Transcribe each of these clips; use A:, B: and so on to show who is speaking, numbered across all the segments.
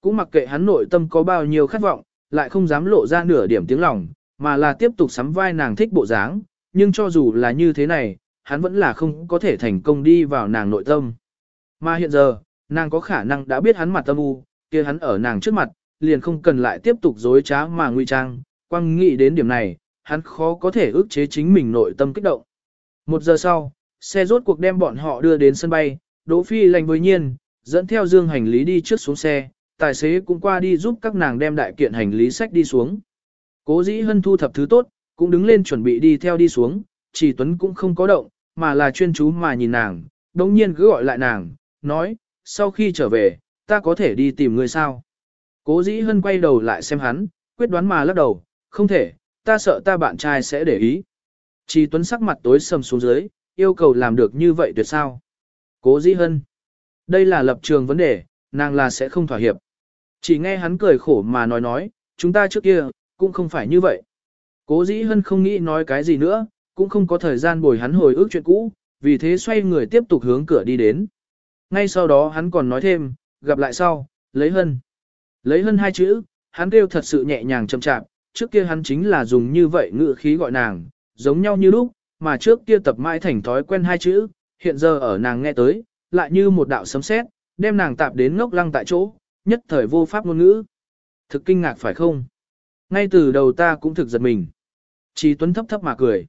A: cũng mặc kệ hắn nội tâm có bao nhiêu khát vọng, lại không dám lộ ra nửa điểm tiếng lòng, mà là tiếp tục sắm vai nàng thích bộ dáng, nhưng cho dù là như thế này, hắn vẫn là không có thể thành công đi vào nàng nội tâm. Mà hiện giờ, nàng có khả năng đã biết hắn mặt tâm u, kia hắn ở nàng trước mặt, liền không cần lại tiếp tục dối trá mà nguy trang, quăng nghĩ đến điểm này, hắn khó có thể ức chế chính mình nội tâm kích động. Một giờ sau, xe rốt cuộc đem bọn họ đưa đến sân bay, Đỗ Phi lành với nhiên, dẫn theo dương hành lý đi trước xuống xe, tài xế cũng qua đi giúp các nàng đem đại kiện hành lý sách đi xuống. Cố dĩ hân thu thập thứ tốt, cũng đứng lên chuẩn bị đi theo đi xuống, chỉ Tuấn cũng không có động, mà là chuyên chú mà nhìn nàng, đồng nhiên cứ gọi lại nàng, nói, sau khi trở về, ta có thể đi tìm người sao. Cố dĩ hân quay đầu lại xem hắn, quyết đoán mà lắc đầu, không thể, ta sợ ta bạn trai sẽ để ý. Chỉ Tuấn sắc mặt tối sầm xuống dưới, yêu cầu làm được như vậy tuyệt sao. Cố dĩ hân. Đây là lập trường vấn đề, nàng là sẽ không thỏa hiệp. Chỉ nghe hắn cười khổ mà nói nói, chúng ta trước kia, cũng không phải như vậy. Cố dĩ hân không nghĩ nói cái gì nữa, cũng không có thời gian bồi hắn hồi ức chuyện cũ, vì thế xoay người tiếp tục hướng cửa đi đến. Ngay sau đó hắn còn nói thêm, gặp lại sau, lấy hân. Lấy hân hai chữ, hắn kêu thật sự nhẹ nhàng chậm chạp, trước kia hắn chính là dùng như vậy ngữ khí gọi nàng, giống nhau như lúc, mà trước kia tập mãi thành thói quen hai chữ, hiện giờ ở nàng nghe tới, lại như một đạo sấm sét, đem nàng tạp đến ngốc lăng tại chỗ, nhất thời vô pháp ngôn ngữ. Thực kinh ngạc phải không? Ngay từ đầu ta cũng thực giật mình. Chí tuấn thấp thấp mà cười.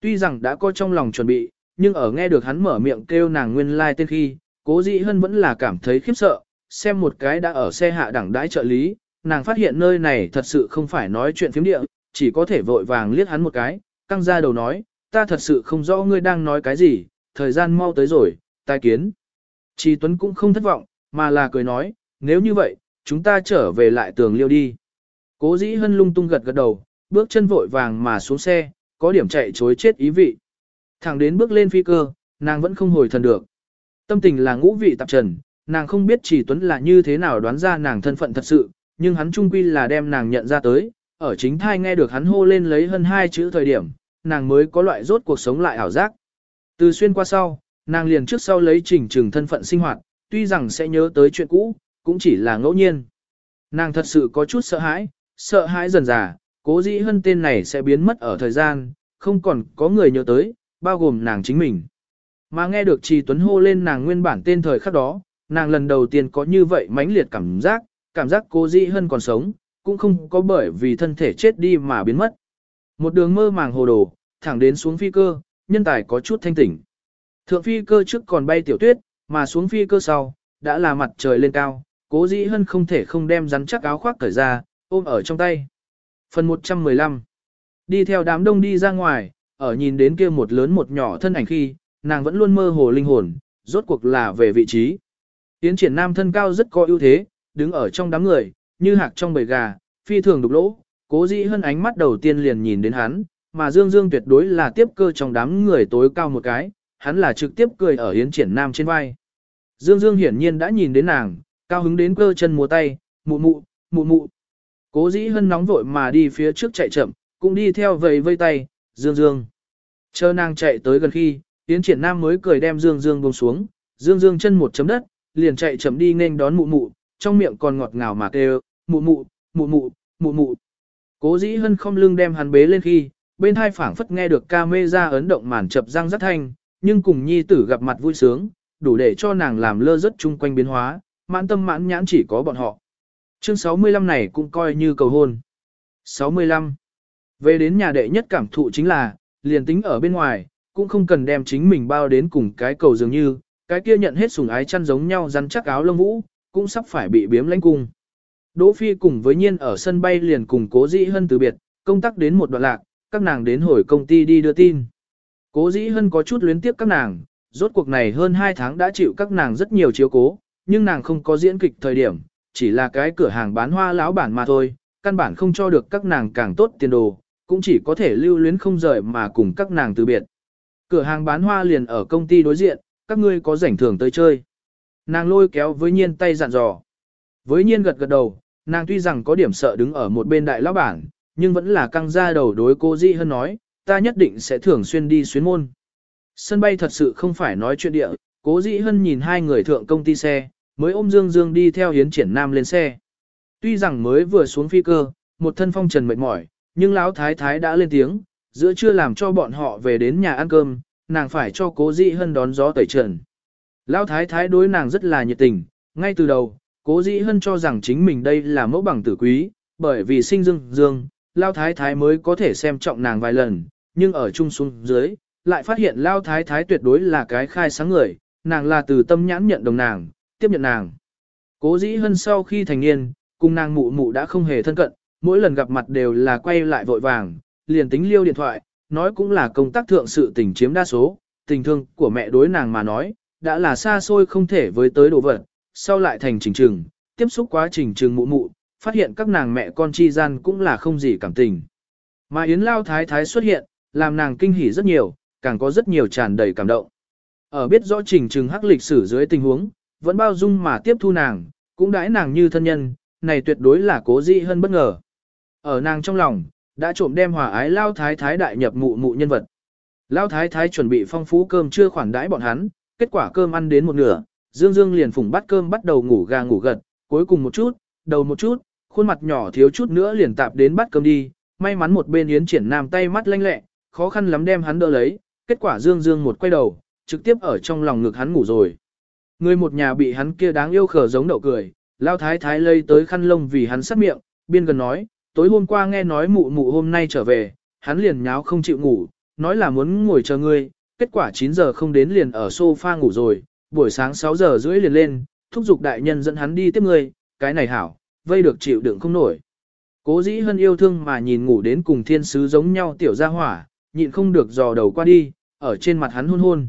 A: Tuy rằng đã có trong lòng chuẩn bị, nhưng ở nghe được hắn mở miệng kêu nàng nguyên lai like tên khi, cố dĩ hân vẫn là cảm thấy khiếp sợ, xem một cái đã ở xe hạ đẳng đãi trợ lý, nàng phát hiện nơi này thật sự không phải nói chuyện phiếm địa, chỉ có thể vội vàng liếc hắn một cái, căng ra đầu nói, ta thật sự không rõ ngươi đang nói cái gì, thời gian mau tới rồi, tai kiến. Chi Tuấn cũng không thất vọng, mà là cười nói, nếu như vậy, chúng ta trở về lại tường liêu đi. Cố dĩ hân lung tung gật gật đầu, bước chân vội vàng mà xuống xe, có điểm chạy chối chết ý vị. Thẳng đến bước lên phi cơ, nàng vẫn không hồi thần được. Tâm tình là ngũ vị tạp trần, nàng không biết chỉ tuấn là như thế nào đoán ra nàng thân phận thật sự, nhưng hắn trung quy là đem nàng nhận ra tới, ở chính thai nghe được hắn hô lên lấy hơn hai chữ thời điểm, nàng mới có loại rốt cuộc sống lại ảo giác. Từ xuyên qua sau, nàng liền trước sau lấy trình trừng thân phận sinh hoạt, tuy rằng sẽ nhớ tới chuyện cũ, cũng chỉ là ngẫu nhiên. Nàng thật sự có chút sợ hãi, sợ hãi dần già, cố dĩ hơn tên này sẽ biến mất ở thời gian, không còn có người nhớ tới, bao gồm nàng chính mình. Mà nghe được Trì Tuấn hô lên nàng nguyên bản tên thời khắc đó, nàng lần đầu tiên có như vậy mãnh liệt cảm giác, cảm giác cố dĩ hơn còn sống, cũng không có bởi vì thân thể chết đi mà biến mất. Một đường mơ màng hồ đồ, thẳng đến xuống phi cơ, nhân tài có chút thanh tỉnh. Thượng phi cơ trước còn bay tiểu tuyết, mà xuống phi cơ sau, đã là mặt trời lên cao, cố dĩ hân không thể không đem rắn chắc áo khoác cởi ra, ôm ở trong tay. Phần 115 Đi theo đám đông đi ra ngoài, ở nhìn đến kia một lớn một nhỏ thân ảnh khi, nàng vẫn luôn mơ hồ linh hồn, rốt cuộc là về vị trí. Tiến triển nam thân cao rất có ưu thế, đứng ở trong đám người, như hạc trong bầy gà, phi thường đục lỗ, cố dĩ hân ánh mắt đầu tiên liền nhìn đến hắn, mà Dương Dương tuyệt đối là tiếp cơ trong đám người tối cao một cái, hắn là trực tiếp cười ở Yến Triển Nam trên vai. Dương Dương hiển nhiên đã nhìn đến nàng, cao hứng đến cơ chân múa tay, mụ mụ, mụ mụ. Cố dĩ hân nóng vội mà đi phía trước chạy chậm, cũng đi theo vầy vây tay, Dương Dương. Chờ nàng chạy tới gần khi, Yến Triển Nam mới cười đem Dương Dương buông xuống, Dương Dương chân một chấm đất, liền chạy chậm đi nên đón mụ mụ, trong miệng còn ngọt ngào mà kêu, mụ mụ, mụ mụ, mụ mụ. Cố dĩ hân không lưng đem hắn bế lên khi, bên hai phảng phất nghe được ca mê ra ấn động màn chập răng rất thanh, nhưng cùng nhi tử gặp mặt vui sướng, đủ để cho nàng làm lơ rất chung quanh biến hóa, mãn tâm mãn nhãn chỉ có bọn họ. Chương 65 này cũng coi như cầu hôn. 65. Về đến nhà đệ nhất cảm thụ chính là, liền tính ở bên ngoài, cũng không cần đem chính mình bao đến cùng cái cầu dường như, cái kia nhận hết sủng ái chăn giống nhau rắn chắc áo lông vũ, cũng sắp phải bị biếm lãnh cung. Đỗ Phi cùng với nhiên ở sân bay liền cùng cố dĩ hân từ biệt, công tác đến một đoạn lạc, các nàng đến hồi công ty đi đưa tin. Cố dĩ hân có chút luyến tiếc các nàng, rốt cuộc này hơn 2 tháng đã chịu các nàng rất nhiều chiếu cố, nhưng nàng không có diễn kịch thời điểm, chỉ là cái cửa hàng bán hoa lão bản mà thôi, căn bản không cho được các nàng càng tốt tiền đồ, cũng chỉ có thể lưu luyến không rời mà cùng các nàng từ biệt. Cửa hàng bán hoa liền ở công ty đối diện, các ngươi có rảnh thường tới chơi. Nàng lôi kéo với nhiên tay dặn dò. Với nhiên gật gật đầu, nàng tuy rằng có điểm sợ đứng ở một bên đại lão bản, nhưng vẫn là căng ra đầu đối cô Di hơn nói, ta nhất định sẽ thường xuyên đi xuyến môn. Sân bay thật sự không phải nói chuyện địa, cố dĩ hân nhìn hai người thượng công ty xe, mới ôm Dương Dương đi theo hiến triển nam lên xe. Tuy rằng mới vừa xuống phi cơ, một thân phong trần mệt mỏi, nhưng lão thái thái đã lên tiếng, giữa trưa làm cho bọn họ về đến nhà ăn cơm, nàng phải cho cố dĩ hân đón gió tẩy trần. Lão thái thái đối nàng rất là nhiệt tình, ngay từ đầu, cố dĩ hân cho rằng chính mình đây là mẫu bằng tử quý, bởi vì sinh dương dương, Lão thái thái mới có thể xem trọng nàng vài lần, nhưng ở chung xuống dưới, lại phát hiện Lão thái thái tuyệt đối là cái khai sáng người, nàng là từ tâm nhãn nhận đồng nàng, tiếp nhận nàng. Cố dĩ hân sau khi thành niên, cùng nàng mụ mụ đã không hề thân cận, mỗi lần gặp mặt đều là quay lại vội vàng, liền tính liêu điện thoại, nói cũng là công tác thượng sự tình chiếm đa số, tình thương của mẹ đối nàng mà nói, đã là xa xôi không thể với tới đồ vật, sau lại thành trình trừng, tiếp xúc quá trình trừng mụ mụ, phát hiện các nàng mẹ con chi gian cũng là không gì cảm tình. Mà Yến Lao Thái Thái xuất hiện, làm nàng kinh hỉ rất nhiều, càng có rất nhiều tràn đầy cảm động. Ở biết rõ trình trừng hắc lịch sử dưới tình huống, vẫn bao dung mà tiếp thu nàng, cũng đãi nàng như thân nhân, này tuyệt đối là cố dị hơn bất ngờ. Ở nàng trong lòng, đã trộm đem hòa ái lao thái thái đại nhập mụ mụ nhân vật. Lao thái thái chuẩn bị phong phú cơm chưa khoản đãi bọn hắn, kết quả cơm ăn đến một nửa, Dương Dương liền phủng bắt cơm bắt đầu ngủ gà ngủ gật, cuối cùng một chút, đầu một chút, khuôn mặt nhỏ thiếu chút nữa liền tạp đến bắt cơm đi, may mắn một bên Yến Triển Nam tay mắt lanh lẹ, khó khăn lắm đem hắn đỡ lấy, kết quả Dương Dương một quay đầu, trực tiếp ở trong lòng ngực hắn ngủ rồi. Người một nhà bị hắn kia đáng yêu khở giống đậu cười, lao thái thái lây tới khăn lông vì hắn sắt miệng, biên gần nói, tối hôm qua nghe nói mụ mụ hôm nay trở về, hắn liền nháo không chịu ngủ, nói là muốn ngồi chờ ngươi, kết quả 9 giờ không đến liền ở sofa ngủ rồi, buổi sáng 6 giờ rưỡi liền lên, thúc giục đại nhân dẫn hắn đi tiếp ngươi, cái này hảo, vây được chịu đựng không nổi. Cố dĩ hân yêu thương mà nhìn ngủ đến cùng thiên sứ giống nhau tiểu gia hỏa, nhịn không được dò đầu qua đi, ở trên mặt hắn hôn hôn.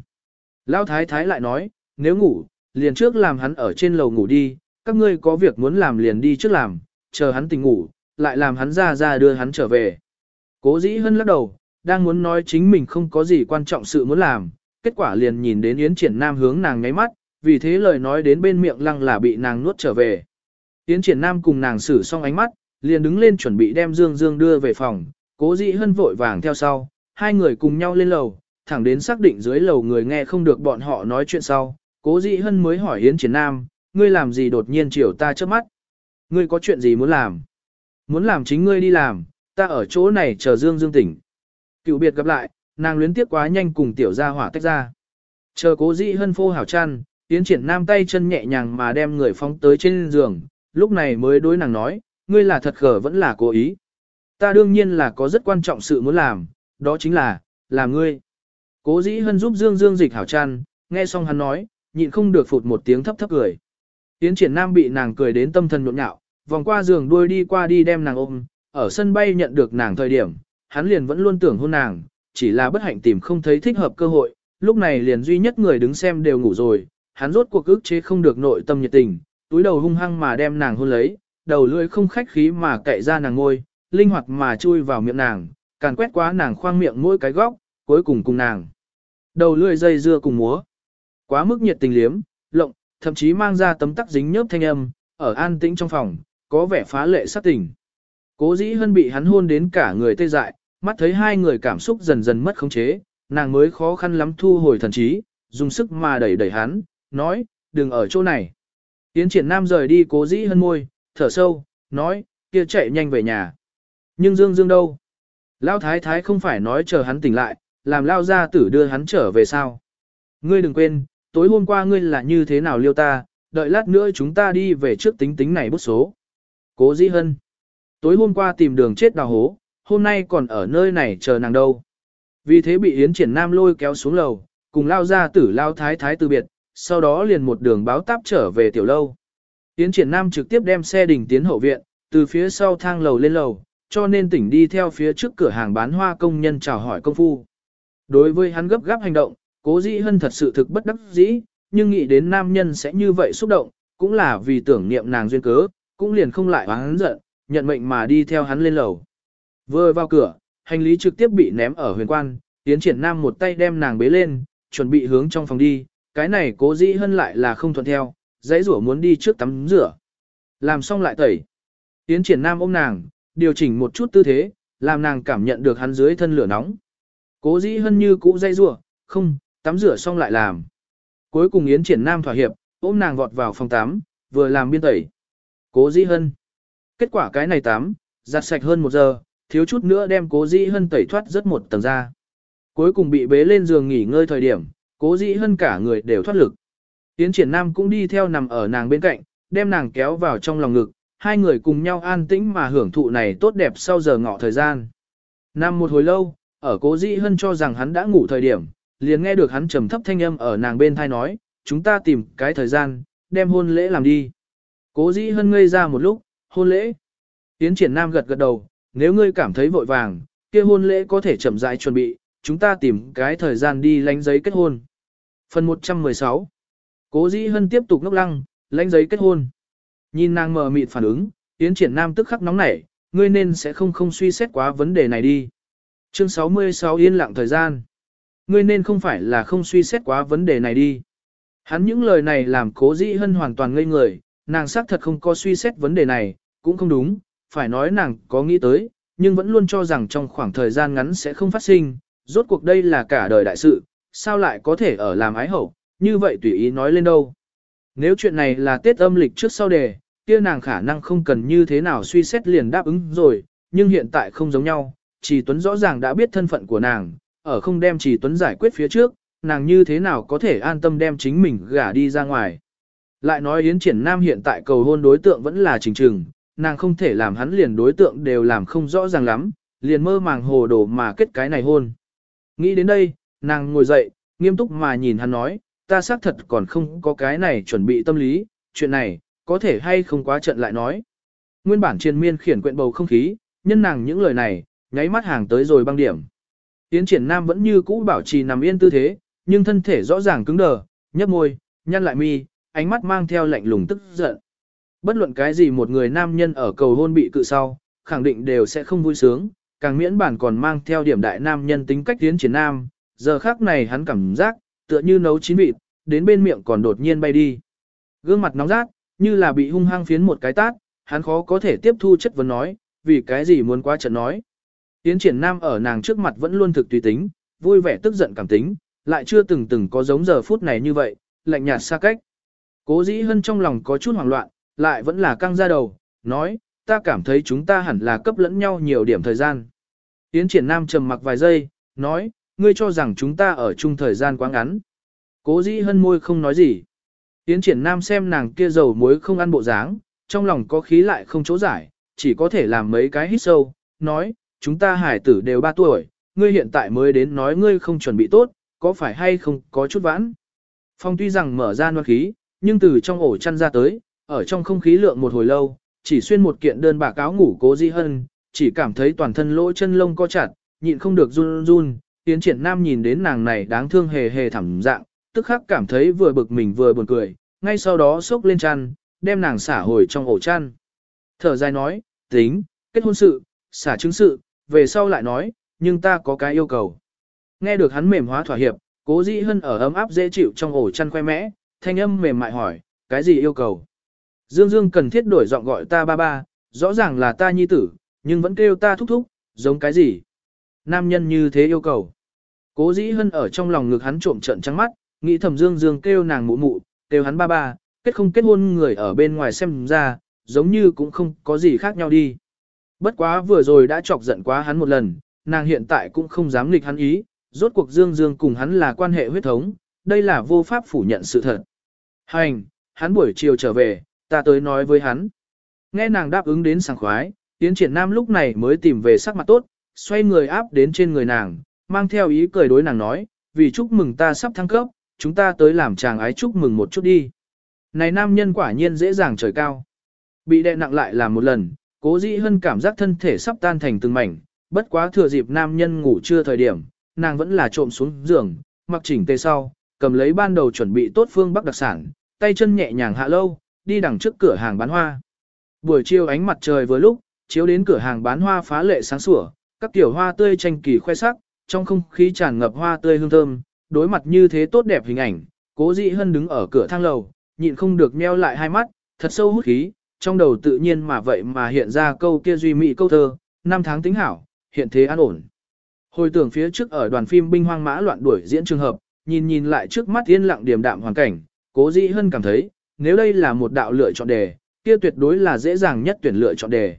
A: Lão thái thái lại nói, nếu ngủ, liền trước làm hắn ở trên lầu ngủ đi, các ngươi có việc muốn làm liền đi trước làm, chờ hắn tỉnh ngủ, lại làm hắn ra ra đưa hắn trở về. Cố dĩ hân lắc đầu, đang muốn nói chính mình không có gì quan trọng sự muốn làm, kết quả liền nhìn đến Yến Triển Nam hướng nàng ngáy mắt, vì thế lời nói đến bên miệng lăng là bị nàng nuốt trở về. Yến Triển Nam cùng nàng xử xong ánh mắt, liền đứng lên chuẩn bị đem Dương Dương đưa về phòng, cố dĩ hân vội vàng theo sau, hai người cùng nhau lên lầu, thẳng đến xác định dưới lầu người nghe không được bọn họ nói chuyện sau, cố dĩ hân mới hỏi Yến Triển Nam, ngươi làm gì đột nhiên chiều ta trước mắt? Ngươi có chuyện gì muốn làm? Muốn làm chính ngươi đi làm, ta ở chỗ này chờ Dương Dương tỉnh. Cựu biệt gặp lại, nàng luyến tiếc quá nhanh cùng tiểu gia hỏa tách ra. Chờ cố dĩ hân phô hảo chăn, tiến triển nam tay chân nhẹ nhàng mà đem người phóng tới trên giường, lúc này mới đối nàng nói, ngươi là thật khở vẫn là cố ý. Ta đương nhiên là có rất quan trọng sự muốn làm, đó chính là, làm ngươi. Cố dĩ hân giúp Dương Dương dịch hảo chăn, nghe xong hắn nói, nhịn không được phụt một tiếng thấp thấp cười. Tiến triển nam bị nàng cười đến tâm thần nhộn nhạo, vòng qua giường đuôi đi qua đi đem nàng ôm, ở sân bay nhận được nàng thời điểm, hắn liền vẫn luôn tưởng hôn nàng, chỉ là bất hạnh tìm không thấy thích hợp cơ hội, lúc này liền duy nhất người đứng xem đều ngủ rồi, hắn rốt cuộc ức chế không được nội tâm nhiệt tình, túi đầu hung hăng mà đem nàng hôn lấy, đầu lưỡi không khách khí mà cậy ra nàng ngôi, linh hoạt mà chui vào miệng nàng, càn quét quá nàng khoang miệng mỗi cái góc, cuối cùng cùng nàng. Đầu lưỡi dây dưa cùng múa. Quá mức nhiệt tình liếm, lộng, thậm chí mang ra tấm tắc dính nhớp thanh âm, ở an tĩnh trong phòng, có vẻ phá lệ sát tình. Cố dĩ hân bị hắn hôn đến cả người tê dại, mắt thấy hai người cảm xúc dần dần mất khống chế, nàng mới khó khăn lắm thu hồi thần trí, dùng sức mà đẩy đẩy hắn, nói, đừng ở chỗ này. Tiến triển nam rời đi cố dĩ hân môi, thở sâu, nói, kia chạy nhanh về nhà. Nhưng Dương Dương đâu? lão thái thái không phải nói chờ hắn tỉnh lại, làm lao gia tử đưa hắn trở về sao? Ngươi đừng quên, tối hôm qua ngươi là như thế nào liêu ta, đợi lát nữa chúng ta đi về trước tính tính này bút số. Cố Dĩ Hân. Tối hôm qua tìm đường chết đào hố, hôm nay còn ở nơi này chờ nàng đâu. Vì thế bị Yến Triển Nam lôi kéo xuống lầu, cùng lao ra tử lao thái thái từ biệt, sau đó liền một đường báo táp trở về tiểu lâu. Yến Triển Nam trực tiếp đem xe đình tiến hậu viện, từ phía sau thang lầu lên lầu, cho nên tỉnh đi theo phía trước cửa hàng bán hoa công nhân chào hỏi công phu. Đối với hắn gấp gáp hành động, cố dĩ hân thật sự thực bất đắc dĩ, nhưng nghĩ đến nam nhân sẽ như vậy xúc động, cũng là vì tưởng niệm nàng duyên cớ, cũng liền không lại hắn giận, nhận mệnh mà đi theo hắn lên lầu. Vừa vào cửa, hành lý trực tiếp bị ném ở huyền quan, tiến triển nam một tay đem nàng bế lên, chuẩn bị hướng trong phòng đi, cái này cố dĩ hân lại là không thuận theo, dãy rủa muốn đi trước tắm rửa. Làm xong lại tẩy. Tiến triển nam ôm nàng, điều chỉnh một chút tư thế, làm nàng cảm nhận được hắn dưới thân lửa nóng. Cố dĩ hân như cũ dây rủa không, tắm rửa xong lại làm. Cuối cùng Yến triển nam thỏa hiệp, ôm nàng vọt vào phòng tắm, vừa làm biên tẩy. Cố dĩ hân. Kết quả cái này tắm, giặt sạch hơn một giờ, thiếu chút nữa đem cố dĩ hân tẩy thoát rất một tầng ra. Cuối cùng bị bế lên giường nghỉ ngơi thời điểm, cố dĩ hân cả người đều thoát lực. Yến triển nam cũng đi theo nằm ở nàng bên cạnh, đem nàng kéo vào trong lòng ngực, hai người cùng nhau an tĩnh mà hưởng thụ này tốt đẹp sau giờ ngọ thời gian. Nằm một hồi lâu, ở cố dĩ hân cho rằng hắn đã ngủ thời điểm, liền nghe được hắn trầm thấp thanh âm ở nàng bên thai nói, chúng ta tìm cái thời gian, đem hôn lễ làm đi. Cố dĩ hân ngây ra một lúc, hôn lễ. Tiến triển nam gật gật đầu, nếu ngươi cảm thấy vội vàng, kia hôn lễ có thể chậm rãi chuẩn bị, chúng ta tìm cái thời gian đi lánh giấy kết hôn. Phần 116 Cố dĩ hân tiếp tục ngốc lăng, lánh giấy kết hôn. Nhìn nàng mờ mịt phản ứng, Tiến triển nam tức khắc nóng nảy, ngươi nên sẽ không không suy xét quá vấn đề này đi. Chương 66 yên lặng thời gian. Ngươi nên không phải là không suy xét quá vấn đề này đi. Hắn những lời này làm cố dĩ hân hoàn toàn ngây người, nàng xác thật không có suy xét vấn đề này, cũng không đúng, phải nói nàng có nghĩ tới, nhưng vẫn luôn cho rằng trong khoảng thời gian ngắn sẽ không phát sinh, rốt cuộc đây là cả đời đại sự, sao lại có thể ở làm ái hậu, như vậy tùy ý nói lên đâu. Nếu chuyện này là Tết âm lịch trước sau đề, kia nàng khả năng không cần như thế nào suy xét liền đáp ứng rồi, nhưng hiện tại không giống nhau, Trì Tuấn rõ ràng đã biết thân phận của nàng, ở không đem Trì Tuấn giải quyết phía trước, nàng như thế nào có thể an tâm đem chính mình gả đi ra ngoài. Lại nói Yến Triển Nam hiện tại cầu hôn đối tượng vẫn là trình trừng, nàng không thể làm hắn liền đối tượng đều làm không rõ ràng lắm, liền mơ màng hồ đồ mà kết cái này hôn. Nghĩ đến đây, nàng ngồi dậy, nghiêm túc mà nhìn hắn nói, ta xác thật còn không có cái này chuẩn bị tâm lý, chuyện này, có thể hay không quá trận lại nói. Nguyên bản triền miên khiển quyện bầu không khí, nhân nàng những lời này, nháy mắt hàng tới rồi băng điểm. Tiến triển nam vẫn như cũ bảo trì nằm yên tư thế, nhưng thân thể rõ ràng cứng đờ, nhấp môi, nhăn lại mi, ánh mắt mang theo lạnh lùng tức giận. Bất luận cái gì một người nam nhân ở cầu hôn bị cự sau, khẳng định đều sẽ không vui sướng, càng miễn bản còn mang theo điểm đại nam nhân tính cách tiến triển nam, giờ khác này hắn cảm giác, tựa như nấu chín vịt, đến bên miệng còn đột nhiên bay đi. Gương mặt nóng rát, như là bị hung hăng phiến một cái tát, hắn khó có thể tiếp thu chất vấn nói, vì cái gì muốn qua trận nói. Tiến triển nam ở nàng trước mặt vẫn luôn thực tùy tính, vui vẻ tức giận cảm tính, lại chưa từng từng có giống giờ phút này như vậy, lạnh nhạt xa cách. Cố dĩ hân trong lòng có chút hoảng loạn, lại vẫn là căng ra đầu, nói, ta cảm thấy chúng ta hẳn là cấp lẫn nhau nhiều điểm thời gian. Tiến triển nam trầm mặc vài giây, nói, ngươi cho rằng chúng ta ở chung thời gian quá ngắn. Cố dĩ hân môi không nói gì. Tiến triển nam xem nàng kia dầu muối không ăn bộ dáng, trong lòng có khí lại không chỗ giải, chỉ có thể làm mấy cái hít sâu, nói, chúng ta hải tử đều 3 tuổi, ngươi hiện tại mới đến nói ngươi không chuẩn bị tốt, có phải hay không có chút vãn. Phong tuy rằng mở ra noan khí, nhưng từ trong ổ chăn ra tới, ở trong không khí lượng một hồi lâu, chỉ xuyên một kiện đơn bà cáo ngủ cố di hân, chỉ cảm thấy toàn thân lỗ chân lông co chặt, nhịn không được run run, tiến triển nam nhìn đến nàng này đáng thương hề hề thảm dạng, tức khắc cảm thấy vừa bực mình vừa buồn cười, ngay sau đó xốc lên chăn, đem nàng xả hồi trong ổ chăn. Thở dài nói, tính, kết hôn sự, xả chứng sự, về sau lại nói, nhưng ta có cái yêu cầu. Nghe được hắn mềm hóa thỏa hiệp, cố dĩ hân ở ấm áp dễ chịu trong ổ chăn khoe mẽ, thanh âm mềm mại hỏi, cái gì yêu cầu? Dương Dương cần thiết đổi giọng gọi ta ba ba, rõ ràng là ta nhi tử, nhưng vẫn kêu ta thúc thúc, giống cái gì? Nam nhân như thế yêu cầu. Cố dĩ hân ở trong lòng ngực hắn trộm trận trắng mắt, nghĩ thầm Dương Dương kêu nàng mụ mụ, kêu hắn ba ba, kết không kết hôn người ở bên ngoài xem ra, giống như cũng không có gì khác nhau đi. Bất quá vừa rồi đã chọc giận quá hắn một lần, nàng hiện tại cũng không dám nghịch hắn ý, rốt cuộc Dương Dương cùng hắn là quan hệ huyết thống, đây là vô pháp phủ nhận sự thật. Hành, hắn buổi chiều trở về, ta tới nói với hắn. Nghe nàng đáp ứng đến sảng khoái, Tiến triển nam lúc này mới tìm về sắc mặt tốt, xoay người áp đến trên người nàng, mang theo ý cười đối nàng nói, vì chúc mừng ta sắp thăng cấp, chúng ta tới làm chàng ái chúc mừng một chút đi. Này nam nhân quả nhiên dễ dàng trời cao. Bị đè nặng lại làm một lần, cố dĩ hân cảm giác thân thể sắp tan thành từng mảnh, bất quá thừa dịp nam nhân ngủ chưa thời điểm, nàng vẫn là trộm xuống giường, mặc chỉnh tề sau, cầm lấy ban đầu chuẩn bị tốt phương bắc đặc sản, tay chân nhẹ nhàng hạ lâu, đi đằng trước cửa hàng bán hoa. Buổi chiều ánh mặt trời vừa lúc, chiếu đến cửa hàng bán hoa phá lệ sáng sủa, các kiểu hoa tươi tranh kỳ khoe sắc, trong không khí tràn ngập hoa tươi hương thơm, đối mặt như thế tốt đẹp hình ảnh, cố dị hân đứng ở cửa thang lầu, nhịn không được nheo lại hai mắt, thật sâu hút khí, trong đầu tự nhiên mà vậy mà hiện ra câu kia duy mỹ câu thơ, năm tháng tính hảo, hiện thế an ổn. Hồi tưởng phía trước ở đoàn phim binh hoang mã loạn đuổi diễn trường hợp, nhìn nhìn lại trước mắt yên lặng điềm đạm hoàn cảnh, cố dĩ hơn cảm thấy, nếu đây là một đạo lựa chọn đề, Kia tuyệt đối là dễ dàng nhất tuyển lựa chọn đề.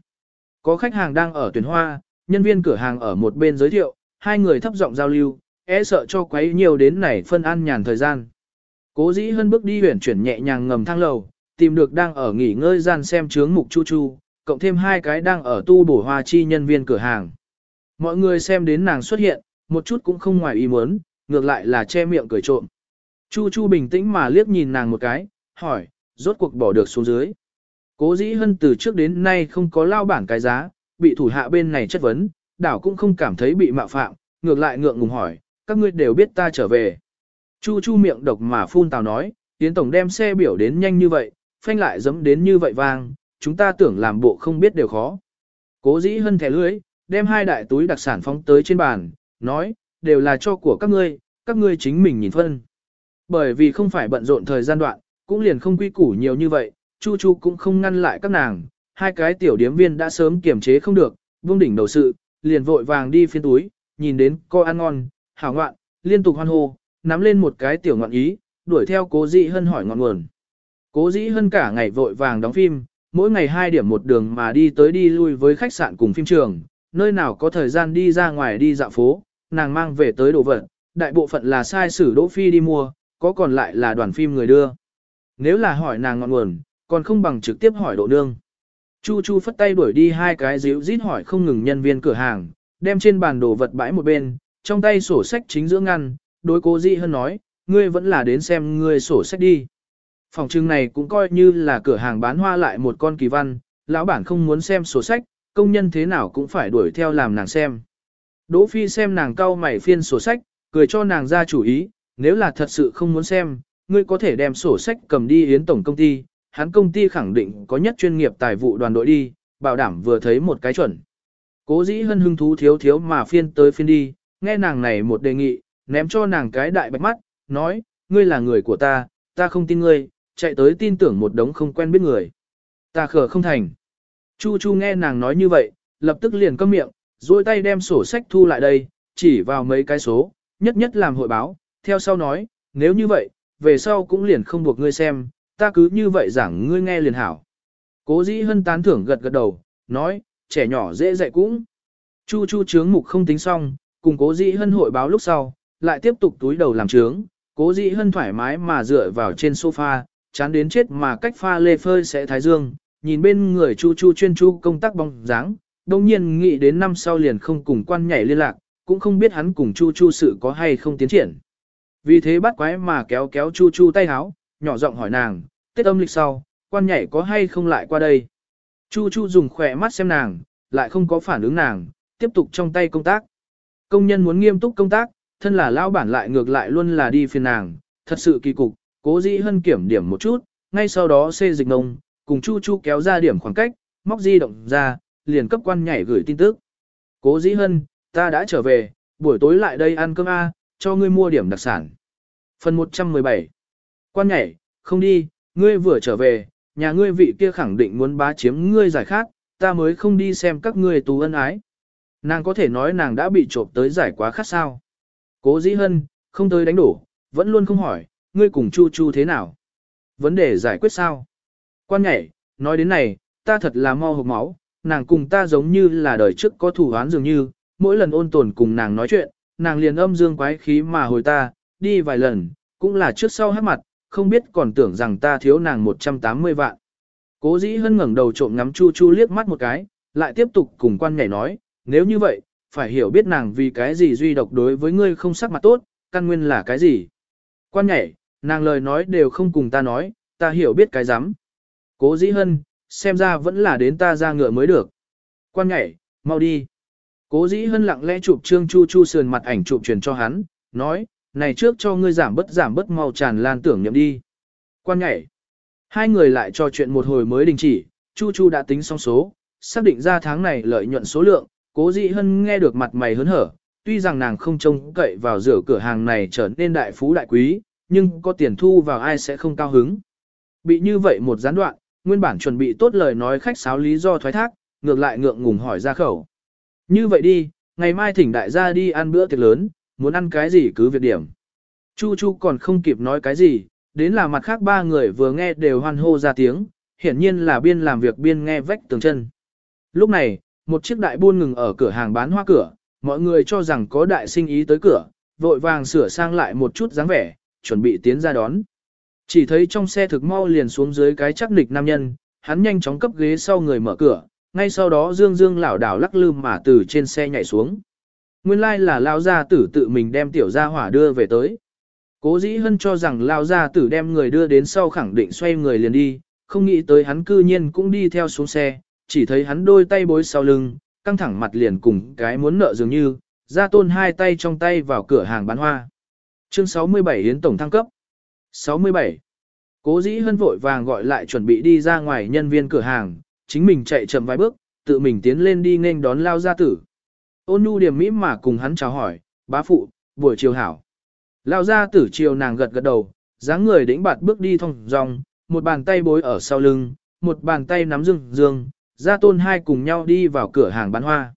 A: Có khách hàng đang ở tuyển hoa, nhân viên cửa hàng ở một bên giới thiệu, hai người thấp giọng giao lưu, e sợ cho quấy nhiều đến này phân ăn nhàn thời gian. Cố dĩ hơn bước đi huyển chuyển nhẹ nhàng ngầm thang lầu, tìm được đang ở nghỉ ngơi gian xem chướng mục chu chu, cộng thêm hai cái đang ở tu bổ hoa chi nhân viên cửa hàng. Mọi người xem đến nàng xuất hiện, một chút cũng không ngoài ý muốn, ngược lại là che miệng cười trộm. Chu Chu bình tĩnh mà liếc nhìn nàng một cái, hỏi, rốt cuộc bỏ được xuống dưới. Cố dĩ hân từ trước đến nay không có lao bảng cái giá, bị thủ hạ bên này chất vấn, đảo cũng không cảm thấy bị mạo phạm, ngược lại ngượng ngùng hỏi, các ngươi đều biết ta trở về. Chu Chu miệng độc mà phun tào nói, Tiến Tổng đem xe biểu đến nhanh như vậy, phanh lại dẫm đến như vậy vang, chúng ta tưởng làm bộ không biết đều khó. Cố dĩ hân thẻ lưới, đem hai đại túi đặc sản phóng tới trên bàn, nói, đều là cho của các ngươi, các ngươi chính mình nhìn phân. Bởi vì không phải bận rộn thời gian đoạn, cũng liền không quy củ nhiều như vậy, Chu Chu cũng không ngăn lại các nàng, hai cái tiểu điếm viên đã sớm kiềm chế không được, vương đỉnh đầu sự, liền vội vàng đi phiên túi, nhìn đến co ăn ngon, hảo ngoạn, liên tục hoan hô, nắm lên một cái tiểu ngọn ý, đuổi theo cố dĩ hân hỏi ngọn nguồn. Cố dĩ hơn cả ngày vội vàng đóng phim, mỗi ngày hai điểm một đường mà đi tới đi lui với khách sạn cùng phim trường, nơi nào có thời gian đi ra ngoài đi dạo phố, nàng mang về tới đồ vật, đại bộ phận là sai sử Đỗ Phi đi mua, có còn lại là đoàn phim người đưa. Nếu là hỏi nàng ngọn nguồn, còn không bằng trực tiếp hỏi độ nương. Chu Chu phất tay đuổi đi hai cái díu rít hỏi không ngừng nhân viên cửa hàng, đem trên bàn đồ vật bãi một bên, trong tay sổ sách chính giữa ngăn, đối cố Dĩ hơn nói, ngươi vẫn là đến xem ngươi sổ sách đi. Phòng trưng này cũng coi như là cửa hàng bán hoa lại một con kỳ văn, lão bản không muốn xem sổ sách, công nhân thế nào cũng phải đuổi theo làm nàng xem. Đỗ Phi xem nàng cau mày phiên sổ sách, cười cho nàng ra chủ ý, nếu là thật sự không muốn xem, ngươi có thể đem sổ sách cầm đi yến tổng công ty, hắn công ty khẳng định có nhất chuyên nghiệp tài vụ đoàn đội đi, bảo đảm vừa thấy một cái chuẩn. Cố dĩ hân hưng thú thiếu thiếu mà phiên tới phiên đi, nghe nàng này một đề nghị, ném cho nàng cái đại bạch mắt, nói, ngươi là người của ta, ta không tin ngươi, chạy tới tin tưởng một đống không quen biết người. Ta khờ không thành. Chu Chu nghe nàng nói như vậy, lập tức liền câm miệng, duỗi tay đem sổ sách thu lại đây, chỉ vào mấy cái số, nhất nhất làm hội báo, theo sau nói, nếu như vậy, về sau cũng liền không buộc ngươi xem, ta cứ như vậy giảng ngươi nghe liền hảo. Cố dĩ hân tán thưởng gật gật đầu, nói, trẻ nhỏ dễ dạy cũng. Chu chu trướng mục không tính xong, cùng cố dĩ hân hội báo lúc sau, lại tiếp tục túi đầu làm trướng, cố dĩ hân thoải mái mà dựa vào trên sofa, chán đến chết mà cách pha lê phơi sẽ thái dương, nhìn bên người chu chu chuyên chu công tác bóng dáng, đồng nhiên nghĩ đến năm sau liền không cùng quan nhảy liên lạc, cũng không biết hắn cùng chu chu sự có hay không tiến triển. Vì thế bắt quái mà kéo kéo chu chu tay háo, nhỏ giọng hỏi nàng, tết âm lịch sau, quan nhảy có hay không lại qua đây. Chu chu dùng khỏe mắt xem nàng, lại không có phản ứng nàng, tiếp tục trong tay công tác. Công nhân muốn nghiêm túc công tác, thân là lão bản lại ngược lại luôn là đi phiền nàng, thật sự kỳ cục, cố dĩ hân kiểm điểm một chút, ngay sau đó xê dịch nông, cùng Chu Chu kéo ra điểm khoảng cách, móc di động ra, liền cấp quan nhảy gửi tin tức. Cố dĩ hân, ta đã trở về, buổi tối lại đây ăn cơm A, cho ngươi mua điểm đặc sản. Phần 117 Quan nhảy, không đi, ngươi vừa trở về, nhà ngươi vị kia khẳng định muốn bá chiếm ngươi giải khác, ta mới không đi xem các ngươi tù ân ái. Nàng có thể nói nàng đã bị trộm tới giải quá khát sao. Cố dĩ hân, không tới đánh đổ, vẫn luôn không hỏi, ngươi cùng chu chu thế nào. Vấn đề giải quyết sao? Quan nhảy, nói đến này, ta thật là mau hộp máu, nàng cùng ta giống như là đời trước có thủ án dường như, mỗi lần ôn tồn cùng nàng nói chuyện, nàng liền âm dương quái khí mà hồi ta, đi vài lần, cũng là trước sau hát mặt, không biết còn tưởng rằng ta thiếu nàng 180 vạn. Cố dĩ hân ngẩng đầu trộm ngắm chu chu liếc mắt một cái, lại tiếp tục cùng quan nhảy nói, nếu như vậy, phải hiểu biết nàng vì cái gì duy độc đối với ngươi không sắc mặt tốt, căn nguyên là cái gì. Quan nhảy, nàng lời nói đều không cùng ta nói, ta hiểu biết cái rắm Cố dĩ hân, xem ra vẫn là đến ta ra ngựa mới được. Quan nhảy, mau đi. Cố dĩ hân lặng lẽ chụp trương chu chu sườn mặt ảnh chụp truyền cho hắn, nói, này trước cho ngươi giảm bớt giảm bớt mau tràn lan tưởng niệm đi. Quan nhảy. Hai người lại trò chuyện một hồi mới đình chỉ, chu chu đã tính xong số, xác định ra tháng này lợi nhuận số lượng, cố dĩ hân nghe được mặt mày hớn hở, tuy rằng nàng không trông cậy vào rửa cửa hàng này trở nên đại phú đại quý, nhưng có tiền thu vào ai sẽ không cao hứng. Bị như vậy một gián đoạn, nguyên bản chuẩn bị tốt lời nói khách sáo lý do thoái thác, ngược lại ngượng ngùng hỏi ra khẩu. Như vậy đi, ngày mai thỉnh đại gia đi ăn bữa tiệc lớn, muốn ăn cái gì cứ việc điểm. Chu Chu còn không kịp nói cái gì, đến là mặt khác ba người vừa nghe đều hoan hô ra tiếng, hiển nhiên là biên làm việc biên nghe vách tường chân. Lúc này, một chiếc đại buôn ngừng ở cửa hàng bán hoa cửa, mọi người cho rằng có đại sinh ý tới cửa, vội vàng sửa sang lại một chút dáng vẻ, chuẩn bị tiến ra đón. Chỉ thấy trong xe thực mau liền xuống dưới cái chắc nịch nam nhân, hắn nhanh chóng cấp ghế sau người mở cửa, ngay sau đó Dương Dương lảo đảo lắc lư mà từ trên xe nhảy xuống. Nguyên lai like là lao gia tử tự mình đem tiểu gia hỏa đưa về tới. Cố dĩ hân cho rằng lao gia tử đem người đưa đến sau khẳng định xoay người liền đi, không nghĩ tới hắn cư nhiên cũng đi theo xuống xe, chỉ thấy hắn đôi tay bối sau lưng, căng thẳng mặt liền cùng cái muốn nợ dường như, ra tôn hai tay trong tay vào cửa hàng bán hoa. Chương 67 Yến Tổng thăng cấp 67. Cố dĩ hân vội vàng gọi lại chuẩn bị đi ra ngoài nhân viên cửa hàng, chính mình chạy chậm vài bước, tự mình tiến lên đi nên đón lao gia tử. Ôn nhu điểm mỹ mà cùng hắn chào hỏi, bá phụ, buổi chiều hảo. Lao gia tử chiều nàng gật gật đầu, dáng người đĩnh bạt bước đi thong dong, một bàn tay bối ở sau lưng, một bàn tay nắm dương dương, gia tôn hai cùng nhau đi vào cửa hàng bán hoa.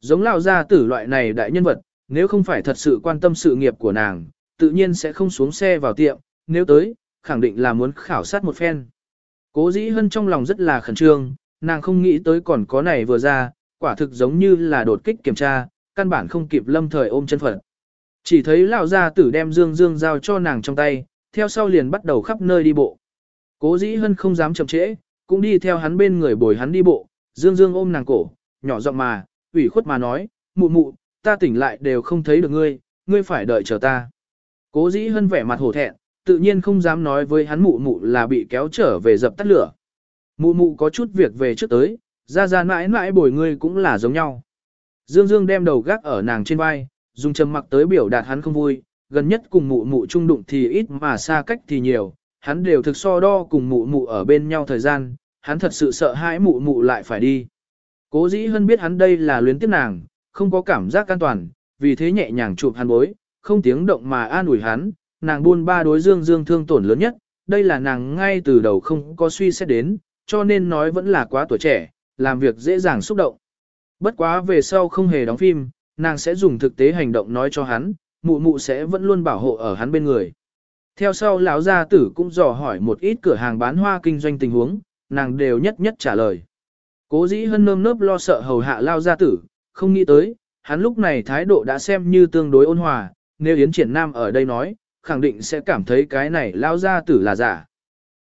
A: Giống lao gia tử loại này đại nhân vật, nếu không phải thật sự quan tâm sự nghiệp của nàng, tự nhiên sẽ không xuống xe vào tiệm, nếu tới, khẳng định là muốn khảo sát một phen. Cố dĩ hân trong lòng rất là khẩn trương, nàng không nghĩ tới còn có này vừa ra, quả thực giống như là đột kích kiểm tra, căn bản không kịp lâm thời ôm chân phận. Chỉ thấy lão gia tử đem dương dương giao cho nàng trong tay, theo sau liền bắt đầu khắp nơi đi bộ. Cố dĩ hân không dám chậm trễ, cũng đi theo hắn bên người bồi hắn đi bộ, dương dương ôm nàng cổ, nhỏ giọng mà, ủy khuất mà nói, mụ mụ, ta tỉnh lại đều không thấy được ngươi, ngươi phải đợi chờ ta. Cố dĩ hân vẻ mặt hổ thẹn, tự nhiên không dám nói với hắn mụ mụ là bị kéo trở về dập tắt lửa. Mụ mụ có chút việc về trước tới, ra ra mãi mãi bồi ngươi cũng là giống nhau. Dương Dương đem đầu gác ở nàng trên vai, dùng trầm mặc tới biểu đạt hắn không vui, gần nhất cùng mụ mụ trung đụng thì ít mà xa cách thì nhiều, hắn đều thực so đo cùng mụ mụ ở bên nhau thời gian, hắn thật sự sợ hãi mụ mụ lại phải đi. Cố dĩ hơn biết hắn đây là luyến tiếc nàng, không có cảm giác an toàn, vì thế nhẹ nhàng chụp hắn bối, không tiếng động mà an ủi hắn, nàng buôn ba đối dương dương thương tổn lớn nhất, đây là nàng ngay từ đầu không có suy xét đến, cho nên nói vẫn là quá tuổi trẻ, làm việc dễ dàng xúc động. Bất quá về sau không hề đóng phim, nàng sẽ dùng thực tế hành động nói cho hắn, mụ mụ sẽ vẫn luôn bảo hộ ở hắn bên người. Theo sau lão gia tử cũng dò hỏi một ít cửa hàng bán hoa kinh doanh tình huống, nàng đều nhất nhất trả lời. Cố dĩ hân nơm nớp lo sợ hầu hạ lao gia tử, không nghĩ tới, hắn lúc này thái độ đã xem như tương đối ôn hòa, nếu Yến Triển Nam ở đây nói, khẳng định sẽ cảm thấy cái này lao gia tử là giả.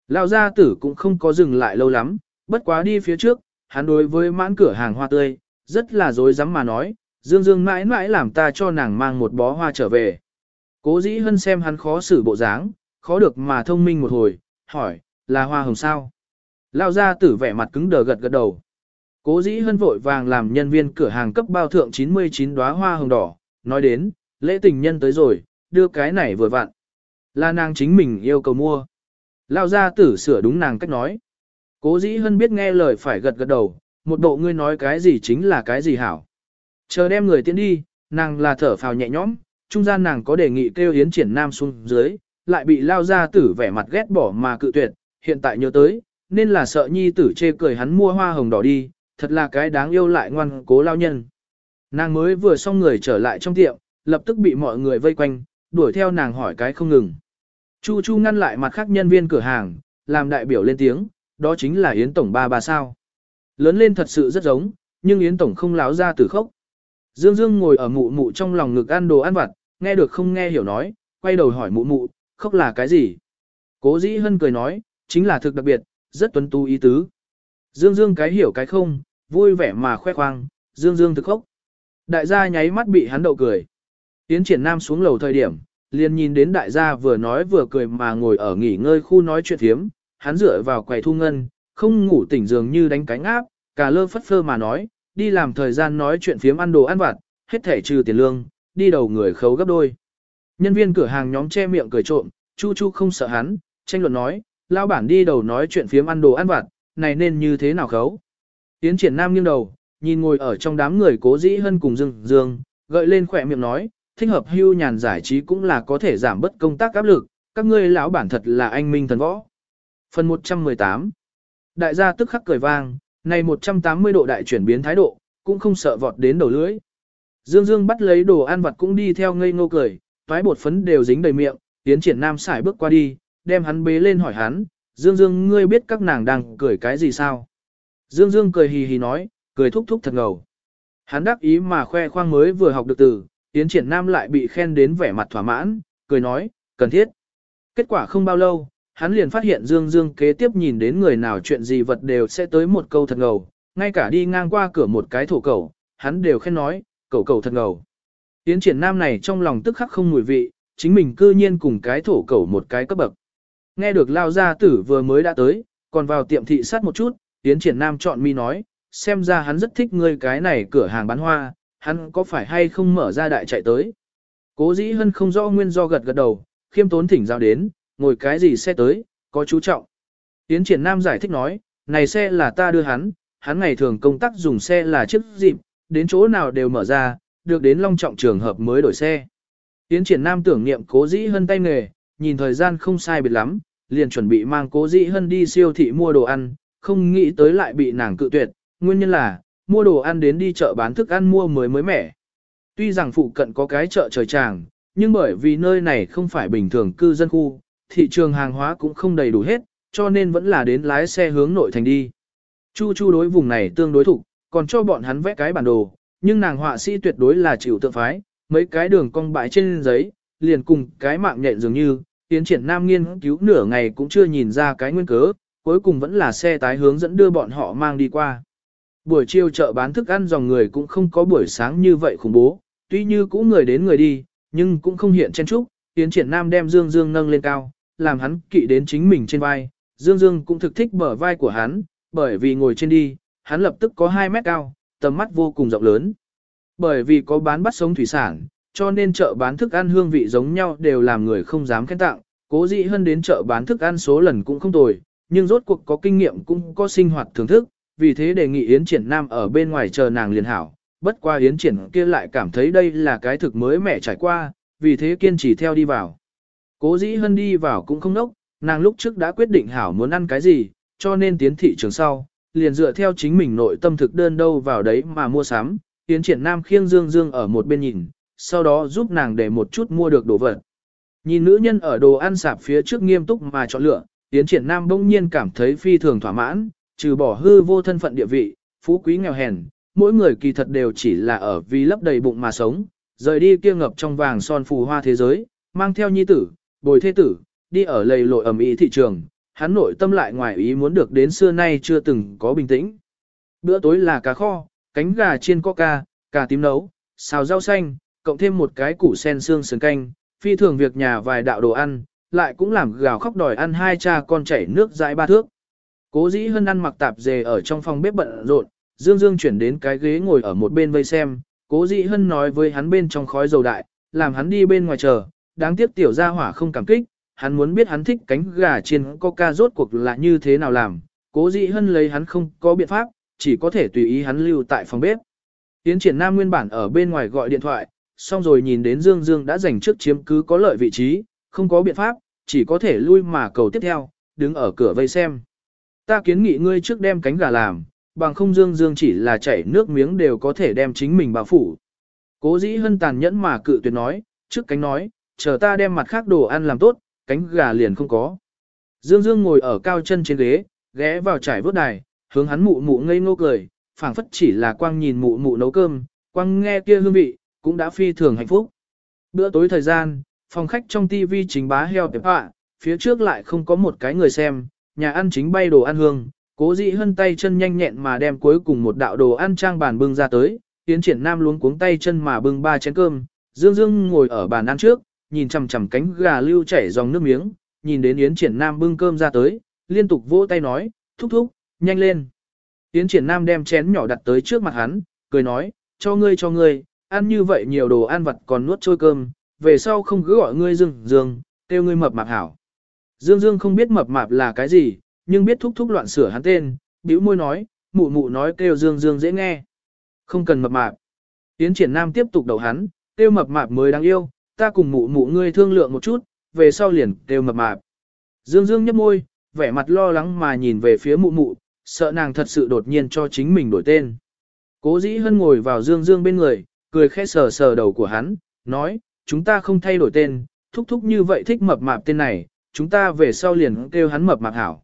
A: Lao gia tử cũng không có dừng lại lâu lắm, bất quá đi phía trước, hắn đối với mãn cửa hàng hoa tươi, rất là dối rắm mà nói, Dương Dương mãi mãi làm ta cho nàng mang một bó hoa trở về. Cố dĩ hân xem hắn khó xử bộ dáng, khó được mà thông minh một hồi, hỏi, là hoa hồng sao? Lao gia tử vẻ mặt cứng đờ gật gật đầu. Cố dĩ hân vội vàng làm nhân viên cửa hàng cấp bao thượng 99 đóa hoa hồng đỏ, nói đến, lễ tình nhân tới rồi, đưa cái này vừa vặn. Là nàng chính mình yêu cầu mua. Lao gia tử sửa đúng nàng cách nói. Cố dĩ hân biết nghe lời phải gật gật đầu, một bộ ngươi nói cái gì chính là cái gì hảo. Chờ đem người tiến đi, nàng là thở phào nhẹ nhõm, trung gian nàng có đề nghị kêu Yến triển nam xuống dưới, lại bị lao gia tử vẻ mặt ghét bỏ mà cự tuyệt, hiện tại nhớ tới, nên là sợ nhi tử chê cười hắn mua hoa hồng đỏ đi, thật là cái đáng yêu lại ngoan cố lao nhân. Nàng mới vừa xong người trở lại trong tiệm, lập tức bị mọi người vây quanh, đuổi theo nàng hỏi cái không ngừng. Chu Chu ngăn lại mặt khác nhân viên cửa hàng, làm đại biểu lên tiếng, đó chính là Yến Tổng ba bà sao. Lớn lên thật sự rất giống, nhưng Yến Tổng không láo ra từ khốc. Dương Dương ngồi ở mụ mụ trong lòng ngực ăn đồ ăn vặt, nghe được không nghe hiểu nói, quay đầu hỏi mụ mụ, khóc là cái gì? Cố dĩ hân cười nói, chính là thực đặc biệt, rất tuấn tu ý tứ. Dương Dương cái hiểu cái không, vui vẻ mà khoe khoang, Dương Dương thực khóc. Đại gia nháy mắt bị hắn đậu cười. Yến triển nam xuống lầu thời điểm, liền nhìn đến đại gia vừa nói vừa cười mà ngồi ở nghỉ ngơi khu nói chuyện thiếm, hắn dựa vào quầy thu ngân, không ngủ tỉnh dường như đánh cánh áp, cả lơ phất phơ mà nói, đi làm thời gian nói chuyện phiếm ăn đồ ăn vặt, hết thể trừ tiền lương, đi đầu người khấu gấp đôi. Nhân viên cửa hàng nhóm che miệng cười trộm, Chu Chu không sợ hắn, tranh luận nói, lao bản đi đầu nói chuyện phiếm ăn đồ ăn vặt, này nên như thế nào khấu. Tiến triển nam nghiêng đầu, nhìn ngồi ở trong đám người cố dĩ hân cùng dương dương, gợi lên khỏe miệng nói, thích hợp hưu nhàn giải trí cũng là có thể giảm bớt công tác áp lực, các ngươi lão bản thật là anh minh thần võ. Phần 118 Đại gia tức khắc cười vang, này 180 độ đại chuyển biến thái độ, cũng không sợ vọt đến đầu lưỡi. Dương Dương bắt lấy đồ ăn vặt cũng đi theo ngây ngô cười, toái bột phấn đều dính đầy miệng, tiến triển nam xài bước qua đi, đem hắn bế lên hỏi hắn, Dương Dương ngươi biết các nàng đang cười cái gì sao? Dương Dương cười hì hì nói, cười thúc thúc thật ngầu. Hắn đắc ý mà khoe khoang mới vừa học được từ, Yến Triển Nam lại bị khen đến vẻ mặt thỏa mãn, cười nói, cần thiết. Kết quả không bao lâu, hắn liền phát hiện Dương Dương kế tiếp nhìn đến người nào chuyện gì vật đều sẽ tới một câu thật ngầu, ngay cả đi ngang qua cửa một cái thổ cầu, hắn đều khen nói, cầu cầu thật ngầu. Yến Triển Nam này trong lòng tức khắc không mùi vị, chính mình cư nhiên cùng cái thổ cầu một cái cấp bậc. Nghe được lao gia tử vừa mới đã tới, còn vào tiệm thị sát một chút, Yến Triển Nam chọn mi nói, xem ra hắn rất thích ngươi cái này cửa hàng bán hoa, hắn có phải hay không mở ra đại chạy tới. Cố dĩ hân không rõ nguyên do gật gật đầu, khiêm tốn thỉnh giao đến, ngồi cái gì xe tới, có chú trọng. Tiến Triển Nam giải thích nói, này xe là ta đưa hắn, hắn ngày thường công tác dùng xe là chiếc dịp, đến chỗ nào đều mở ra, được đến long trọng trường hợp mới đổi xe. Tiến Triển Nam tưởng niệm cố dĩ hân tay nghề, nhìn thời gian không sai biệt lắm, liền chuẩn bị mang cố dĩ hân đi siêu thị mua đồ ăn, không nghĩ tới lại bị nàng cự tuyệt, nguyên nhân là, mua đồ ăn đến đi chợ bán thức ăn mua mới mới mẻ. Tuy rằng phụ cận có cái chợ trời tràng, nhưng bởi vì nơi này không phải bình thường cư dân khu, thị trường hàng hóa cũng không đầy đủ hết, cho nên vẫn là đến lái xe hướng nội thành đi. Chu Chu đối vùng này tương đối thủ, còn cho bọn hắn vẽ cái bản đồ, nhưng nàng họa sĩ tuyệt đối là chịu tượng phái, mấy cái đường cong bãi trên giấy, liền cùng cái mạng nhện dường như, tiến triển nam nghiên cứu nửa ngày cũng chưa nhìn ra cái nguyên cớ, cuối cùng vẫn là xe tái hướng dẫn đưa bọn họ mang đi qua. Buổi chiều chợ bán thức ăn dòng người cũng không có buổi sáng như vậy khủng bố, tuy như cũ người đến người đi, nhưng cũng không hiện chen trúc, tiến triển nam đem Dương Dương nâng lên cao, làm hắn kỵ đến chính mình trên vai, Dương Dương cũng thực thích bờ vai của hắn, bởi vì ngồi trên đi, hắn lập tức có 2 mét cao, tầm mắt vô cùng rộng lớn. Bởi vì có bán bắt sống thủy sản, cho nên chợ bán thức ăn hương vị giống nhau đều làm người không dám khen tặng, cố dị hơn đến chợ bán thức ăn số lần cũng không tồi, nhưng rốt cuộc có kinh nghiệm cũng có sinh hoạt thưởng thức, vì thế đề nghị Yến Triển Nam ở bên ngoài chờ nàng liền hảo, bất qua Yến Triển kia lại cảm thấy đây là cái thực mới mẻ trải qua, vì thế kiên trì theo đi vào. Cố dĩ hân đi vào cũng không nốc, nàng lúc trước đã quyết định hảo muốn ăn cái gì, cho nên tiến thị trường sau, liền dựa theo chính mình nội tâm thực đơn đâu vào đấy mà mua sắm, Yến Triển Nam khiêng Dương Dương ở một bên nhìn, sau đó giúp nàng để một chút mua được đồ vật. Nhìn nữ nhân ở đồ ăn sạp phía trước nghiêm túc mà chọn lựa, Yến Triển Nam bỗng nhiên cảm thấy phi thường thỏa mãn, trừ bỏ hư vô thân phận địa vị, phú quý nghèo hèn, mỗi người kỳ thật đều chỉ là ở vì lấp đầy bụng mà sống, rời đi kia ngập trong vàng son phù hoa thế giới, mang theo nhi tử, bồi thế tử, đi ở lầy lội ẩm ý thị trường, hắn nội tâm lại ngoài ý muốn được đến xưa nay chưa từng có bình tĩnh. Bữa tối là cá kho, cánh gà chiên coca, cà tím nấu, xào rau xanh, cộng thêm một cái củ sen xương sườn canh, phi thường việc nhà vài đạo đồ ăn, lại cũng làm gào khóc đòi ăn hai cha con chảy nước dãi ba thước. Cố dĩ hân ăn mặc tạp dề ở trong phòng bếp bận rộn, Dương Dương chuyển đến cái ghế ngồi ở một bên vây xem, cố dĩ hân nói với hắn bên trong khói dầu đại, làm hắn đi bên ngoài chờ, đáng tiếc tiểu gia hỏa không cảm kích, hắn muốn biết hắn thích cánh gà chiên coca rốt cuộc là như thế nào làm, cố dĩ hân lấy hắn không có biện pháp, chỉ có thể tùy ý hắn lưu tại phòng bếp. Tiến triển nam nguyên bản ở bên ngoài gọi điện thoại, xong rồi nhìn đến Dương Dương đã giành trước chiếm cứ có lợi vị trí, không có biện pháp, chỉ có thể lui mà cầu tiếp theo, đứng ở cửa vây xem. Ta kiến nghị ngươi trước đem cánh gà làm, bằng không Dương Dương chỉ là chảy nước miếng đều có thể đem chính mình bao phủ. Cố dĩ hân tàn nhẫn mà cự tuyệt nói, trước cánh nói, chờ ta đem mặt khác đồ ăn làm tốt, cánh gà liền không có. Dương Dương ngồi ở cao chân trên ghế, ghé vào trải vớt đài, hướng hắn mụ mụ ngây ngô cười, phảng phất chỉ là quang nhìn mụ mụ nấu cơm, quang nghe kia hương vị, cũng đã phi thường hạnh phúc. Bữa tối thời gian, phòng khách trong tivi chính bá heo tệp họa, phía trước lại không có một cái người xem, nhà ăn chính bay đồ ăn hương, cố dĩ hân tay chân nhanh nhẹn mà đem cuối cùng một đạo đồ ăn trang bàn bưng ra tới, tiến triển nam luống cuống tay chân mà bưng ba chén cơm, dương dương ngồi ở bàn ăn trước, nhìn chằm chằm cánh gà lưu chảy dòng nước miếng, nhìn đến Yến Triển Nam bưng cơm ra tới, liên tục vỗ tay nói, thúc thúc, nhanh lên. Yến Triển Nam đem chén nhỏ đặt tới trước mặt hắn, cười nói, cho ngươi cho ngươi, ăn như vậy nhiều đồ ăn vặt còn nuốt trôi cơm, về sau không cứ gọi ngươi dương dương, kêu ngươi mập mạp hảo. Dương Dương không biết mập mạp là cái gì, nhưng biết thúc thúc loạn sửa hắn tên, bĩu môi nói, mụ mụ nói kêu Dương Dương dễ nghe. Không cần mập mạp. Tiến Triển Nam tiếp tục đầu hắn, kêu mập mạp mới đáng yêu, ta cùng mụ mụ ngươi thương lượng một chút, về sau liền kêu mập mạp. Dương Dương nhếch môi, vẻ mặt lo lắng mà nhìn về phía mụ mụ, sợ nàng thật sự đột nhiên cho chính mình đổi tên. Cố dĩ hân ngồi vào Dương Dương bên người, cười khẽ sờ sờ đầu của hắn, nói, chúng ta không thay đổi tên, thúc thúc như vậy thích mập mạp tên này, chúng ta về sau liền kêu hắn mập mạp hảo,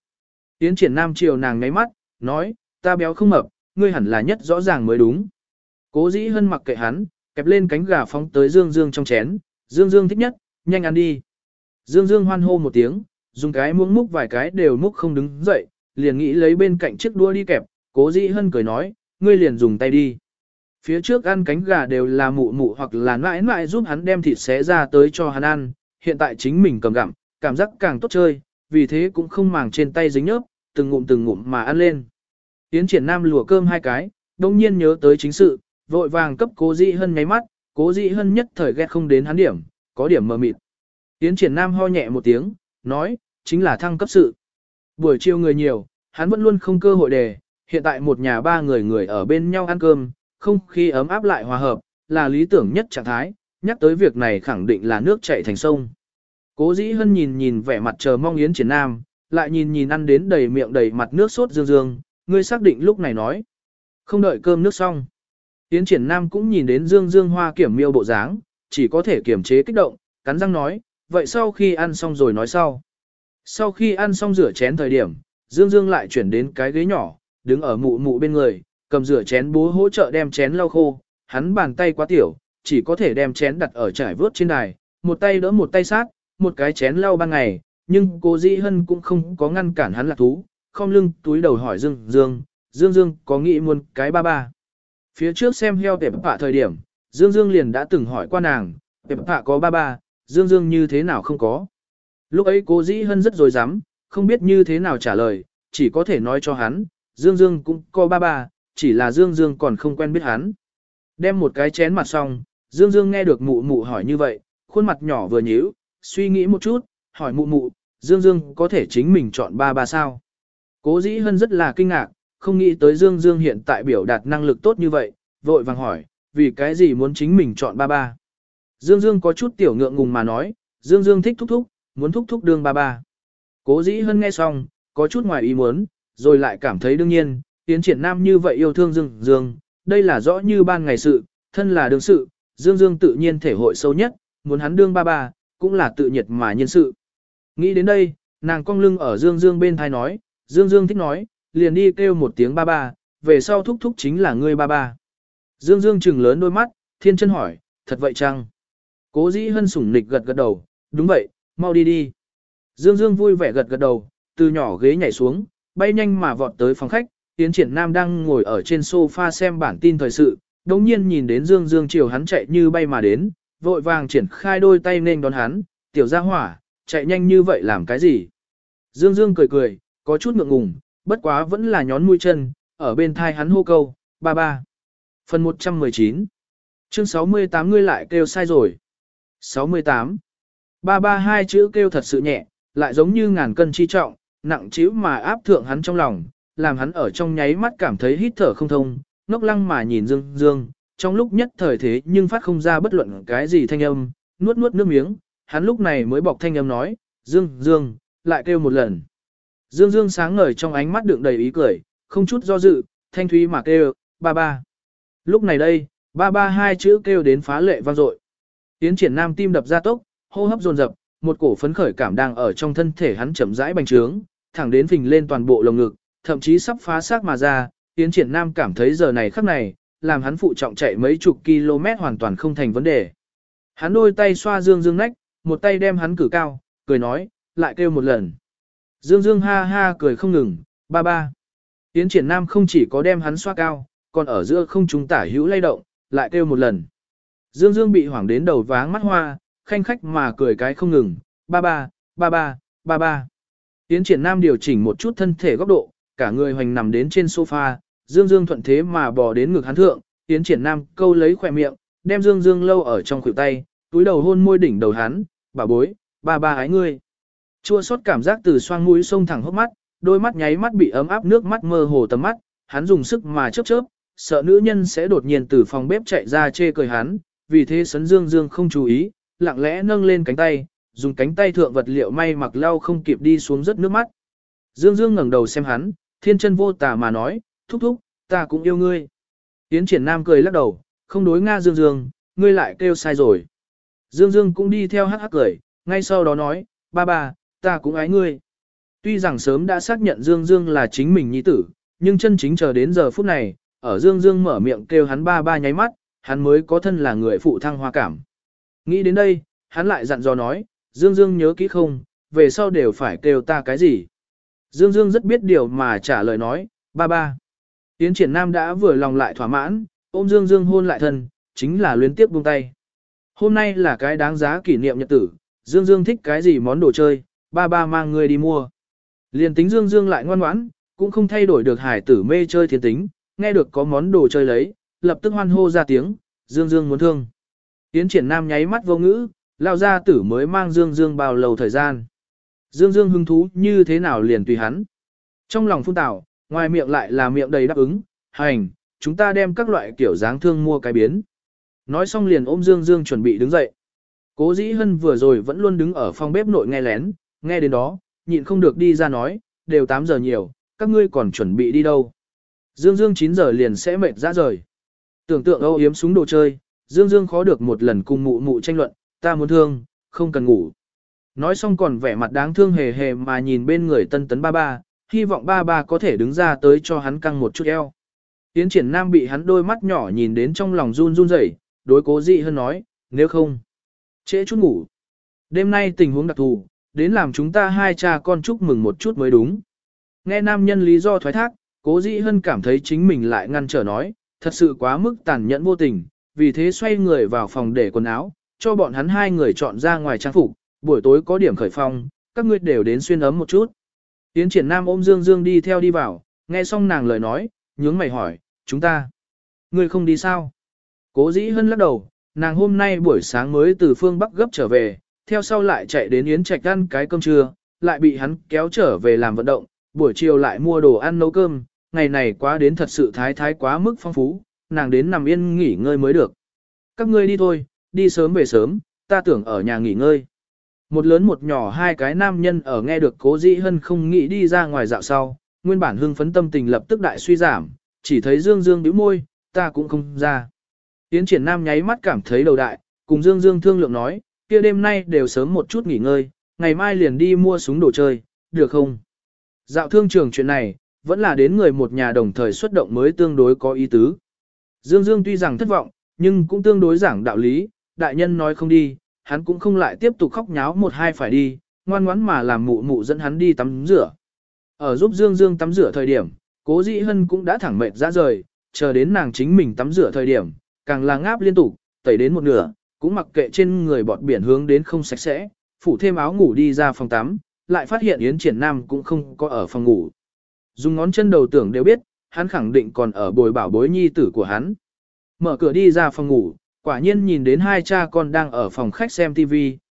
A: Yến triển nam chiều nàng ngáy mắt, nói, ta béo không mập, ngươi hẳn là nhất rõ ràng mới đúng. Cố dĩ hân mặc kệ hắn, kẹp lên cánh gà phóng tới Dương Dương trong chén, Dương Dương thích nhất, nhanh ăn đi. Dương Dương hoan hô một tiếng, dùng cái muỗng múc vài cái đều múc không đứng dậy, liền nghĩ lấy bên cạnh chiếc đua đi kẹp, cố dĩ hân cười nói, ngươi liền dùng tay đi. Phía trước ăn cánh gà đều là mụ mụ hoặc là mãi mãi giúp hắn đem thịt xé ra tới cho hắn ăn, hiện tại chính mình cầm gặm, cảm giác càng tốt chơi, vì thế cũng không màng trên tay dính nhớp, từng ngụm từng ngụm mà ăn lên. Yến triển nam lùa cơm hai cái, đông nhiên nhớ tới chính sự, vội vàng cấp cố dị hân nháy mắt, cố dị hân nhất thời ghét không đến hắn điểm, có điểm mờ mịt. Yến triển nam ho nhẹ một tiếng, nói, chính là thăng cấp sự. Buổi chiều người nhiều, hắn vẫn luôn không cơ hội đề, hiện tại một nhà ba người người ở bên nhau ăn cơm, không khí ấm áp lại hòa hợp, là lý tưởng nhất trạng thái, nhắc tới việc này khẳng định là nước chảy thành sông. Cố dĩ hân nhìn nhìn vẻ mặt chờ mong Yến triển nam, lại nhìn nhìn ăn đến đầy miệng đầy mặt nước sốt dương dương, ngươi xác định lúc này nói. Không đợi cơm nước xong. Yến triển nam cũng nhìn đến dương dương hoa kiểm miêu bộ dáng, chỉ có thể kiểm chế kích động, cắn răng nói, vậy sau khi ăn xong rồi nói sau. Sau khi ăn xong rửa chén thời điểm, Dương Dương lại chuyển đến cái ghế nhỏ, đứng ở mụ mụ bên người, cầm rửa chén bố hỗ trợ đem chén lau khô, hắn bàn tay quá tiểu, chỉ có thể đem chén đặt ở trải vớt trên đài, một tay đỡ một tay sát, một cái chén lau ban ngày, nhưng cô Dĩ Hân cũng không có ngăn cản hắn lạc thú, không lưng túi đầu hỏi Dương Dương, Dương Dương có nghĩ muốn cái ba ba. Phía trước xem heo tệp bạ thời điểm, Dương Dương liền đã từng hỏi qua nàng, tệp bạ có ba ba, Dương Dương như thế nào không có. Lúc ấy cô Dĩ Hân rất rồi dám, không biết như thế nào trả lời, chỉ có thể nói cho hắn, Dương Dương cũng có ba ba, chỉ là Dương Dương còn không quen biết hắn. Đem một cái chén mặt xong, Dương Dương nghe được mụ mụ hỏi như vậy, khuôn mặt nhỏ vừa nhíu, suy nghĩ một chút, hỏi mụ mụ, Dương Dương có thể chính mình chọn ba ba sao. Cố dĩ hân rất là kinh ngạc, không nghĩ tới Dương Dương hiện tại biểu đạt năng lực tốt như vậy, vội vàng hỏi, vì cái gì muốn chính mình chọn ba ba. Dương Dương có chút tiểu ngượng ngùng mà nói, Dương Dương thích thúc thúc, muốn thúc thúc đương ba ba. Cố dĩ hân nghe xong, có chút ngoài ý muốn, rồi lại cảm thấy đương nhiên, tiến triển nam như vậy yêu thương Dương Dương, đây là rõ như ban ngày sự, thân là đương sự, Dương Dương tự nhiên thể hội sâu nhất, muốn hắn đương ba ba, cũng là tự nhiệt mà nhân sự. Nghĩ đến đây, nàng cong lưng ở Dương Dương bên thai nói, Dương Dương thích nói, liền đi kêu một tiếng ba ba, về sau thúc thúc chính là ngươi ba ba. Dương Dương trừng lớn đôi mắt, thiên chân hỏi, thật vậy chăng? Cố dĩ hân sủng nịch gật gật đầu, đúng vậy, mau đi đi. Dương Dương vui vẻ gật gật đầu, từ nhỏ ghế nhảy xuống, bay nhanh mà vọt tới phòng khách, Tiến triển nam đang ngồi ở trên sofa xem bản tin thời sự, đồng nhiên nhìn đến Dương Dương chiều hắn chạy như bay mà đến, vội vàng triển khai đôi tay nên đón hắn, tiểu gia hỏa, chạy nhanh như vậy làm cái gì? Dương Dương cười cười, có chút ngượng ngùng, bất quá vẫn là nhón mũi chân, ở bên thai hắn hô câu, ba ba. Phần 119 Chương 68 ngươi lại kêu sai rồi. 68 Ba ba hai chữ kêu thật sự nhẹ, lại giống như ngàn cân chi trọng, nặng chiếu mà áp thượng hắn trong lòng, làm hắn ở trong nháy mắt cảm thấy hít thở không thông, ngốc lăng mà nhìn Dương Dương, trong lúc nhất thời thế nhưng phát không ra bất luận cái gì thanh âm, nuốt nuốt nước miếng, hắn lúc này mới bọc thanh âm nói, Dương, Dương, lại kêu một lần. Dương Dương sáng ngời trong ánh mắt đựng đầy ý cười, không chút do dự, thanh thúy mà kêu, ba ba. Lúc này đây, ba ba hai chữ kêu đến phá lệ vang dội. Tiến triển nam tim đập ra tốc, hô hấp dồn dập, một cổ phấn khởi cảm đang ở trong thân thể hắn chậm rãi bành trướng, thẳng đến phình lên toàn bộ lồng ngực, thậm chí sắp phá xác mà ra, Tiến triển nam cảm thấy giờ này khắc này, làm hắn phụ trọng chạy mấy chục km hoàn toàn không thành vấn đề. Hắn đôi tay xoa Dương Dương nách, một tay đem hắn cử cao, cười nói, lại kêu một lần. Dương Dương ha ha cười không ngừng, ba ba. Tiến triển nam không chỉ có đem hắn xoa cao, còn ở giữa không trung tả hữu lay động, lại kêu một lần. Dương Dương bị hoảng đến đầu váng mắt hoa, khanh khách mà cười cái không ngừng, ba ba, ba ba, ba ba. Tiến triển nam điều chỉnh một chút thân thể góc độ, cả người hoành nằm đến trên sofa, Dương Dương thuận thế mà bò đến ngực hắn thượng, tiến triển nam câu lấy khỏe miệng, đem Dương Dương lâu ở trong khuỷu tay, túi đầu hôn môi đỉnh đầu hắn, bà bối, ba ba ái ngươi. Chua xót cảm giác từ xoang mũi sông thẳng hốc mắt, đôi mắt nháy mắt bị ấm áp nước mắt mơ hồ tầm mắt, hắn dùng sức mà chớp chớp, sợ nữ nhân sẽ đột nhiên từ phòng bếp chạy ra chê cười hắn, vì thế sấn Dương Dương không chú ý, lặng lẽ nâng lên cánh tay, dùng cánh tay thượng vật liệu may mặc lau không kịp đi xuống rất nước mắt. Dương Dương ngẩng đầu xem hắn, thiên chân vô tà mà nói, thúc thúc, ta cũng yêu ngươi. Yến triển nam cười lắc đầu, không đối Nga Dương Dương, ngươi lại kêu sai rồi. Dương Dương cũng đi theo hắc hắc cười, ngay sau đó nói, ba ba, ta cũng ái ngươi. Tuy rằng sớm đã xác nhận Dương Dương là chính mình nhi tử, nhưng chân chính chờ đến giờ phút này, ở Dương Dương mở miệng kêu hắn ba ba nháy mắt, hắn mới có thân là người phụ thăng hoa cảm. Nghĩ đến đây, hắn lại dặn dò nói, Dương Dương nhớ kỹ không, về sau đều phải kêu ta cái gì. Dương Dương rất biết điều mà trả lời nói, ba ba. Yến triển nam đã vừa lòng lại thỏa mãn, ôm Dương Dương hôn lại thân, chính là luyến tiếp buông tay. Hôm nay là cái đáng giá kỷ niệm nhật tử, Dương Dương thích cái gì món đồ chơi, ba ba mang người đi mua. Liền tính Dương Dương lại ngoan ngoãn, cũng không thay đổi được hải tử mê chơi thiên tính, nghe được có món đồ chơi lấy, lập tức hoan hô ra tiếng, Dương Dương muốn thương. Yến triển nam nháy mắt vô ngữ, lao ra tử mới mang Dương Dương bao lâu thời gian. Dương Dương hứng thú như thế nào liền tùy hắn. Trong lòng phun tảo, ngoài miệng lại là miệng đầy đáp ứng, hành, chúng ta đem các loại kiểu dáng thương mua cái biến. Nói xong liền ôm Dương Dương chuẩn bị đứng dậy. Cố dĩ hân vừa rồi vẫn luôn đứng ở phòng bếp nội nghe lén, nghe đến đó, nhịn không được đi ra nói, đều 8 giờ nhiều, các ngươi còn chuẩn bị đi đâu. Dương Dương 9 giờ liền sẽ mệt ra rời. Tưởng tượng âu yếm súng đồ chơi, Dương Dương khó được một lần cùng mụ mụ tranh luận, ta muốn thương, không cần ngủ. Nói xong còn vẻ mặt đáng thương hề hề mà nhìn bên người tân tấn ba ba, hy vọng ba ba có thể đứng ra tới cho hắn căng một chút eo. Tiến triển nam bị hắn đôi mắt nhỏ nhìn đến trong lòng run run rẩy, đối cố dị hơn nói, nếu không, trễ chút ngủ. Đêm nay tình huống đặc thù, đến làm chúng ta hai cha con chúc mừng một chút mới đúng. Nghe nam nhân lý do thoái thác, cố dị hơn cảm thấy chính mình lại ngăn trở nói, thật sự quá mức tàn nhẫn vô tình, vì thế xoay người vào phòng để quần áo, cho bọn hắn hai người chọn ra ngoài trang phục, buổi tối có điểm khởi phong, các ngươi đều đến xuyên ấm một chút. Tiến triển nam ôm Dương Dương đi theo đi vào, nghe xong nàng lời nói, nhướng mày hỏi, chúng ta, ngươi không đi sao? Cố dĩ hân lắc đầu, nàng hôm nay buổi sáng mới từ phương Bắc gấp trở về, theo sau lại chạy đến Yến Trạch ăn cái cơm trưa, lại bị hắn kéo trở về làm vận động, buổi chiều lại mua đồ ăn nấu cơm, ngày này quá đến thật sự thái thái quá mức phong phú, nàng đến nằm yên nghỉ ngơi mới được. Các ngươi đi thôi, đi sớm về sớm, ta tưởng ở nhà nghỉ ngơi. Một lớn một nhỏ hai cái nam nhân ở nghe được cố dĩ hân không nghĩ đi ra ngoài dạo sau, nguyên bản hưng phấn tâm tình lập tức đại suy giảm, chỉ thấy Dương Dương bĩu môi, ta cũng không ra. Tiến triển nam nháy mắt cảm thấy đầu đại, cùng Dương Dương thương lượng nói, kia đêm nay đều sớm một chút nghỉ ngơi, ngày mai liền đi mua súng đồ chơi, được không? Dạo thương trường chuyện này, vẫn là đến người một nhà đồng thời xuất động mới tương đối có ý tứ. Dương Dương tuy rằng thất vọng, nhưng cũng tương đối giảng đạo lý, đại nhân nói không đi, hắn cũng không lại tiếp tục khóc nháo một hai phải đi, ngoan ngoãn mà làm mụ mụ dẫn hắn đi tắm rửa. Ở giúp Dương Dương tắm rửa thời điểm, cố dĩ hân cũng đã thẳng mệt ra rời, chờ đến nàng chính mình tắm rửa thời điểm, càng là ngáp liên tục, tẩy đến một nửa, cũng mặc kệ trên người bọt biển hướng đến không sạch sẽ, phủ thêm áo ngủ đi ra phòng tắm, lại phát hiện Yến Triển Nam cũng không có ở phòng ngủ. Dùng ngón chân đầu tưởng đều biết, hắn khẳng định còn ở bồi bảo bối nhi tử của hắn. Mở cửa đi ra phòng ngủ, quả nhiên nhìn đến hai cha con đang ở phòng khách xem TV,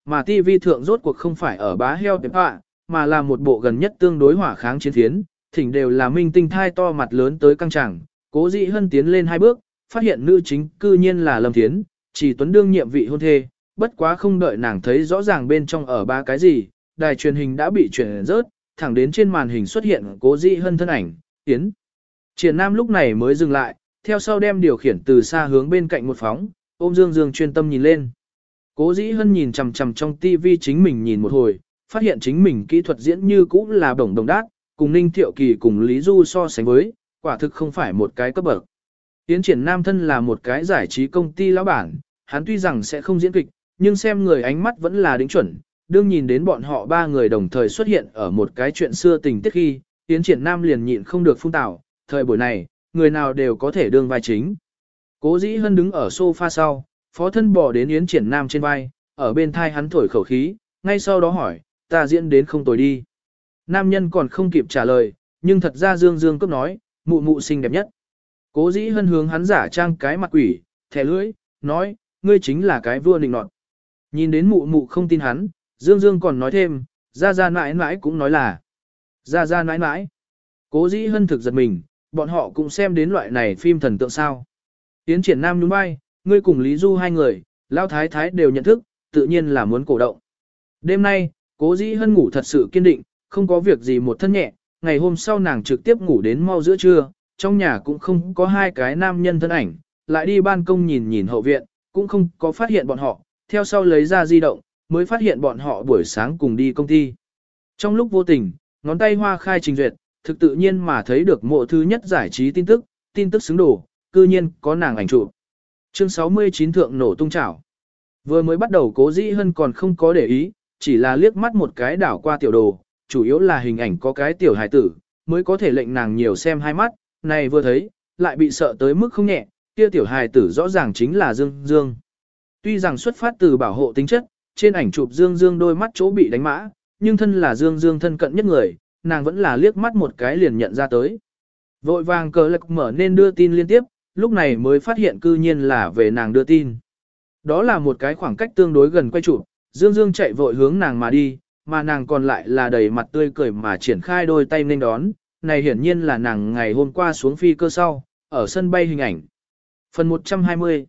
A: mà TV thượng rốt cuộc không phải ở bá heo tệp họa, mà là một bộ gần nhất tương đối hỏa kháng chiến thiến, thỉnh đều là minh tinh thai to mặt lớn tới căng chẳng, cố dị hân tiến lên hai bước, phát hiện nữ chính cư nhiên là Lâm Thiến, chỉ tuấn đương nhiệm vị hôn thê, bất quá không đợi nàng thấy rõ ràng bên trong ở ba cái gì, đài truyền hình đã bị chuyển rớt, thẳng đến trên màn hình xuất hiện cố dị hân thân ảnh, tiến. Triển Nam lúc này mới dừng lại, theo sau đem điều khiển từ xa hướng bên cạnh một phóng, ôm Dương Dương chuyên tâm nhìn lên. Cố dĩ hân nhìn chằm chằm trong tivi chính mình nhìn một hồi, phát hiện chính mình kỹ thuật diễn như cũ là đồng đồng đát, cùng Ninh Thiệu Kỳ cùng Lý Du so sánh với, quả thực không phải một cái cấp bậc. Tiến triển nam thân là một cái giải trí công ty lão bản, hắn tuy rằng sẽ không diễn kịch, nhưng xem người ánh mắt vẫn là đính chuẩn, đương nhìn đến bọn họ ba người đồng thời xuất hiện ở một cái chuyện xưa tình tiết khi, tiến triển nam liền nhịn không được phun tảo, thời buổi này, người nào đều có thể đương vai chính. Cố dĩ hân đứng ở sofa sau, phó thân bò đến yến triển nam trên vai, ở bên thai hắn thổi khẩu khí, ngay sau đó hỏi, ta diễn đến không tồi đi. Nam nhân còn không kịp trả lời, nhưng thật ra dương dương cấp nói, mụ mụ xinh đẹp nhất. Cố dĩ hân hướng hắn giả trang cái mặt quỷ, thẻ lưỡi, nói, ngươi chính là cái vua nịnh nọt. Nhìn đến mụ mụ không tin hắn, dương dương còn nói thêm, ra ra mãi mãi cũng nói là, ra ra mãi mãi. Cố dĩ hân thực giật mình, bọn họ cũng xem đến loại này phim thần tượng sao. Tiến triển nam nhún vai, ngươi cùng Lý Du hai người, Lao Thái Thái đều nhận thức, tự nhiên là muốn cổ động. Đêm nay, cố dĩ hân ngủ thật sự kiên định, không có việc gì một thân nhẹ, ngày hôm sau nàng trực tiếp ngủ đến mau giữa trưa, trong nhà cũng không có hai cái nam nhân thân ảnh, lại đi ban công nhìn nhìn hậu viện, cũng không có phát hiện bọn họ, theo sau lấy ra di động, mới phát hiện bọn họ buổi sáng cùng đi công ty. Trong lúc vô tình, Ngón tay hoa khai trình duyệt, thực tự nhiên mà thấy được mộ thứ nhất giải trí tin tức, tin tức xứng đổ, cư nhiên có nàng ảnh chụp. Chương 69 thượng nổ tung chảo. Vừa mới bắt đầu cố dĩ hân còn không có để ý, chỉ là liếc mắt một cái đảo qua tiểu đồ, chủ yếu là hình ảnh có cái tiểu hài tử, mới có thể lệnh nàng nhiều xem hai mắt, này vừa thấy, lại bị sợ tới mức không nhẹ, kia tiểu hài tử rõ ràng chính là Dương Dương. Tuy rằng xuất phát từ bảo hộ tính chất, trên ảnh chụp Dương Dương đôi mắt chỗ bị đánh mã, nhưng thân là Dương Dương thân cận nhất người, nàng vẫn là liếc mắt một cái liền nhận ra tới. Vội vàng cờ lực mở nên đưa tin liên tiếp, lúc này mới phát hiện cư nhiên là về nàng đưa tin. Đó là một cái khoảng cách tương đối gần quay chụp, Dương Dương chạy vội hướng nàng mà đi, mà nàng còn lại là đầy mặt tươi cười mà triển khai đôi tay nên đón, này hiển nhiên là nàng ngày hôm qua xuống phi cơ sau, ở sân bay hình ảnh. Phần 120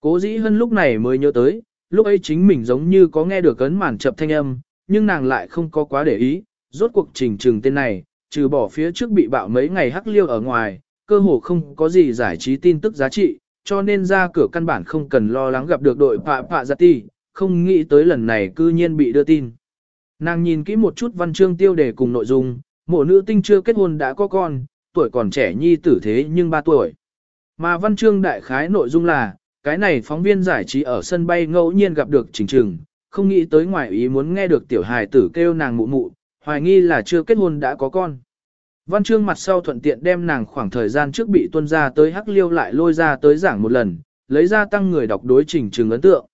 A: Cố dĩ hơn lúc này mới nhớ tới, lúc ấy chính mình giống như có nghe được cấn màn chập thanh âm, nhưng nàng lại không có quá để ý, rốt cuộc trình trừng tên này, trừ bỏ phía trước bị bạo mấy ngày hắc liêu ở ngoài, cơ hồ không có gì giải trí tin tức giá trị, cho nên ra cửa căn bản không cần lo lắng gặp được đội pạ pạ giặt ti, không nghĩ tới lần này cư nhiên bị đưa tin. Nàng nhìn kỹ một chút văn chương tiêu đề cùng nội dung, mộ nữ tinh chưa kết hôn đã có con, tuổi còn trẻ nhi tử thế nhưng 3 tuổi. Mà văn chương đại khái nội dung là, cái này phóng viên giải trí ở sân bay ngẫu nhiên gặp được trình trừng, không nghĩ tới ngoài ý muốn nghe được tiểu hài tử kêu nàng mụ mụ, hoài nghi là chưa kết hôn đã có con. Văn chương mặt sau thuận tiện đem nàng khoảng thời gian trước bị tuân ra tới hắc liêu lại lôi ra tới giảng một lần, lấy ra tăng người đọc đối trình trường ấn tượng.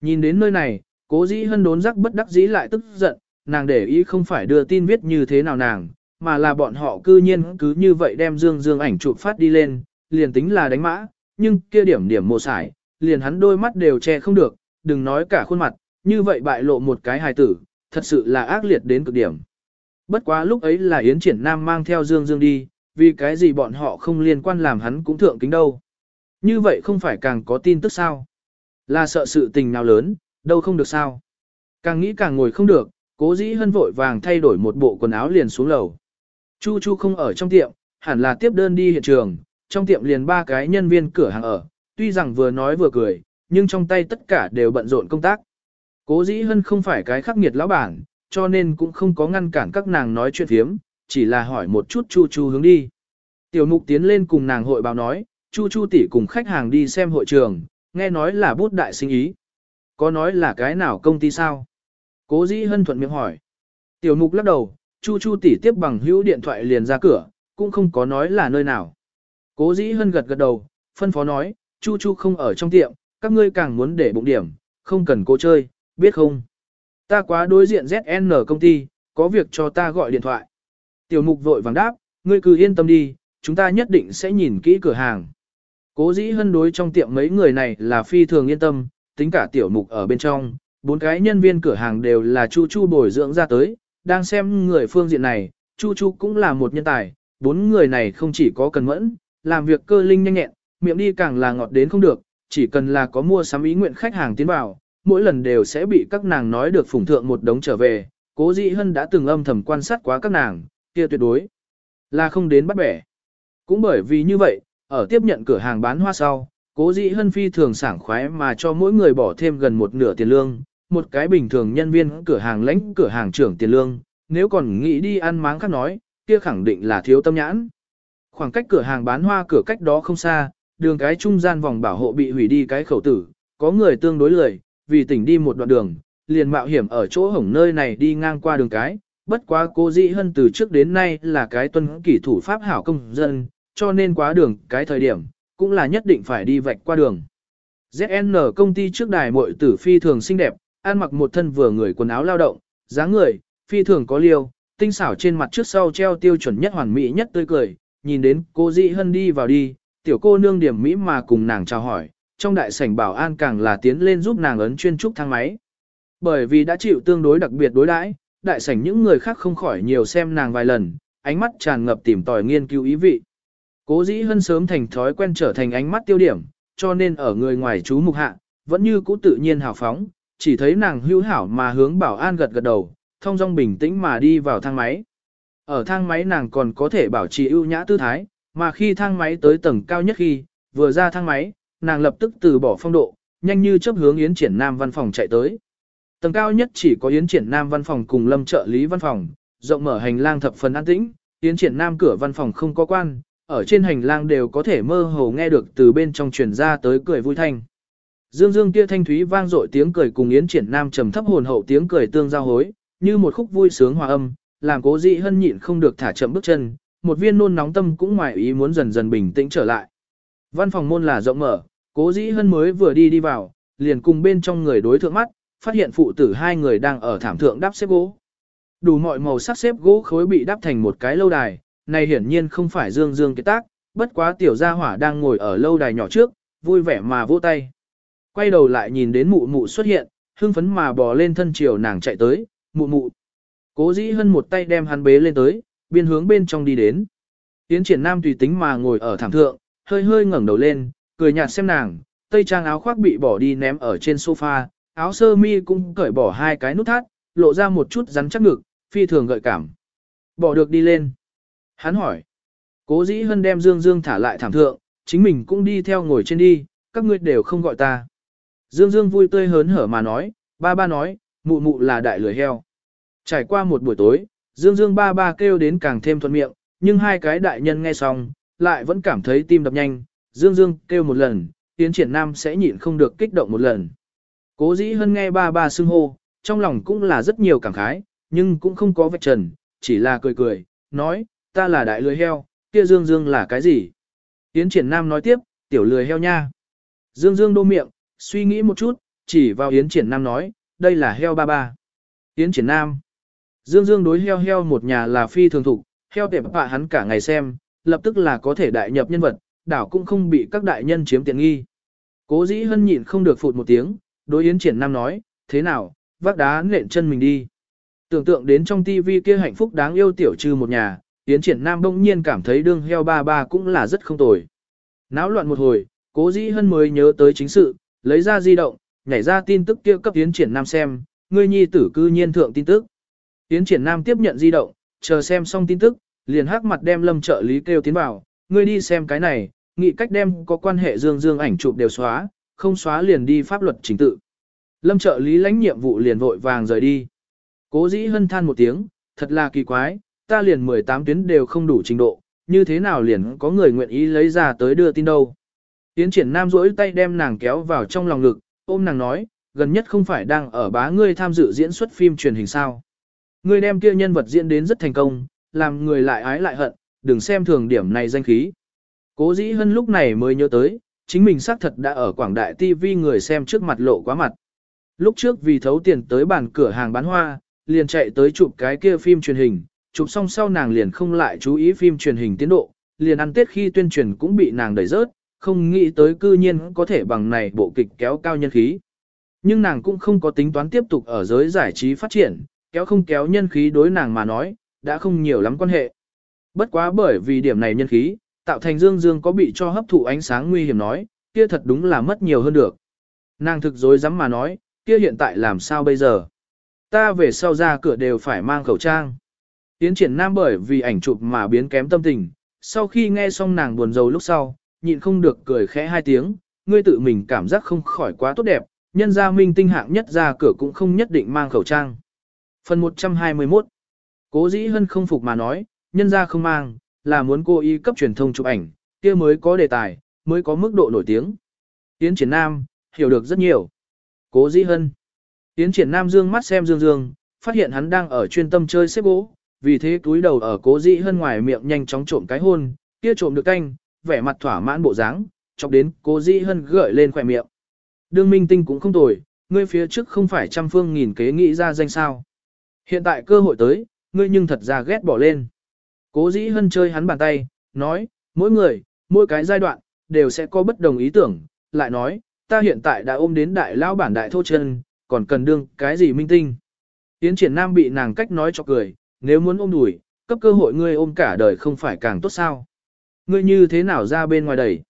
A: Nhìn đến nơi này, cố dĩ hân đốn rắc bất đắc dĩ lại tức giận, nàng để ý không phải đưa tin viết như thế nào nàng, mà là bọn họ cư nhiên cứ như vậy đem dương dương ảnh chụp phát đi lên, liền tính là đánh mã, nhưng kia điểm điểm mồ sải, liền hắn đôi mắt đều che không được, đừng nói cả khuôn mặt, như vậy bại lộ một cái hài tử, thật sự là ác liệt đến cực điểm. Bất quá lúc ấy là Yến Triển Nam mang theo Dương Dương đi, vì cái gì bọn họ không liên quan làm hắn cũng thượng kính đâu. Như vậy không phải càng có tin tức sao? Là sợ sự tình nào lớn, đâu không được sao? Càng nghĩ càng ngồi không được, cố dĩ hân vội vàng thay đổi một bộ quần áo liền xuống lầu. Chu Chu không ở trong tiệm, hẳn là tiếp đơn đi hiện trường, trong tiệm liền ba cái nhân viên cửa hàng ở, tuy rằng vừa nói vừa cười, nhưng trong tay tất cả đều bận rộn công tác. Cố dĩ hân không phải cái khắc nghiệt lão bản, cho nên cũng không có ngăn cản các nàng nói chuyện phiếm, chỉ là hỏi một chút Chu Chu hướng đi. Tiểu mục tiến lên cùng nàng hội báo nói, Chu Chu tỷ cùng khách hàng đi xem hội trường, nghe nói là bút đại sinh ý. Có nói là cái nào công ty sao? Cố dĩ hân thuận miệng hỏi. Tiểu mục lắc đầu, Chu Chu tỷ tiếp bằng hữu điện thoại liền ra cửa, cũng không có nói là nơi nào. Cố dĩ hân gật gật đầu, phân phó nói, Chu Chu không ở trong tiệm, các ngươi càng muốn để bụng điểm, không cần cô chơi, biết không? Ta quá đối diện ZN công ty, có việc cho ta gọi điện thoại. Tiểu mục vội vàng đáp, ngươi cứ yên tâm đi, chúng ta nhất định sẽ nhìn kỹ cửa hàng. Cố dĩ hân đối trong tiệm mấy người này là phi thường yên tâm, tính cả tiểu mục ở bên trong, bốn cái nhân viên cửa hàng đều là Chu Chu bồi dưỡng ra tới, đang xem người phương diện này, Chu Chu cũng là một nhân tài, bốn người này không chỉ có cần mẫn, làm việc cơ linh nhanh nhẹn, miệng đi càng là ngọt đến không được, chỉ cần là có mua sắm ý nguyện khách hàng tiến vào, mỗi lần đều sẽ bị các nàng nói được phủng thượng một đống trở về, cố dĩ hân đã từng âm thầm quan sát quá các nàng, kia tuyệt đối là không đến bắt bẻ. Cũng bởi vì như vậy, ở tiếp nhận cửa hàng bán hoa sau, cố dĩ hân phi thường sảng khoái mà cho mỗi người bỏ thêm gần một nửa tiền lương, một cái bình thường nhân viên cửa hàng lãnh cửa hàng trưởng tiền lương, nếu còn nghĩ đi ăn máng khác nói, kia khẳng định là thiếu tâm nhãn. Khoảng cách cửa hàng bán hoa cửa cách đó không xa, đường cái trung gian vòng bảo hộ bị hủy đi cái khẩu tử, có người tương đối lười, vì tỉnh đi một đoạn đường, liền mạo hiểm ở chỗ hổng nơi này đi ngang qua đường cái. Bất quá cô dĩ hân từ trước đến nay là cái tuân kỷ thủ pháp hảo công dân, cho nên quá đường cái thời điểm, cũng là nhất định phải đi vạch qua đường. ZN công ty trước đài mội tử phi thường xinh đẹp, ăn mặc một thân vừa người quần áo lao động, dáng người, phi thường có liêu, tinh xảo trên mặt trước sau treo tiêu chuẩn nhất hoàn mỹ nhất tươi cười, nhìn đến cô dĩ hân đi vào đi, tiểu cô nương điểm mỹ mà cùng nàng chào hỏi, trong đại sảnh bảo an càng là tiến lên giúp nàng ấn chuyên trúc thang máy. Bởi vì đã chịu tương đối đặc biệt đối đãi, đại sảnh những người khác không khỏi nhiều xem nàng vài lần, ánh mắt tràn ngập tìm tòi nghiên cứu ý vị. Cố dĩ hân sớm thành thói quen trở thành ánh mắt tiêu điểm, cho nên ở người ngoài chú mục hạ, vẫn như cũ tự nhiên hào phóng, chỉ thấy nàng hữu hảo mà hướng bảo an gật gật đầu, thông dong bình tĩnh mà đi vào thang máy. Ở thang máy nàng còn có thể bảo trì ưu nhã tư thái, mà khi thang máy tới tầng cao nhất khi, vừa ra thang máy, nàng lập tức từ bỏ phong độ, nhanh như chấp hướng Yến Triển Nam văn phòng chạy tới. Tầng cao nhất chỉ có Yến Triển Nam văn phòng cùng Lâm trợ lý văn phòng, rộng mở hành lang thập phần an tĩnh, yến triển nam cửa văn phòng không có quan, ở trên hành lang đều có thể mơ hồ nghe được từ bên trong truyền ra tới cười vui thanh. Dương Dương kia thanh thúy vang dội tiếng cười cùng Yến Triển Nam trầm thấp hồn hậu tiếng cười tương giao hối, như một khúc vui sướng hòa âm, làm Cố dị Hân nhịn không được thả chậm bước chân, một viên nôn nóng tâm cũng ngoài ý muốn dần dần bình tĩnh trở lại. Văn phòng môn là rộng mở, Cố Dĩ Hân mới vừa đi đi vào, liền cùng bên trong người đối thượng mắt, phát hiện phụ tử hai người đang ở thảm thượng đắp xếp gỗ. Đủ mọi màu sắc xếp gỗ khối bị đắp thành một cái lâu đài, này hiển nhiên không phải Dương Dương cái tác, bất quá tiểu gia hỏa đang ngồi ở lâu đài nhỏ trước, vui vẻ mà vỗ tay. Quay đầu lại nhìn đến mụ mụ xuất hiện, hưng phấn mà bò lên thân chiều nàng chạy tới, mụ mụ. Cố dĩ hân một tay đem hắn bế lên tới, biên hướng bên trong đi đến. Tiến triển nam tùy tính mà ngồi ở thảm thượng, hơi hơi ngẩng đầu lên, cười nhạt xem nàng, tây trang áo khoác bị bỏ đi ném ở trên sofa, áo sơ mi cũng cởi bỏ hai cái nút thắt, lộ ra một chút rắn chắc ngực, phi thường gợi cảm. Bỏ được đi lên. Hắn hỏi. Cố dĩ hân đem Dương Dương thả lại thảm thượng, chính mình cũng đi theo ngồi trên đi, các ngươi đều không gọi ta. Dương Dương vui tươi hớn hở mà nói, ba ba nói, mụ mụ là đại lười heo. Trải qua một buổi tối, Dương Dương ba ba kêu đến càng thêm thuận miệng, nhưng hai cái đại nhân nghe xong, lại vẫn cảm thấy tim đập nhanh. Dương Dương kêu một lần, Yến triển nam sẽ nhịn không được kích động một lần. Cố dĩ hân nghe ba ba xưng hô, trong lòng cũng là rất nhiều cảm khái, nhưng cũng không có vạch trần, chỉ là cười cười, nói, ta là đại lười heo, kia Dương Dương là cái gì? Yến triển nam nói tiếp, tiểu lười heo nha. Dương Dương đô miệng, suy nghĩ một chút, chỉ vào Yến triển nam nói, đây là heo ba ba. Yến triển nam. Dương Dương đối heo heo một nhà là phi thường thủ, heo tệp bạ hắn cả ngày xem, lập tức là có thể đại nhập nhân vật, đảo cũng không bị các đại nhân chiếm tiện nghi. Cố dĩ hân nhịn không được phụt một tiếng, đối Yến triển nam nói, thế nào, vác đá nện chân mình đi. Tưởng tượng đến trong tivi kia hạnh phúc đáng yêu tiểu trừ một nhà, Yến triển nam bỗng nhiên cảm thấy đương heo ba ba cũng là rất không tồi. Náo loạn một hồi, cố dĩ hân mới nhớ tới chính sự, lấy ra di động, nhảy ra tin tức kia cấp Yến triển nam xem, ngươi nhi tử cư nhiên thượng tin tức. Yến triển nam tiếp nhận di động, chờ xem xong tin tức, liền hắc mặt đem lâm trợ lý kêu tiến vào, ngươi đi xem cái này, Nghị cách đem có quan hệ dương dương ảnh chụp đều xóa, không xóa liền đi pháp luật chính tự. Lâm trợ lý lãnh nhiệm vụ liền vội vàng rời đi. Cố dĩ hân than một tiếng, thật là kỳ quái, ta liền 18 tuyến đều không đủ trình độ, như thế nào liền có người nguyện ý lấy ra tới đưa tin đâu. Tiến triển nam rỗi tay đem nàng kéo vào trong lòng ngực, ôm nàng nói, gần nhất không phải đang ở bá ngươi tham dự diễn xuất phim truyền hình sao. Ngươi đem kia nhân vật diễn đến rất thành công, làm người lại ái lại hận, đừng xem thường điểm này danh khí. Cố dĩ hân lúc này mới nhớ tới, chính mình xác thật đã ở quảng đại TV người xem trước mặt lộ quá mặt. Lúc trước vì thấu tiền tới bàn cửa hàng bán hoa, liền chạy tới chụp cái kia phim truyền hình, chụp xong sau nàng liền không lại chú ý phim truyền hình tiến độ, liền ăn tết khi tuyên truyền cũng bị nàng đẩy rớt, không nghĩ tới cư nhiên có thể bằng này bộ kịch kéo cao nhân khí. Nhưng nàng cũng không có tính toán tiếp tục ở giới giải trí phát triển, kéo không kéo nhân khí đối nàng mà nói, đã không nhiều lắm quan hệ. Bất quá bởi vì điểm này nhân khí, tạo thành Dương Dương có bị cho hấp thụ ánh sáng nguy hiểm nói, kia thật đúng là mất nhiều hơn được. Nàng thực dối dám mà nói, kia hiện tại làm sao bây giờ? Ta về sau ra cửa đều phải mang khẩu trang. Tiến triển nam bởi vì ảnh chụp mà biến kém tâm tình, sau khi nghe xong nàng buồn rầu lúc sau, nhịn không được cười khẽ hai tiếng, ngươi tự mình cảm giác không khỏi quá tốt đẹp, nhân gia minh tinh hạng nhất ra cửa cũng không nhất định mang khẩu trang. Phần 121 Cố dĩ hân không phục mà nói, nhân gia không mang, là muốn cô y cấp truyền thông chụp ảnh, kia mới có đề tài, mới có mức độ nổi tiếng. Tiến triển nam, hiểu được rất nhiều. Cố dĩ hân. Tiến triển nam dương mắt xem dương dương, phát hiện hắn đang ở chuyên tâm chơi xếp gỗ, vì thế túi đầu ở cố dĩ hân ngoài miệng nhanh chóng trộm cái hôn, kia trộm được canh, vẻ mặt thỏa mãn bộ dáng, chọc đến cố dĩ hân gợi lên khỏe miệng. Đương minh tinh cũng không tồi, ngươi phía trước không phải trăm phương nghìn kế nghĩ ra danh sao. Hiện tại cơ hội tới, ngươi nhưng thật ra ghét bỏ lên. Cố dĩ hân chơi hắn bàn tay, nói, mỗi người, mỗi cái giai đoạn, đều sẽ có bất đồng ý tưởng, lại nói, ta hiện tại đã ôm đến đại lao bản đại thô chân, còn cần đương cái gì minh tinh. Tiến triển nam bị nàng cách nói cho cười, nếu muốn ôm đùi, cấp cơ hội ngươi ôm cả đời không phải càng tốt sao. Ngươi như thế nào ra bên ngoài đẩy?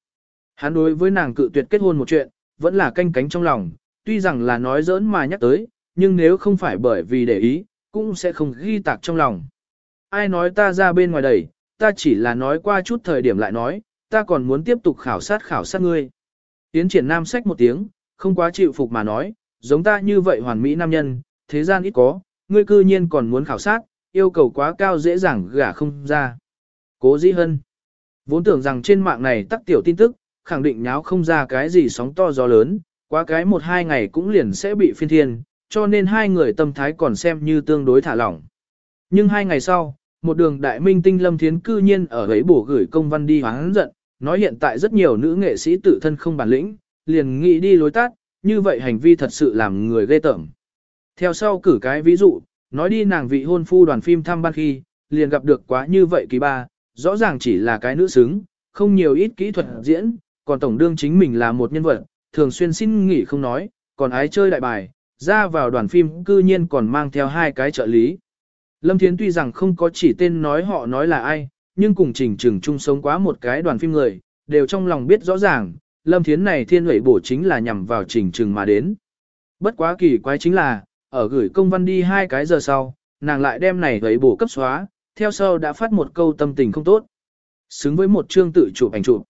A: Hắn đối với nàng cự tuyệt kết hôn một chuyện, vẫn là canh cánh trong lòng, tuy rằng là nói giỡn mà nhắc tới, nhưng nếu không phải bởi vì để ý, cũng sẽ không ghi tạc trong lòng. Ai nói ta ra bên ngoài đẩy, ta chỉ là nói qua chút thời điểm lại nói, ta còn muốn tiếp tục khảo sát khảo sát ngươi. Tiến triển nam sách một tiếng, không quá chịu phục mà nói, giống ta như vậy hoàn mỹ nam nhân, thế gian ít có, ngươi cư nhiên còn muốn khảo sát, yêu cầu quá cao dễ dàng gả không ra. Cố dĩ hân. Vốn tưởng rằng trên mạng này tắc tiểu tin tức, khẳng định nháo không ra cái gì sóng to gió lớn, quá cái một hai ngày cũng liền sẽ bị phiên thiên, cho nên hai người tâm thái còn xem như tương đối thả lỏng. Nhưng hai ngày sau, một đường đại minh tinh lâm thiến cư nhiên ở ấy bổ gửi công văn đi hoáng giận, nói hiện tại rất nhiều nữ nghệ sĩ tự thân không bản lĩnh, liền nghĩ đi lối tát, như vậy hành vi thật sự làm người ghê tởm. Theo sau cử cái ví dụ, nói đi nàng vị hôn phu đoàn phim thăm ban khi, liền gặp được quá như vậy kỳ ba, rõ ràng chỉ là cái nữ xứng, không nhiều ít kỹ thuật diễn, còn tổng đương chính mình là một nhân vật, thường xuyên xin nghỉ không nói, còn ái chơi đại bài, ra vào đoàn phim cư nhiên còn mang theo hai cái trợ lý. Lâm Thiến tuy rằng không có chỉ tên nói họ nói là ai, nhưng cùng trình trừng chung sống quá một cái đoàn phim người, đều trong lòng biết rõ ràng, Lâm Thiến này thiên huệ bổ chính là nhằm vào trình trừng mà đến. Bất quá kỳ quái chính là, ở gửi công văn đi hai cái giờ sau, nàng lại đem này huệ bổ cấp xóa, theo sau đã phát một câu tâm tình không tốt. Xứng với một chương tự chụp ảnh chụp.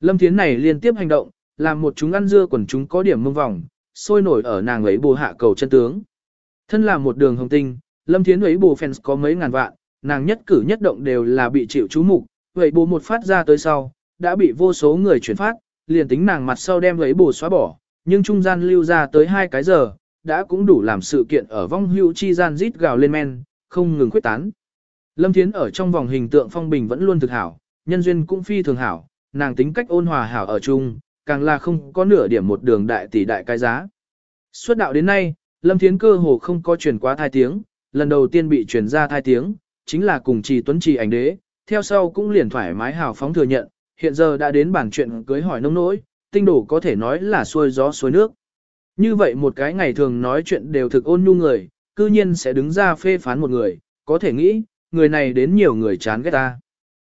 A: Lâm Thiến này liên tiếp hành động, làm một chúng ăn dưa quần chúng có điểm mông vòng, sôi nổi ở nàng ấy bù hạ cầu chân tướng. Thân là một đường hồng tinh, Lâm Thiến ấy bù fans có mấy ngàn vạn, nàng nhất cử nhất động đều là bị chịu chú mục, vậy bù một phát ra tới sau, đã bị vô số người chuyển phát, liền tính nàng mặt sau đem ấy bù xóa bỏ, nhưng trung gian lưu ra tới hai cái giờ, đã cũng đủ làm sự kiện ở vong hữu chi gian rít gào lên men, không ngừng khuyết tán. Lâm Thiến ở trong vòng hình tượng phong bình vẫn luôn thực hảo, nhân duyên cũng phi thường hảo, nàng tính cách ôn hòa hảo ở chung, càng là không có nửa điểm một đường đại tỷ đại cái giá. Xuất đạo đến nay, Lâm Thiến cơ hồ không có truyền quá thai tiếng, lần đầu tiên bị truyền ra thai tiếng, chính là cùng Trì Tuấn Trì ảnh đế, theo sau cũng liền thoải mái hào phóng thừa nhận, hiện giờ đã đến bản chuyện cưới hỏi nông nỗi, tinh đổ có thể nói là xuôi gió xuôi nước. Như vậy một cái ngày thường nói chuyện đều thực ôn nhu người, cư nhiên sẽ đứng ra phê phán một người, có thể nghĩ, người này đến nhiều người chán ghét ta.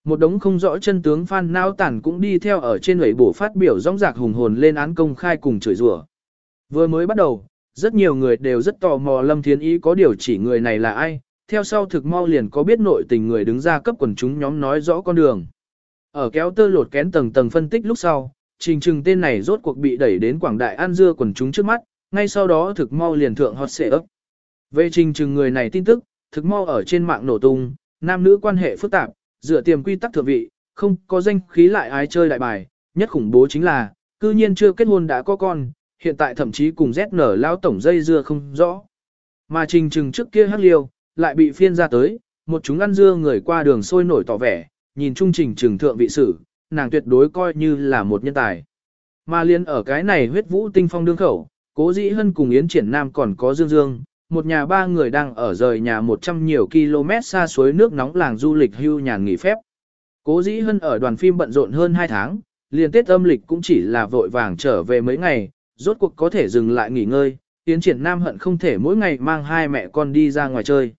A: Một đống không rõ chân tướng Phan Nao Tản cũng đi theo ở trên lưỡi bổ phát biểu rong rạc hùng hồn lên án công khai cùng chửi rủa. Vừa mới bắt đầu, rất nhiều người đều rất tò mò Lâm Thiến Ý có điều chỉ người này là ai, theo sau thực mau liền có biết nội tình người đứng ra cấp quần chúng nhóm nói rõ con đường. Ở kéo tơ lột kén tầng tầng phân tích lúc sau, trình trừng tên này rốt cuộc bị đẩy đến quảng đại an dưa quần chúng trước mắt, ngay sau đó thực mau liền thượng hot xệ ấp. Về trình trừng người này tin tức, thực mau ở trên mạng nổ tung, nam nữ quan hệ phức tạp, dựa tiềm quy tắc thượng vị, không có danh khí lại ái chơi đại bài, nhất khủng bố chính là, cư nhiên chưa kết hôn đã có con, hiện tại thậm chí cùng ZN lao tổng dây dưa không rõ. Mà trình trừng trước kia hắc liêu, lại bị phiên ra tới, một chúng ăn dưa người qua đường sôi nổi tỏ vẻ, nhìn trung trình trừng thượng vị sử, nàng tuyệt đối coi như là một nhân tài. Mà liên ở cái này huyết vũ tinh phong đương khẩu, cố dĩ hân cùng Yến Triển Nam còn có Dương Dương, một nhà ba người đang ở rời nhà 100 nhiều km xa suối nước nóng làng du lịch hưu nhàn nghỉ phép. Cố dĩ hân ở đoàn phim bận rộn hơn 2 tháng, liền tết âm lịch cũng chỉ là vội vàng trở về mấy ngày, rốt cuộc có thể dừng lại nghỉ ngơi, tiến triển nam hận không thể mỗi ngày mang hai mẹ con đi ra ngoài chơi.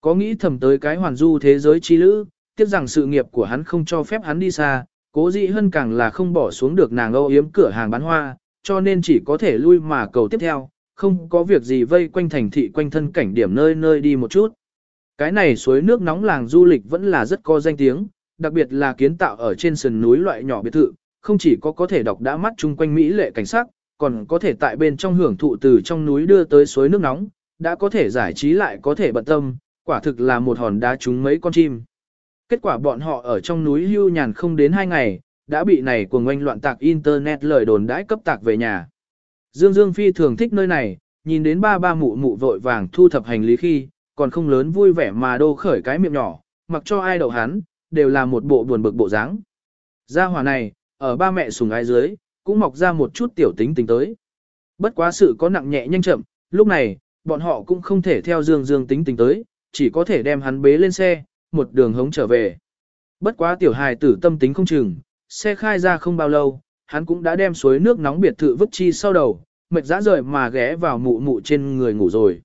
A: Có nghĩ thầm tới cái hoàn du thế giới chi lữ, tiếc rằng sự nghiệp của hắn không cho phép hắn đi xa, cố dĩ hơn càng là không bỏ xuống được nàng âu yếm cửa hàng bán hoa, cho nên chỉ có thể lui mà cầu tiếp theo, không có việc gì vây quanh thành thị quanh thân cảnh điểm nơi nơi đi một chút. Cái này suối nước nóng làng du lịch vẫn là rất có danh tiếng, đặc biệt là kiến tạo ở trên sườn núi loại nhỏ biệt thự, không chỉ có có thể đọc đã mắt chung quanh Mỹ lệ cảnh sắc, còn có thể tại bên trong hưởng thụ từ trong núi đưa tới suối nước nóng, đã có thể giải trí lại có thể bận tâm, quả thực là một hòn đá trúng mấy con chim. Kết quả bọn họ ở trong núi hưu nhàn không đến hai ngày, đã bị này của ngoanh loạn tạc internet lời đồn đãi cấp tạc về nhà. Dương Dương Phi thường thích nơi này, nhìn đến ba ba mụ mụ vội vàng thu thập hành lý khi, còn không lớn vui vẻ mà đô khởi cái miệng nhỏ, mặc cho ai đậu hắn, đều là một bộ buồn bực bộ dáng. Gia hỏa này, ở ba mẹ sùng ái dưới, cũng mọc ra một chút tiểu tính tính tới. Bất quá sự có nặng nhẹ nhanh chậm, lúc này, bọn họ cũng không thể theo Dương Dương tính tính tới, chỉ có thể đem hắn bế lên xe, một đường hống trở về. Bất quá tiểu hài tử tâm tính không chừng, xe khai ra không bao lâu, hắn cũng đã đem suối nước nóng biệt thự vứt chi sau đầu, mệt dã rời mà ghé vào mụ mụ trên người ngủ rồi.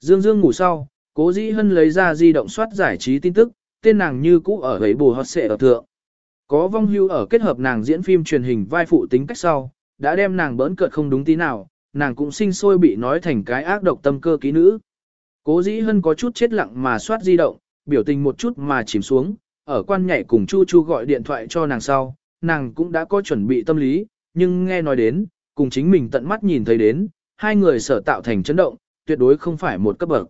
A: Dương Dương ngủ sau, cố dĩ hân lấy ra di động soát giải trí tin tức, tên nàng như cũ ở ấy bù hót xệ ở thượng. Có vong hưu ở kết hợp nàng diễn phim truyền hình vai phụ tính cách sau, đã đem nàng bỡn cợt không đúng tí nào, nàng cũng sinh sôi bị nói thành cái ác độc tâm cơ ký nữ. Cố dĩ hân có chút chết lặng mà soát di động, biểu tình một chút mà chìm xuống, ở quan nhảy cùng Chu Chu gọi điện thoại cho nàng sau, nàng cũng đã có chuẩn bị tâm lý, nhưng nghe nói đến, cùng chính mình tận mắt nhìn thấy đến, hai người sở tạo thành chấn động, tuyệt đối không phải một cấp bậc.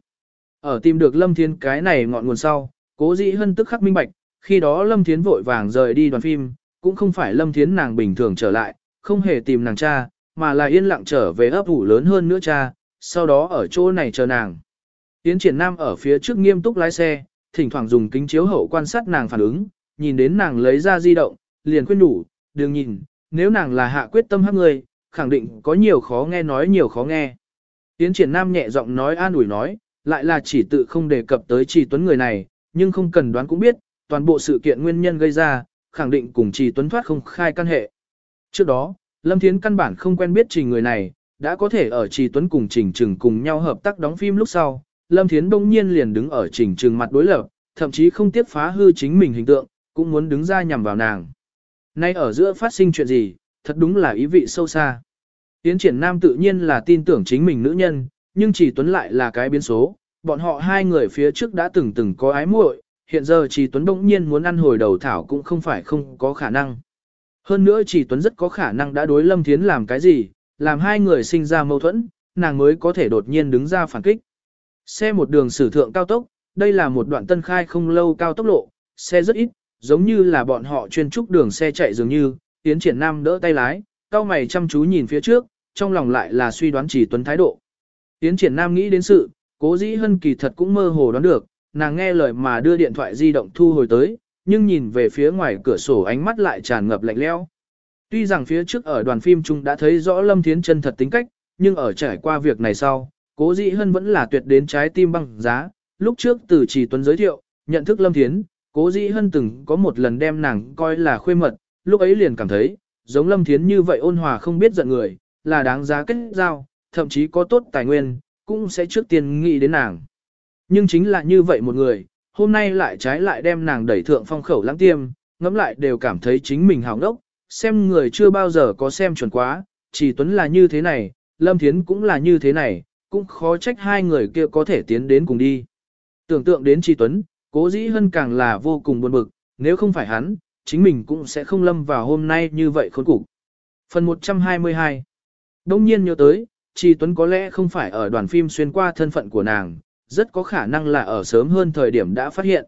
A: Ở tìm được Lâm thiên cái này ngọn nguồn sau, cố dĩ hân tức khắc minh bạch, khi đó Lâm Thiến vội vàng rời đi đoàn phim, cũng không phải Lâm Thiến nàng bình thường trở lại, không hề tìm nàng cha, mà là yên lặng trở về ấp ủ lớn hơn nữa cha, sau đó ở chỗ này chờ nàng. Tiến triển nam ở phía trước nghiêm túc lái xe, thỉnh thoảng dùng kính chiếu hậu quan sát nàng phản ứng, nhìn đến nàng lấy ra di động, liền khuyên đủ, đừng nhìn, nếu nàng là hạ quyết tâm hắc người, khẳng định có nhiều khó nghe nói nhiều khó nghe. Tiến triển nam nhẹ giọng nói an ủi nói, lại là chỉ tự không đề cập tới trì tuấn người này, nhưng không cần đoán cũng biết, toàn bộ sự kiện nguyên nhân gây ra, khẳng định cùng trì tuấn thoát không khai căn hệ. Trước đó, Lâm Thiến căn bản không quen biết trình người này, đã có thể ở trì tuấn cùng trình trừng cùng nhau hợp tác đóng phim lúc sau, Lâm Thiến đông nhiên liền đứng ở trình trừng mặt đối lập, thậm chí không tiếc phá hư chính mình hình tượng, cũng muốn đứng ra nhằm vào nàng. Nay ở giữa phát sinh chuyện gì, thật đúng là ý vị sâu xa. Tiến triển nam tự nhiên là tin tưởng chính mình nữ nhân, nhưng chỉ tuấn lại là cái biến số. Bọn họ hai người phía trước đã từng từng có ái muội, hiện giờ chỉ tuấn bỗng nhiên muốn ăn hồi đầu thảo cũng không phải không có khả năng. Hơn nữa chỉ tuấn rất có khả năng đã đối lâm thiến làm cái gì, làm hai người sinh ra mâu thuẫn, nàng mới có thể đột nhiên đứng ra phản kích. Xe một đường sử thượng cao tốc, đây là một đoạn tân khai không lâu cao tốc lộ, xe rất ít, giống như là bọn họ chuyên trúc đường xe chạy dường như, tiến triển nam đỡ tay lái, cao mày chăm chú nhìn phía trước, trong lòng lại là suy đoán chỉ tuấn thái độ. Tiến triển nam nghĩ đến sự, cố dĩ hân kỳ thật cũng mơ hồ đoán được, nàng nghe lời mà đưa điện thoại di động thu hồi tới, nhưng nhìn về phía ngoài cửa sổ ánh mắt lại tràn ngập lạnh lẽo. Tuy rằng phía trước ở đoàn phim chung đã thấy rõ Lâm Thiến chân thật tính cách, nhưng ở trải qua việc này sau, cố dĩ hân vẫn là tuyệt đến trái tim băng giá. Lúc trước từ chỉ tuấn giới thiệu, nhận thức Lâm Thiến, cố dĩ hân từng có một lần đem nàng coi là khuê mật, lúc ấy liền cảm thấy, giống Lâm Thiến như vậy ôn hòa không biết giận người, là đáng giá kết giao, thậm chí có tốt tài nguyên, cũng sẽ trước tiên nghĩ đến nàng. Nhưng chính là như vậy một người, hôm nay lại trái lại đem nàng đẩy thượng phong khẩu lãng tiêm, ngẫm lại đều cảm thấy chính mình hào ngốc, xem người chưa bao giờ có xem chuẩn quá, chỉ Tuấn là như thế này, Lâm Thiến cũng là như thế này, cũng khó trách hai người kia có thể tiến đến cùng đi. Tưởng tượng đến Tri Tuấn, cố dĩ hơn càng là vô cùng buồn bực, nếu không phải hắn, chính mình cũng sẽ không lâm vào hôm nay như vậy khốn cục. Phần 122 Đông nhiên nhớ tới, Trì Tuấn có lẽ không phải ở đoàn phim xuyên qua thân phận của nàng, rất có khả năng là ở sớm hơn thời điểm đã phát hiện.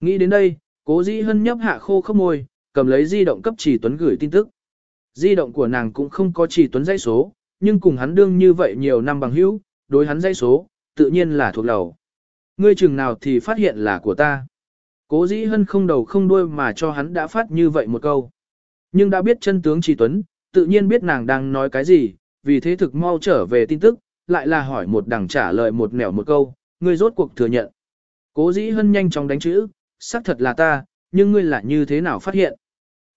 A: Nghĩ đến đây, cố dĩ hân nhấp hạ khô khốc môi, cầm lấy di động cấp chỉ Tuấn gửi tin tức. Di động của nàng cũng không có chỉ Tuấn dây số, nhưng cùng hắn đương như vậy nhiều năm bằng hữu, đối hắn dây số, tự nhiên là thuộc đầu. Ngươi chừng nào thì phát hiện là của ta. Cố dĩ hân không đầu không đuôi mà cho hắn đã phát như vậy một câu. Nhưng đã biết chân tướng Trì Tuấn, tự nhiên biết nàng đang nói cái gì, vì thế thực mau trở về tin tức, lại là hỏi một đằng trả lời một nẻo một câu, ngươi rốt cuộc thừa nhận. Cố dĩ hân nhanh chóng đánh chữ, xác thật là ta, nhưng ngươi là như thế nào phát hiện.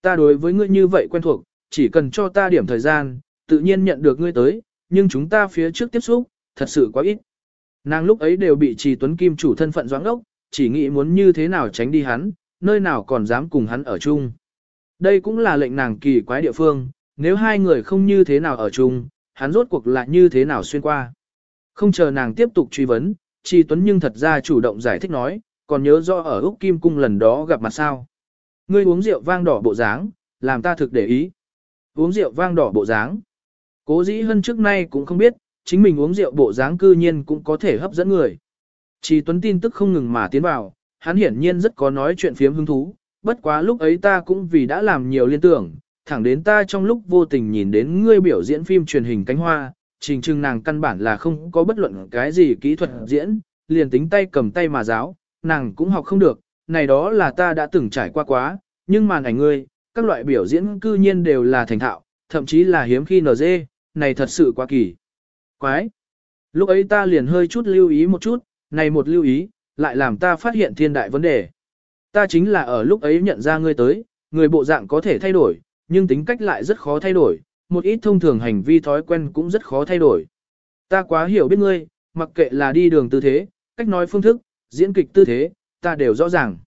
A: Ta đối với ngươi như vậy quen thuộc, chỉ cần cho ta điểm thời gian, tự nhiên nhận được ngươi tới, nhưng chúng ta phía trước tiếp xúc, thật sự quá ít. Nàng lúc ấy đều bị trì tuấn kim chủ thân phận doãn ốc, chỉ nghĩ muốn như thế nào tránh đi hắn, nơi nào còn dám cùng hắn ở chung. Đây cũng là lệnh nàng kỳ quái địa phương, nếu hai người không như thế nào ở chung, hắn rốt cuộc lại như thế nào xuyên qua. Không chờ nàng tiếp tục truy vấn, Tri Tuấn nhưng thật ra chủ động giải thích nói, còn nhớ rõ ở Úc Kim Cung lần đó gặp mặt sao. Ngươi uống rượu vang đỏ bộ dáng, làm ta thực để ý. Uống rượu vang đỏ bộ dáng. Cố dĩ hơn trước nay cũng không biết, chính mình uống rượu bộ dáng cư nhiên cũng có thể hấp dẫn người. Trì Tuấn tin tức không ngừng mà tiến vào, hắn hiển nhiên rất có nói chuyện phiếm hứng thú, bất quá lúc ấy ta cũng vì đã làm nhiều liên tưởng, thẳng đến ta trong lúc vô tình nhìn đến ngươi biểu diễn phim truyền hình cánh hoa, trình trưng nàng căn bản là không có bất luận cái gì kỹ thuật diễn, liền tính tay cầm tay mà giáo, nàng cũng học không được, này đó là ta đã từng trải qua quá, nhưng màn ảnh ngươi, các loại biểu diễn cư nhiên đều là thành thạo, thậm chí là hiếm khi NG, này thật sự quá kỳ. Quái! Lúc ấy ta liền hơi chút lưu ý một chút, này một lưu ý, lại làm ta phát hiện thiên đại vấn đề. Ta chính là ở lúc ấy nhận ra ngươi tới, người bộ dạng có thể thay đổi, nhưng tính cách lại rất khó thay đổi, một ít thông thường hành vi thói quen cũng rất khó thay đổi. Ta quá hiểu biết ngươi, mặc kệ là đi đường tư thế, cách nói phương thức, diễn kịch tư thế, ta đều rõ ràng.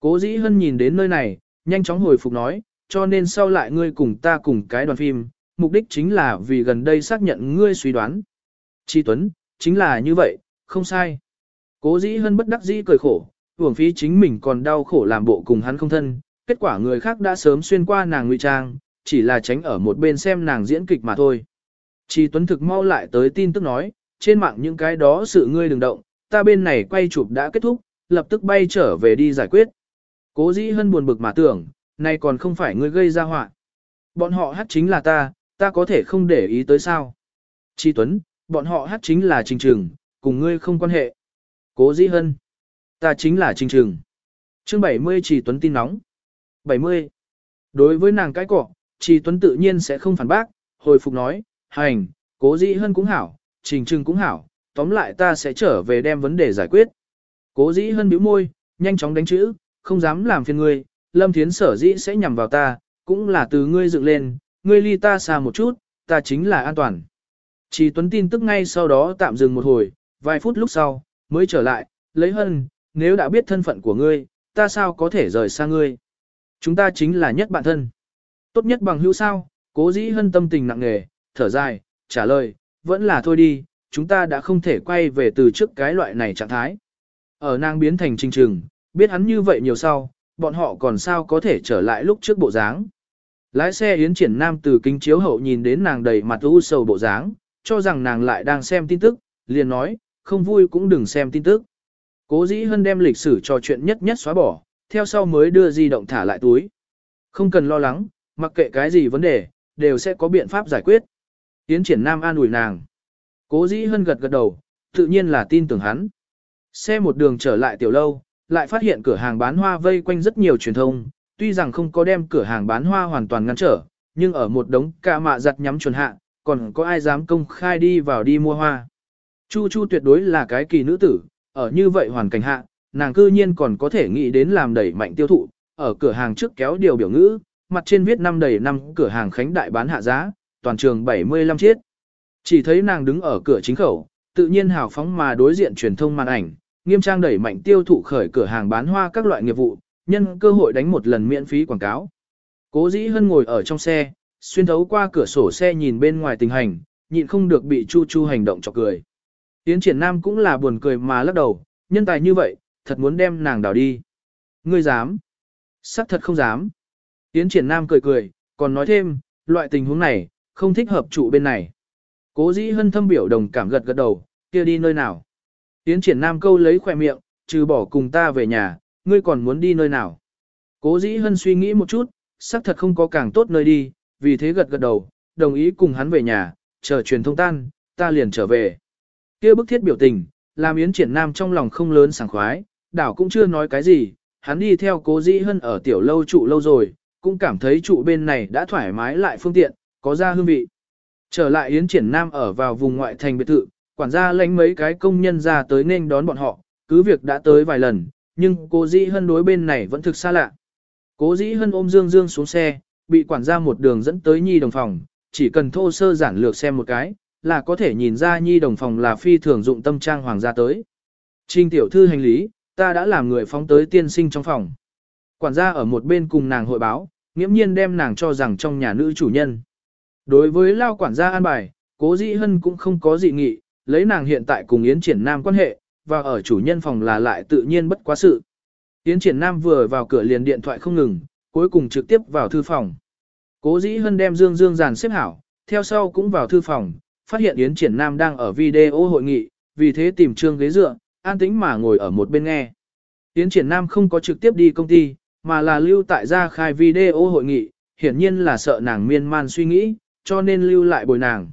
A: Cố dĩ hân nhìn đến nơi này, nhanh chóng hồi phục nói, cho nên sau lại ngươi cùng ta cùng cái đoàn phim, mục đích chính là vì gần đây xác nhận ngươi suy đoán. Chi Tuấn, chính là như vậy, không sai. Cố dĩ hân bất đắc dĩ cười khổ, hưởng phí chính mình còn đau khổ làm bộ cùng hắn không thân, kết quả người khác đã sớm xuyên qua nàng ngụy trang, chỉ là tránh ở một bên xem nàng diễn kịch mà thôi. Chi Tuấn thực mau lại tới tin tức nói, trên mạng những cái đó sự ngươi đừng động, ta bên này quay chụp đã kết thúc, lập tức bay trở về đi giải quyết. Cố dĩ hân buồn bực mà tưởng, nay còn không phải ngươi gây ra họa. Bọn họ hát chính là ta, ta có thể không để ý tới sao. Chi Tuấn, bọn họ hát chính là Trình Trừng, cùng ngươi không quan hệ. Cố dĩ hân, ta chính là Trình Trừng. Chương 70 Chi Tuấn tin nóng. 70. Đối với nàng cái cỏ, Chi Tuấn tự nhiên sẽ không phản bác, hồi phục nói, hành, cố dĩ hân cũng hảo, Trình Trừng cũng hảo, tóm lại ta sẽ trở về đem vấn đề giải quyết. Cố dĩ hân bĩu môi, nhanh chóng đánh chữ, không dám làm phiền ngươi, Lâm Thiến sở dĩ sẽ nhằm vào ta, cũng là từ ngươi dựng lên, ngươi ly ta xa một chút, ta chính là an toàn. Chỉ tuấn tin tức ngay sau đó tạm dừng một hồi, vài phút lúc sau, mới trở lại, lấy hân, nếu đã biết thân phận của ngươi, ta sao có thể rời xa ngươi. Chúng ta chính là nhất bạn thân. Tốt nhất bằng hữu sao, cố dĩ hân tâm tình nặng nề, thở dài, trả lời, vẫn là thôi đi, chúng ta đã không thể quay về từ trước cái loại này trạng thái. Ở nàng biến thành trình trừng, biết hắn như vậy nhiều sau, bọn họ còn sao có thể trở lại lúc trước bộ dáng. Lái xe Yến Triển Nam từ kính chiếu hậu nhìn đến nàng đầy mặt u sầu bộ dáng, cho rằng nàng lại đang xem tin tức, liền nói, không vui cũng đừng xem tin tức. Cố dĩ Hân đem lịch sử trò chuyện nhất nhất xóa bỏ, theo sau mới đưa di động thả lại túi. Không cần lo lắng, mặc kệ cái gì vấn đề, đều sẽ có biện pháp giải quyết. Tiến Triển Nam an ủi nàng. Cố dĩ hơn gật gật đầu, tự nhiên là tin tưởng hắn. Xe một đường trở lại tiểu lâu, lại phát hiện cửa hàng bán hoa vây quanh rất nhiều truyền thông, tuy rằng không có đem cửa hàng bán hoa hoàn toàn ngăn trở, nhưng ở một đống ca mạ giặt nhắm chuẩn hạ, còn có ai dám công khai đi vào đi mua hoa. Chu Chu tuyệt đối là cái kỳ nữ tử, ở như vậy hoàn cảnh hạ, nàng cư nhiên còn có thể nghĩ đến làm đẩy mạnh tiêu thụ, ở cửa hàng trước kéo điều biểu ngữ, mặt trên viết năm đầy năm cửa hàng khánh đại bán hạ giá, toàn trường 75 chiếc. Chỉ thấy nàng đứng ở cửa chính khẩu, tự nhiên hào phóng mà đối diện truyền thông màn ảnh, nghiêm trang đẩy mạnh tiêu thụ khởi cửa hàng bán hoa các loại nghiệp vụ, nhân cơ hội đánh một lần miễn phí quảng cáo. Cố dĩ hân ngồi ở trong xe, xuyên thấu qua cửa sổ xe nhìn bên ngoài tình hành, nhịn không được bị Chu Chu hành động chọc cười. Tiến triển nam cũng là buồn cười mà lắc đầu, nhân tài như vậy, thật muốn đem nàng đào đi. Ngươi dám? Sắc thật không dám. Tiến triển nam cười cười, còn nói thêm, loại tình huống này, không thích hợp trụ bên này. Cố dĩ hân thâm biểu đồng cảm gật gật đầu, kia đi nơi nào. Tiến triển nam câu lấy khỏe miệng, trừ bỏ cùng ta về nhà, ngươi còn muốn đi nơi nào. Cố dĩ hân suy nghĩ một chút, xác thật không có càng tốt nơi đi, vì thế gật gật đầu, đồng ý cùng hắn về nhà, chờ truyền thông tan, ta liền trở về. kia bức thiết biểu tình, làm yến triển nam trong lòng không lớn sảng khoái, đảo cũng chưa nói cái gì, hắn đi theo cố dĩ hân ở tiểu lâu trụ lâu rồi, cũng cảm thấy trụ bên này đã thoải mái lại phương tiện, có ra hương vị. Trở lại yến triển nam ở vào vùng ngoại thành biệt thự, quản gia lãnh mấy cái công nhân ra tới nên đón bọn họ, cứ việc đã tới vài lần, nhưng cố dĩ hân đối bên này vẫn thực xa lạ. Cố dĩ hân ôm Dương Dương xuống xe, bị quản gia một đường dẫn tới nhi đồng phòng, chỉ cần thô sơ giản lược xem một cái, là có thể nhìn ra nhi đồng phòng là phi thường dụng tâm trang hoàng gia tới. trinh tiểu thư hành lý, ta đã làm người phóng tới tiên sinh trong phòng. Quản gia ở một bên cùng nàng hội báo, nghiễm nhiên đem nàng cho rằng trong nhà nữ chủ nhân. Đối với lao quản gia an bài, cố dĩ hân cũng không có dị nghị, lấy nàng hiện tại cùng Yến Triển Nam quan hệ, và ở chủ nhân phòng là lại tự nhiên bất quá sự. Yến Triển Nam vừa vào cửa liền điện thoại không ngừng, cuối cùng trực tiếp vào thư phòng. Cố dĩ hân đem Dương Dương dàn xếp hảo, theo sau cũng vào thư phòng, phát hiện Yến Triển Nam đang ở video hội nghị, vì thế tìm trương ghế dựa, an tĩnh mà ngồi ở một bên nghe. Yến Triển Nam không có trực tiếp đi công ty, mà là lưu tại gia khai video hội nghị, hiển nhiên là sợ nàng miên man suy nghĩ, cho nên lưu lại bồi nàng.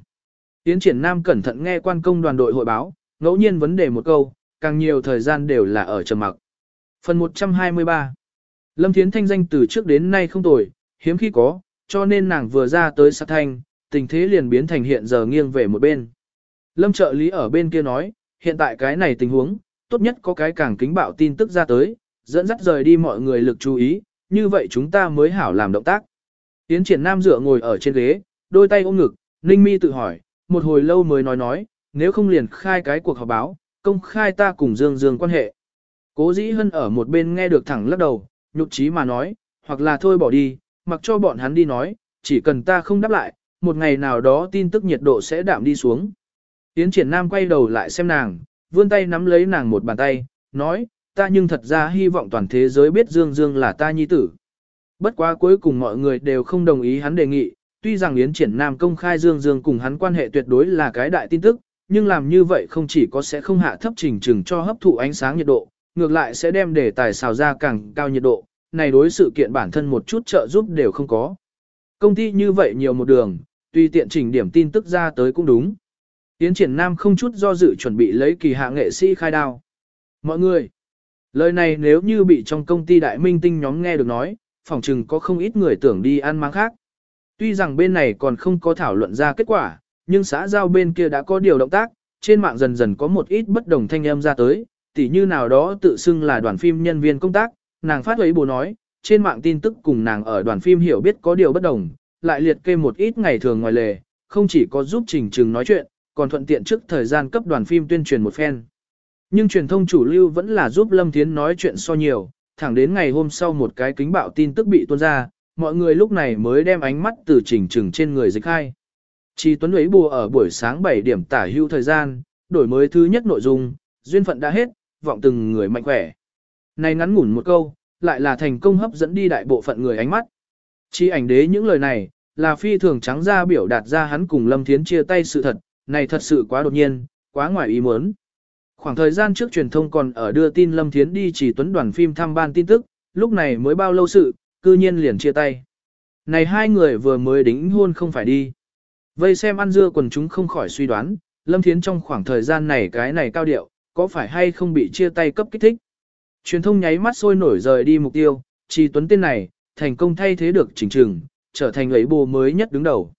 A: Tiến Triển Nam cẩn thận nghe quan công đoàn đội hội báo, ngẫu nhiên vấn đề một câu, càng nhiều thời gian đều là ở trầm mặc. Phần 123 Lâm Thiến thanh danh từ trước đến nay không tồi, hiếm khi có, cho nên nàng vừa ra tới sát thanh, tình thế liền biến thành hiện giờ nghiêng về một bên. Lâm trợ lý ở bên kia nói, hiện tại cái này tình huống, tốt nhất có cái càng kính bạo tin tức ra tới, dẫn dắt rời đi mọi người lực chú ý, như vậy chúng ta mới hảo làm động tác. Tiến triển nam dựa ngồi ở trên ghế, đôi tay ôm ngực, Ninh Mi tự hỏi, một hồi lâu mới nói nói, nếu không liền khai cái cuộc họp báo, công khai ta cùng Dương Dương quan hệ. Cố dĩ hân ở một bên nghe được thẳng lắc đầu, nhục trí mà nói, hoặc là thôi bỏ đi, mặc cho bọn hắn đi nói, chỉ cần ta không đáp lại, một ngày nào đó tin tức nhiệt độ sẽ đạm đi xuống. Tiến triển nam quay đầu lại xem nàng, vươn tay nắm lấy nàng một bàn tay, nói, ta nhưng thật ra hy vọng toàn thế giới biết Dương Dương là ta nhi tử. Bất quá cuối cùng mọi người đều không đồng ý hắn đề nghị, tuy rằng Yến Triển Nam công khai Dương Dương cùng hắn quan hệ tuyệt đối là cái đại tin tức, nhưng làm như vậy không chỉ có sẽ không hạ thấp trình trừng cho hấp thụ ánh sáng nhiệt độ, ngược lại sẽ đem đề tài xào ra càng cao nhiệt độ, này đối sự kiện bản thân một chút trợ giúp đều không có. Công ty như vậy nhiều một đường, tuy tiện chỉnh điểm tin tức ra tới cũng đúng. Yến triển nam không chút do dự chuẩn bị lấy kỳ hạ nghệ sĩ khai đao. Mọi người, lời này nếu như bị trong công ty đại minh tinh nhóm nghe được nói, phỏng chừng có không ít người tưởng đi ăn mang khác. Tuy rằng bên này còn không có thảo luận ra kết quả, nhưng xã giao bên kia đã có điều động tác, trên mạng dần dần có một ít bất đồng thanh âm ra tới, tỉ như nào đó tự xưng là đoàn phim nhân viên công tác, nàng phát ấy bố nói, trên mạng tin tức cùng nàng ở đoàn phim hiểu biết có điều bất đồng, lại liệt kê một ít ngày thường ngoài lề, không chỉ có giúp trình trừng nói chuyện, còn thuận tiện trước thời gian cấp đoàn phim tuyên truyền một phen. Nhưng truyền thông chủ lưu vẫn là giúp Lâm Thiến nói chuyện so nhiều, thẳng đến ngày hôm sau một cái kính bạo tin tức bị tuôn ra, mọi người lúc này mới đem ánh mắt từ chỉnh trừng trên người dịch hai. Chi Tuấn ấy bùa ở buổi sáng 7 điểm tả hưu thời gian, đổi mới thứ nhất nội dung, duyên phận đã hết, vọng từng người mạnh khỏe. Này ngắn ngủn một câu, lại là thành công hấp dẫn đi đại bộ phận người ánh mắt. Chi ảnh đế những lời này, là phi thường trắng ra biểu đạt ra hắn cùng Lâm Thiến chia tay sự thật, này thật sự quá đột nhiên, quá ngoài ý muốn. Khoảng thời gian trước truyền thông còn ở đưa tin Lâm Thiến đi chỉ tuấn đoàn phim thăm ban tin tức, lúc này mới bao lâu sự, cư nhiên liền chia tay. Này hai người vừa mới đính hôn không phải đi. Vây xem ăn dưa quần chúng không khỏi suy đoán, Lâm Thiến trong khoảng thời gian này cái này cao điệu, có phải hay không bị chia tay cấp kích thích. Truyền thông nháy mắt sôi nổi rời đi mục tiêu, chỉ tuấn tên này, thành công thay thế được chỉnh trừng, trở thành ấy bồ mới nhất đứng đầu.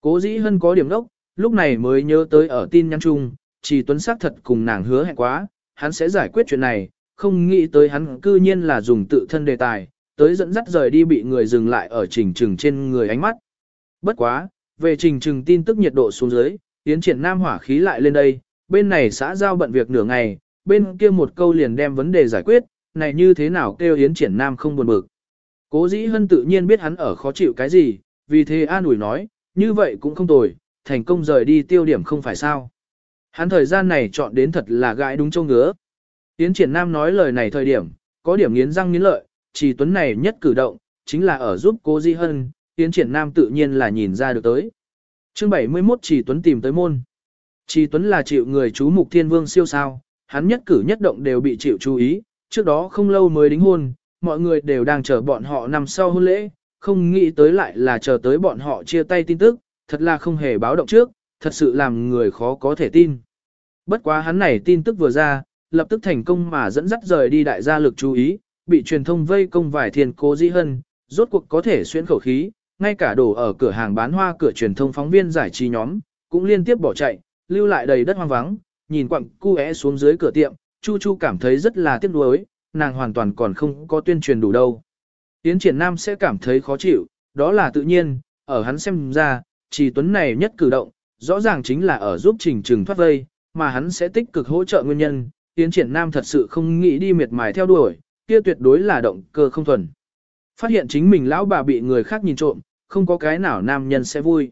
A: Cố dĩ hơn có điểm đốc, lúc này mới nhớ tới ở tin nhắn chung, chỉ tuấn xác thật cùng nàng hứa hẹn quá, hắn sẽ giải quyết chuyện này, không nghĩ tới hắn cư nhiên là dùng tự thân đề tài, tới dẫn dắt rời đi bị người dừng lại ở trình trừng trên người ánh mắt. Bất quá, về trình trừng tin tức nhiệt độ xuống dưới, tiến triển nam hỏa khí lại lên đây, bên này xã giao bận việc nửa ngày, bên kia một câu liền đem vấn đề giải quyết, này như thế nào kêu Yến Triển Nam không buồn bực. Cố dĩ hân tự nhiên biết hắn ở khó chịu cái gì, vì thế an ủi nói, như vậy cũng không tồi, thành công rời đi tiêu điểm không phải sao. Hắn thời gian này chọn đến thật là gãi đúng châu ngứa. Yến Triển Nam nói lời này thời điểm, có điểm nghiến răng nghiến lợi, chỉ tuấn này nhất cử động, chính là ở giúp cố di hân, Yến Triển Nam tự nhiên là nhìn ra được tới. Chương 71 Chỉ Tuấn tìm tới môn. Chỉ Tuấn là chịu người chú mục thiên vương siêu sao, hắn nhất cử nhất động đều bị chịu chú ý, trước đó không lâu mới đính hôn, mọi người đều đang chờ bọn họ nằm sau hôn lễ, không nghĩ tới lại là chờ tới bọn họ chia tay tin tức, thật là không hề báo động trước, thật sự làm người khó có thể tin. Bất quá hắn này tin tức vừa ra, lập tức thành công mà dẫn dắt rời đi đại gia lực chú ý, bị truyền thông vây công vài thiên cố dĩ hân, rốt cuộc có thể xuyên khẩu khí, ngay cả đổ ở cửa hàng bán hoa cửa truyền thông phóng viên giải trí nhóm, cũng liên tiếp bỏ chạy, lưu lại đầy đất hoang vắng, nhìn quặng cu é xuống dưới cửa tiệm, Chu Chu cảm thấy rất là tiếc nuối, nàng hoàn toàn còn không có tuyên truyền đủ đâu. Tiến triển nam sẽ cảm thấy khó chịu, đó là tự nhiên, ở hắn xem ra, chỉ tuấn này nhất cử động, rõ ràng chính là ở giúp trình trừng thoát vây, mà hắn sẽ tích cực hỗ trợ nguyên nhân, tiến triển nam thật sự không nghĩ đi miệt mài theo đuổi, kia tuyệt đối là động cơ không thuần. Phát hiện chính mình lão bà bị người khác nhìn trộm, không có cái nào nam nhân sẽ vui.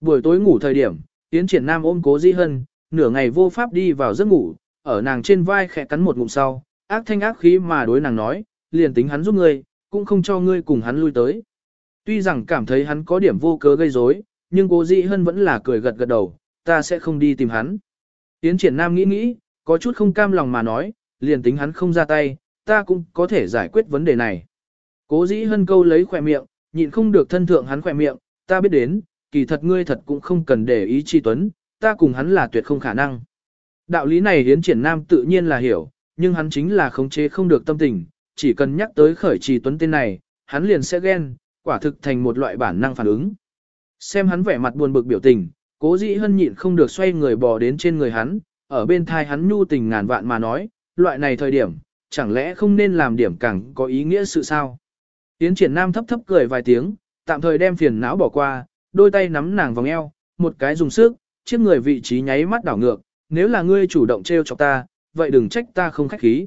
A: Buổi tối ngủ thời điểm, tiến triển nam ôm cố di hân, nửa ngày vô pháp đi vào giấc ngủ, ở nàng trên vai khẽ cắn một ngụm sau, ác thanh ác khí mà đối nàng nói, liền tính hắn giúp ngươi, cũng không cho ngươi cùng hắn lui tới. Tuy rằng cảm thấy hắn có điểm vô cớ gây rối, nhưng cố dị hân vẫn là cười gật gật đầu, ta sẽ không đi tìm hắn. Tiến triển nam nghĩ nghĩ, có chút không cam lòng mà nói, liền tính hắn không ra tay, ta cũng có thể giải quyết vấn đề này. Cố dĩ hân câu lấy khỏe miệng, nhịn không được thân thượng hắn khỏe miệng, ta biết đến, kỳ thật ngươi thật cũng không cần để ý chi tuấn, ta cùng hắn là tuyệt không khả năng. Đạo lý này hiến triển nam tự nhiên là hiểu, nhưng hắn chính là khống chế không được tâm tình, chỉ cần nhắc tới khởi trì tuấn tên này, hắn liền sẽ ghen, quả thực thành một loại bản năng phản ứng. Xem hắn vẻ mặt buồn bực biểu tình, cố dĩ hân nhịn không được xoay người bò đến trên người hắn, ở bên thai hắn nhu tình ngàn vạn mà nói, loại này thời điểm, chẳng lẽ không nên làm điểm càng có ý nghĩa sự sao? Yến triển nam thấp thấp cười vài tiếng, tạm thời đem phiền não bỏ qua, đôi tay nắm nàng vòng eo, một cái dùng sức, chiếc người vị trí nháy mắt đảo ngược, nếu là ngươi chủ động trêu chọc ta, vậy đừng trách ta không khách khí.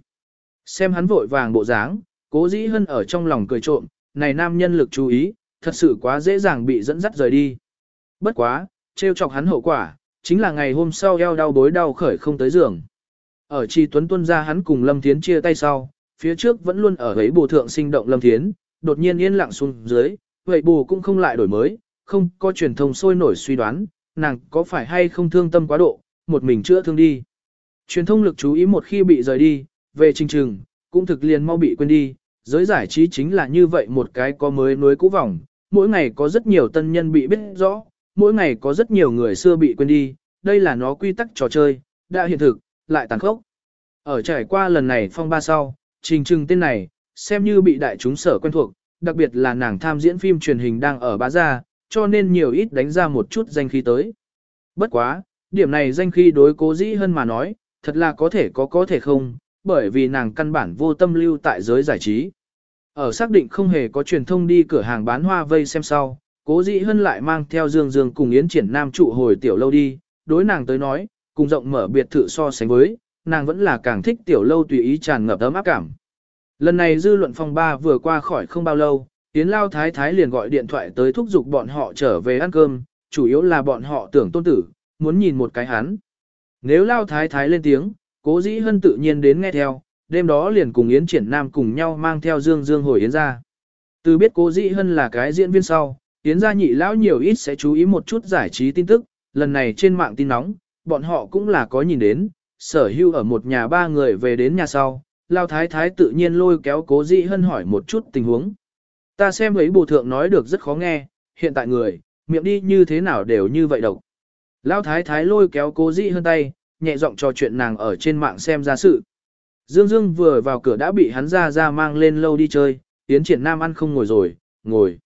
A: Xem hắn vội vàng bộ dáng, cố dĩ hân ở trong lòng cười trộm, này nam nhân lực chú ý, thật sự quá dễ dàng bị dẫn dắt rời đi. Bất quá, trêu chọc hắn hậu quả, chính là ngày hôm sau eo đau bối đau khởi không tới giường. Ở Chi Tuấn tuân ra hắn cùng Lâm Thiến chia tay sau, phía trước vẫn luôn ở ấy bù thượng sinh động Lâm Thiến, đột nhiên yên lặng xuống dưới, vậy bù cũng không lại đổi mới, không có truyền thông sôi nổi suy đoán, nàng có phải hay không thương tâm quá độ, một mình chữa thương đi. Truyền thông lực chú ý một khi bị rời đi, về trình trừng, cũng thực liền mau bị quên đi, giới giải trí chính là như vậy một cái có mới nuối cũ vòng, mỗi ngày có rất nhiều tân nhân bị biết rõ, mỗi ngày có rất nhiều người xưa bị quên đi, đây là nó quy tắc trò chơi, đã hiện thực, lại tàn khốc. Ở trải qua lần này phong ba sau, trình trừng tên này, xem như bị đại chúng sở quen thuộc, đặc biệt là nàng tham diễn phim truyền hình đang ở bá gia, cho nên nhiều ít đánh ra một chút danh khí tới. Bất quá, điểm này danh khí đối cố dĩ hơn mà nói, thật là có thể có có thể không, bởi vì nàng căn bản vô tâm lưu tại giới giải trí. Ở xác định không hề có truyền thông đi cửa hàng bán hoa vây xem sau, cố dĩ hân lại mang theo Dương Dương cùng Yến triển nam trụ hồi tiểu lâu đi, đối nàng tới nói, cùng rộng mở biệt thự so sánh với, nàng vẫn là càng thích tiểu lâu tùy ý tràn ngập ấm áp cảm. Lần này dư luận phòng ba vừa qua khỏi không bao lâu, Yến Lao Thái Thái liền gọi điện thoại tới thúc giục bọn họ trở về ăn cơm, chủ yếu là bọn họ tưởng tôn tử, muốn nhìn một cái hắn. Nếu Lao Thái Thái lên tiếng, cố dĩ hân tự nhiên đến nghe theo, đêm đó liền cùng Yến Triển Nam cùng nhau mang theo Dương Dương hồi Yến ra. Từ biết cố dĩ hân là cái diễn viên sau, Yến gia nhị lão nhiều ít sẽ chú ý một chút giải trí tin tức, lần này trên mạng tin nóng, bọn họ cũng là có nhìn đến, sở hưu ở một nhà ba người về đến nhà sau, Lao Thái Thái tự nhiên lôi kéo cố dĩ hân hỏi một chút tình huống. Ta xem ấy bù thượng nói được rất khó nghe, hiện tại người, miệng đi như thế nào đều như vậy độc. Lao Thái Thái lôi kéo cố dĩ hơn tay, nhẹ giọng trò chuyện nàng ở trên mạng xem ra sự. Dương Dương vừa vào cửa đã bị hắn ra ra mang lên lâu đi chơi, tiến triển nam ăn không ngồi rồi, ngồi.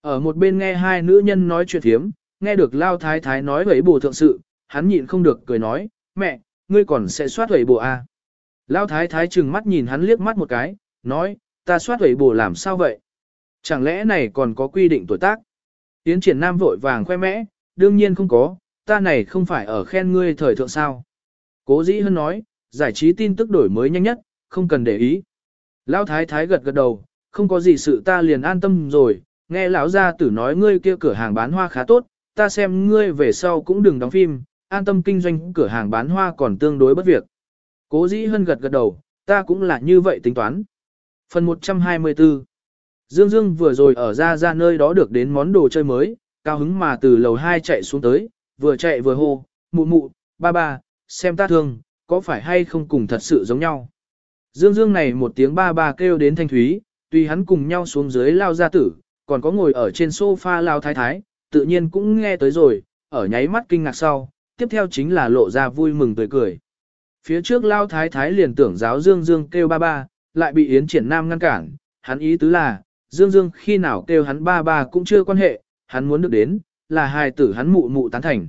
A: Ở một bên nghe hai nữ nhân nói chuyện thiếm, nghe được Lao Thái Thái nói vậy bồ thượng sự, hắn nhịn không được cười nói, mẹ, ngươi còn sẽ soát vậy bộ à. Lao Thái Thái trừng mắt nhìn hắn liếc mắt một cái, nói, ta soát vậy bộ làm sao vậy? Chẳng lẽ này còn có quy định tuổi tác? Tiến triển nam vội vàng khoe mẽ, đương nhiên không có, ta này không phải ở khen ngươi thời thượng sao. Cố dĩ hơn nói, giải trí tin tức đổi mới nhanh nhất, không cần để ý. Lão thái thái gật gật đầu, không có gì sự ta liền an tâm rồi, nghe lão gia tử nói ngươi kia cửa hàng bán hoa khá tốt, ta xem ngươi về sau cũng đừng đóng phim, an tâm kinh doanh cửa hàng bán hoa còn tương đối bất việc. Cố dĩ hân gật gật đầu, ta cũng là như vậy tính toán. Phần 124 Dương Dương vừa rồi ở ra ra nơi đó được đến món đồ chơi mới, cao hứng mà từ lầu 2 chạy xuống tới, vừa chạy vừa hô, mụ mụ, ba ba, xem ta thương, có phải hay không cùng thật sự giống nhau. Dương Dương này một tiếng ba ba kêu đến thanh thúy, tuy hắn cùng nhau xuống dưới lao gia tử, còn có ngồi ở trên sofa lao thái thái, tự nhiên cũng nghe tới rồi, ở nháy mắt kinh ngạc sau, tiếp theo chính là lộ ra vui mừng tươi cười. Phía trước lao thái thái liền tưởng giáo Dương Dương kêu ba ba, lại bị Yến Triển Nam ngăn cản, hắn ý tứ là, Dương Dương khi nào kêu hắn ba ba cũng chưa quan hệ, hắn muốn được đến, là hài tử hắn mụ mụ tán thành.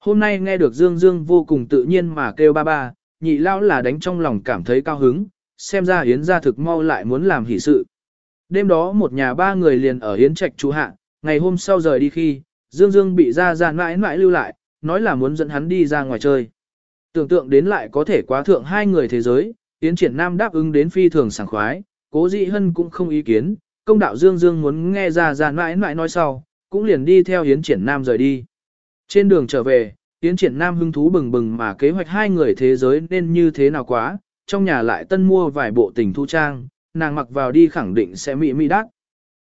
A: Hôm nay nghe được Dương Dương vô cùng tự nhiên mà kêu ba ba, nhị lao là đánh trong lòng cảm thấy cao hứng, xem ra Yến gia thực mau lại muốn làm hỷ sự. Đêm đó một nhà ba người liền ở Yến Trạch chú hạ, ngày hôm sau rời đi khi, Dương Dương bị ra ra mãi mãi lưu lại, nói là muốn dẫn hắn đi ra ngoài chơi. Tưởng tượng đến lại có thể quá thượng hai người thế giới, Yến Triển Nam đáp ứng đến phi thường sảng khoái, cố dị hân cũng không ý kiến, công đạo Dương Dương muốn nghe ra ra mãi mãi nói sau, cũng liền đi theo Yến Triển Nam rời đi. Trên đường trở về, Yến Triển Nam hứng thú bừng bừng mà kế hoạch hai người thế giới nên như thế nào quá, trong nhà lại tân mua vài bộ tình thu trang, nàng mặc vào đi khẳng định sẽ mỹ mỹ đắt.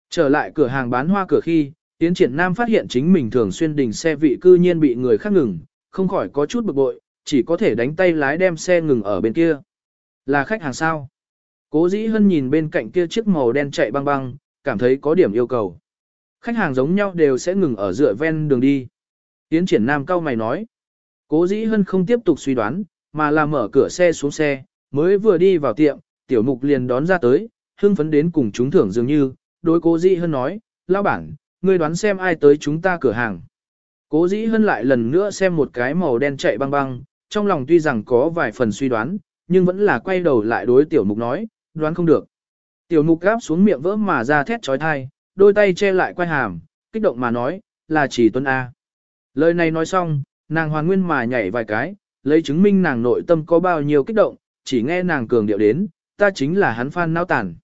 A: Trở lại cửa hàng bán hoa cửa khi, Yến Triển Nam phát hiện chính mình thường xuyên đình xe vị cư nhiên bị người khác ngừng, không khỏi có chút bực bội, chỉ có thể đánh tay lái đem xe ngừng ở bên kia. Là khách hàng sao? Cố dĩ hân nhìn bên cạnh kia chiếc màu đen chạy băng băng, cảm thấy có điểm yêu cầu. Khách hàng giống nhau đều sẽ ngừng ở dựa ven đường đi. Tiến triển nam cao mày nói. Cố dĩ hân không tiếp tục suy đoán, mà là mở cửa xe xuống xe, mới vừa đi vào tiệm, tiểu mục liền đón ra tới, hưng phấn đến cùng chúng thưởng dường như, đối cố dĩ hân nói, lao bản, ngươi đoán xem ai tới chúng ta cửa hàng. Cố dĩ hân lại lần nữa xem một cái màu đen chạy băng băng, trong lòng tuy rằng có vài phần suy đoán, nhưng vẫn là quay đầu lại đối tiểu mục nói, đoán không được. Tiểu mục gáp xuống miệng vỡ mà ra thét trói thai, đôi tay che lại quay hàm, kích động mà nói, là chỉ tuân A. Lời này nói xong, nàng hoàn nguyên mà nhảy vài cái, lấy chứng minh nàng nội tâm có bao nhiêu kích động, chỉ nghe nàng cường điệu đến, ta chính là hắn phan nao tản.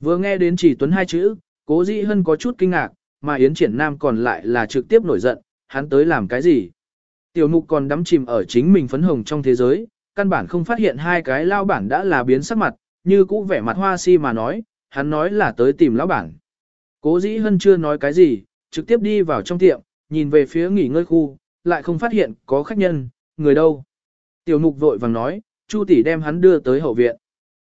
A: Vừa nghe đến chỉ tuấn hai chữ, cố dĩ hân có chút kinh ngạc, mà Yến Triển Nam còn lại là trực tiếp nổi giận, hắn tới làm cái gì. Tiểu mục còn đắm chìm ở chính mình phấn hồng trong thế giới, căn bản không phát hiện hai cái lao bản đã là biến sắc mặt, như cũ vẻ mặt hoa si mà nói, hắn nói là tới tìm lão bản. Cố dĩ hân chưa nói cái gì, trực tiếp đi vào trong tiệm, nhìn về phía nghỉ ngơi khu, lại không phát hiện có khách nhân, người đâu? Tiểu mục vội vàng nói, Chu tỷ đem hắn đưa tới hậu viện.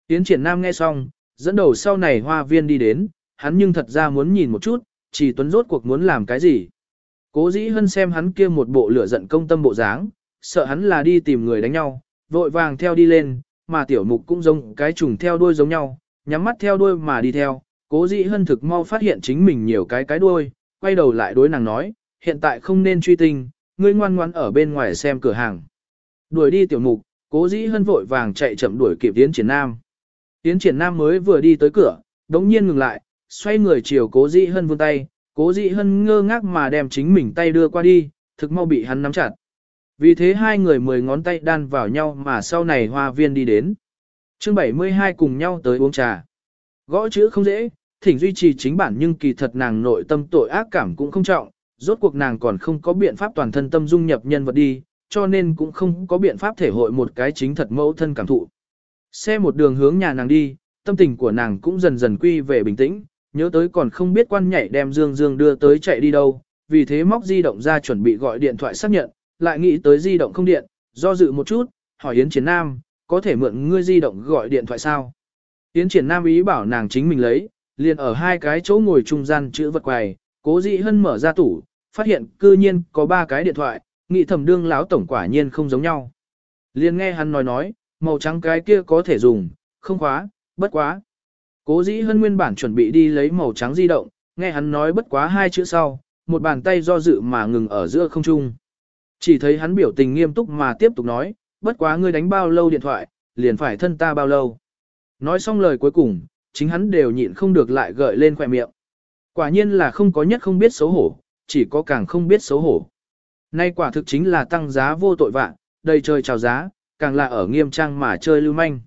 A: Tiến triển nam nghe xong, dẫn đầu sau này hoa viên đi đến, hắn nhưng thật ra muốn nhìn một chút, chỉ tuấn rốt cuộc muốn làm cái gì. Cố dĩ hân xem hắn kia một bộ lửa giận công tâm bộ dáng, sợ hắn là đi tìm người đánh nhau, vội vàng theo đi lên, mà tiểu mục cũng giống cái trùng theo đuôi giống nhau, nhắm mắt theo đuôi mà đi theo, cố dĩ hân thực mau phát hiện chính mình nhiều cái cái đuôi, quay đầu lại đối nàng nói, hiện tại không nên truy tinh, ngươi ngoan ngoãn ở bên ngoài xem cửa hàng. Đuổi đi tiểu mục, cố dĩ hân vội vàng chạy chậm đuổi kịp Yến triển nam. Yến triển nam mới vừa đi tới cửa, đống nhiên ngừng lại, xoay người chiều cố dĩ hân vươn tay, cố dĩ hân ngơ ngác mà đem chính mình tay đưa qua đi, thực mau bị hắn nắm chặt. Vì thế hai người mười ngón tay đan vào nhau mà sau này hoa viên đi đến. chương 72 cùng nhau tới uống trà. Gõ chữ không dễ, thỉnh duy trì chính bản nhưng kỳ thật nàng nội tâm tội ác cảm cũng không trọng, rốt cuộc nàng còn không có biện pháp toàn thân tâm dung nhập nhân vật đi, cho nên cũng không có biện pháp thể hội một cái chính thật mẫu thân cảm thụ. Xe một đường hướng nhà nàng đi, tâm tình của nàng cũng dần dần quy về bình tĩnh, nhớ tới còn không biết quan nhảy đem Dương Dương đưa tới chạy đi đâu, vì thế móc di động ra chuẩn bị gọi điện thoại xác nhận, lại nghĩ tới di động không điện, do dự một chút, hỏi Yến Triển Nam, có thể mượn ngươi di động gọi điện thoại sao? Yến Triển Nam ý bảo nàng chính mình lấy, liền ở hai cái chỗ ngồi trung gian chữ vật quầy, cố dị hân mở ra tủ, phát hiện cư nhiên có ba cái điện thoại, nghĩ thầm đương láo tổng quả nhiên không giống nhau. Liền nghe hắn nói nói, màu trắng cái kia có thể dùng, không khóa, bất quá. Cố dĩ hân nguyên bản chuẩn bị đi lấy màu trắng di động, nghe hắn nói bất quá hai chữ sau, một bàn tay do dự mà ngừng ở giữa không trung. Chỉ thấy hắn biểu tình nghiêm túc mà tiếp tục nói, bất quá ngươi đánh bao lâu điện thoại, liền phải thân ta bao lâu. Nói xong lời cuối cùng, chính hắn đều nhịn không được lại gợi lên khỏe miệng. Quả nhiên là không có nhất không biết xấu hổ, chỉ có càng không biết xấu hổ. Nay quả thực chính là tăng giá vô tội vạ, đầy trời chào giá, càng là ở nghiêm trang mà chơi lưu manh.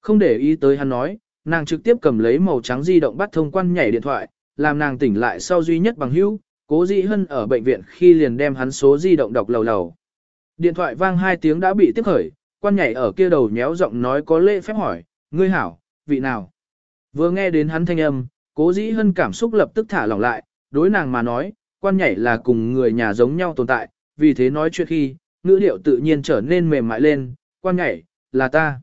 A: Không để ý tới hắn nói, nàng trực tiếp cầm lấy màu trắng di động bắt thông quan nhảy điện thoại, làm nàng tỉnh lại sau duy nhất bằng hữu, cố dĩ hân ở bệnh viện khi liền đem hắn số di động đọc lầu lầu. Điện thoại vang hai tiếng đã bị tiếp khởi, quan nhảy ở kia đầu nhéo giọng nói có lễ phép hỏi, ngươi hảo, vị nào? Vừa nghe đến hắn thanh âm, cố dĩ hân cảm xúc lập tức thả lỏng lại, đối nàng mà nói, quan nhảy là cùng người nhà giống nhau tồn tại, vì thế nói chuyện khi, ngữ điệu tự nhiên trở nên mềm mại lên, quan nhảy, là ta.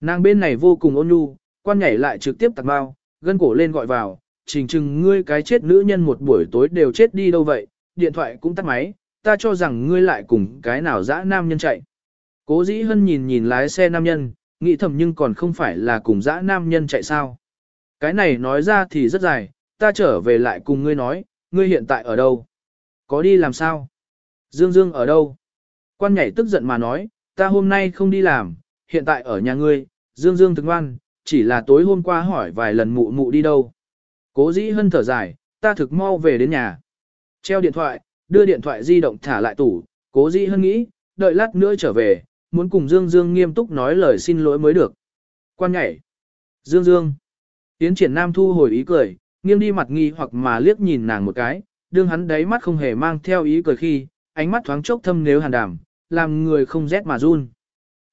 A: Nàng bên này vô cùng ôn nhu, quan nhảy lại trực tiếp tạc bao, gân cổ lên gọi vào, trình trừng ngươi cái chết nữ nhân một buổi tối đều chết đi đâu vậy, điện thoại cũng tắt máy, ta cho rằng ngươi lại cùng cái nào dã nam nhân chạy. Cố dĩ hân nhìn nhìn lái xe nam nhân, nghĩ thầm nhưng còn không phải là cùng dã nam nhân chạy sao. Cái này nói ra thì rất dài, ta trở về lại cùng ngươi nói, ngươi hiện tại ở đâu? Có đi làm sao? Dương Dương ở đâu? Quan nhảy tức giận mà nói, ta hôm nay không đi làm, hiện tại ở nhà ngươi, Dương Dương thức ngoan, chỉ là tối hôm qua hỏi vài lần mụ mụ đi đâu. Cố dĩ hân thở dài, ta thực mau về đến nhà. Treo điện thoại, đưa điện thoại di động thả lại tủ, cố dĩ hân nghĩ, đợi lát nữa trở về, muốn cùng Dương Dương nghiêm túc nói lời xin lỗi mới được. Quan nhảy. Dương Dương. Tiến triển nam thu hồi ý cười, nghiêng đi mặt nghi hoặc mà liếc nhìn nàng một cái, đương hắn đáy mắt không hề mang theo ý cười khi, ánh mắt thoáng chốc thâm nếu hàn đảm, làm người không rét mà run.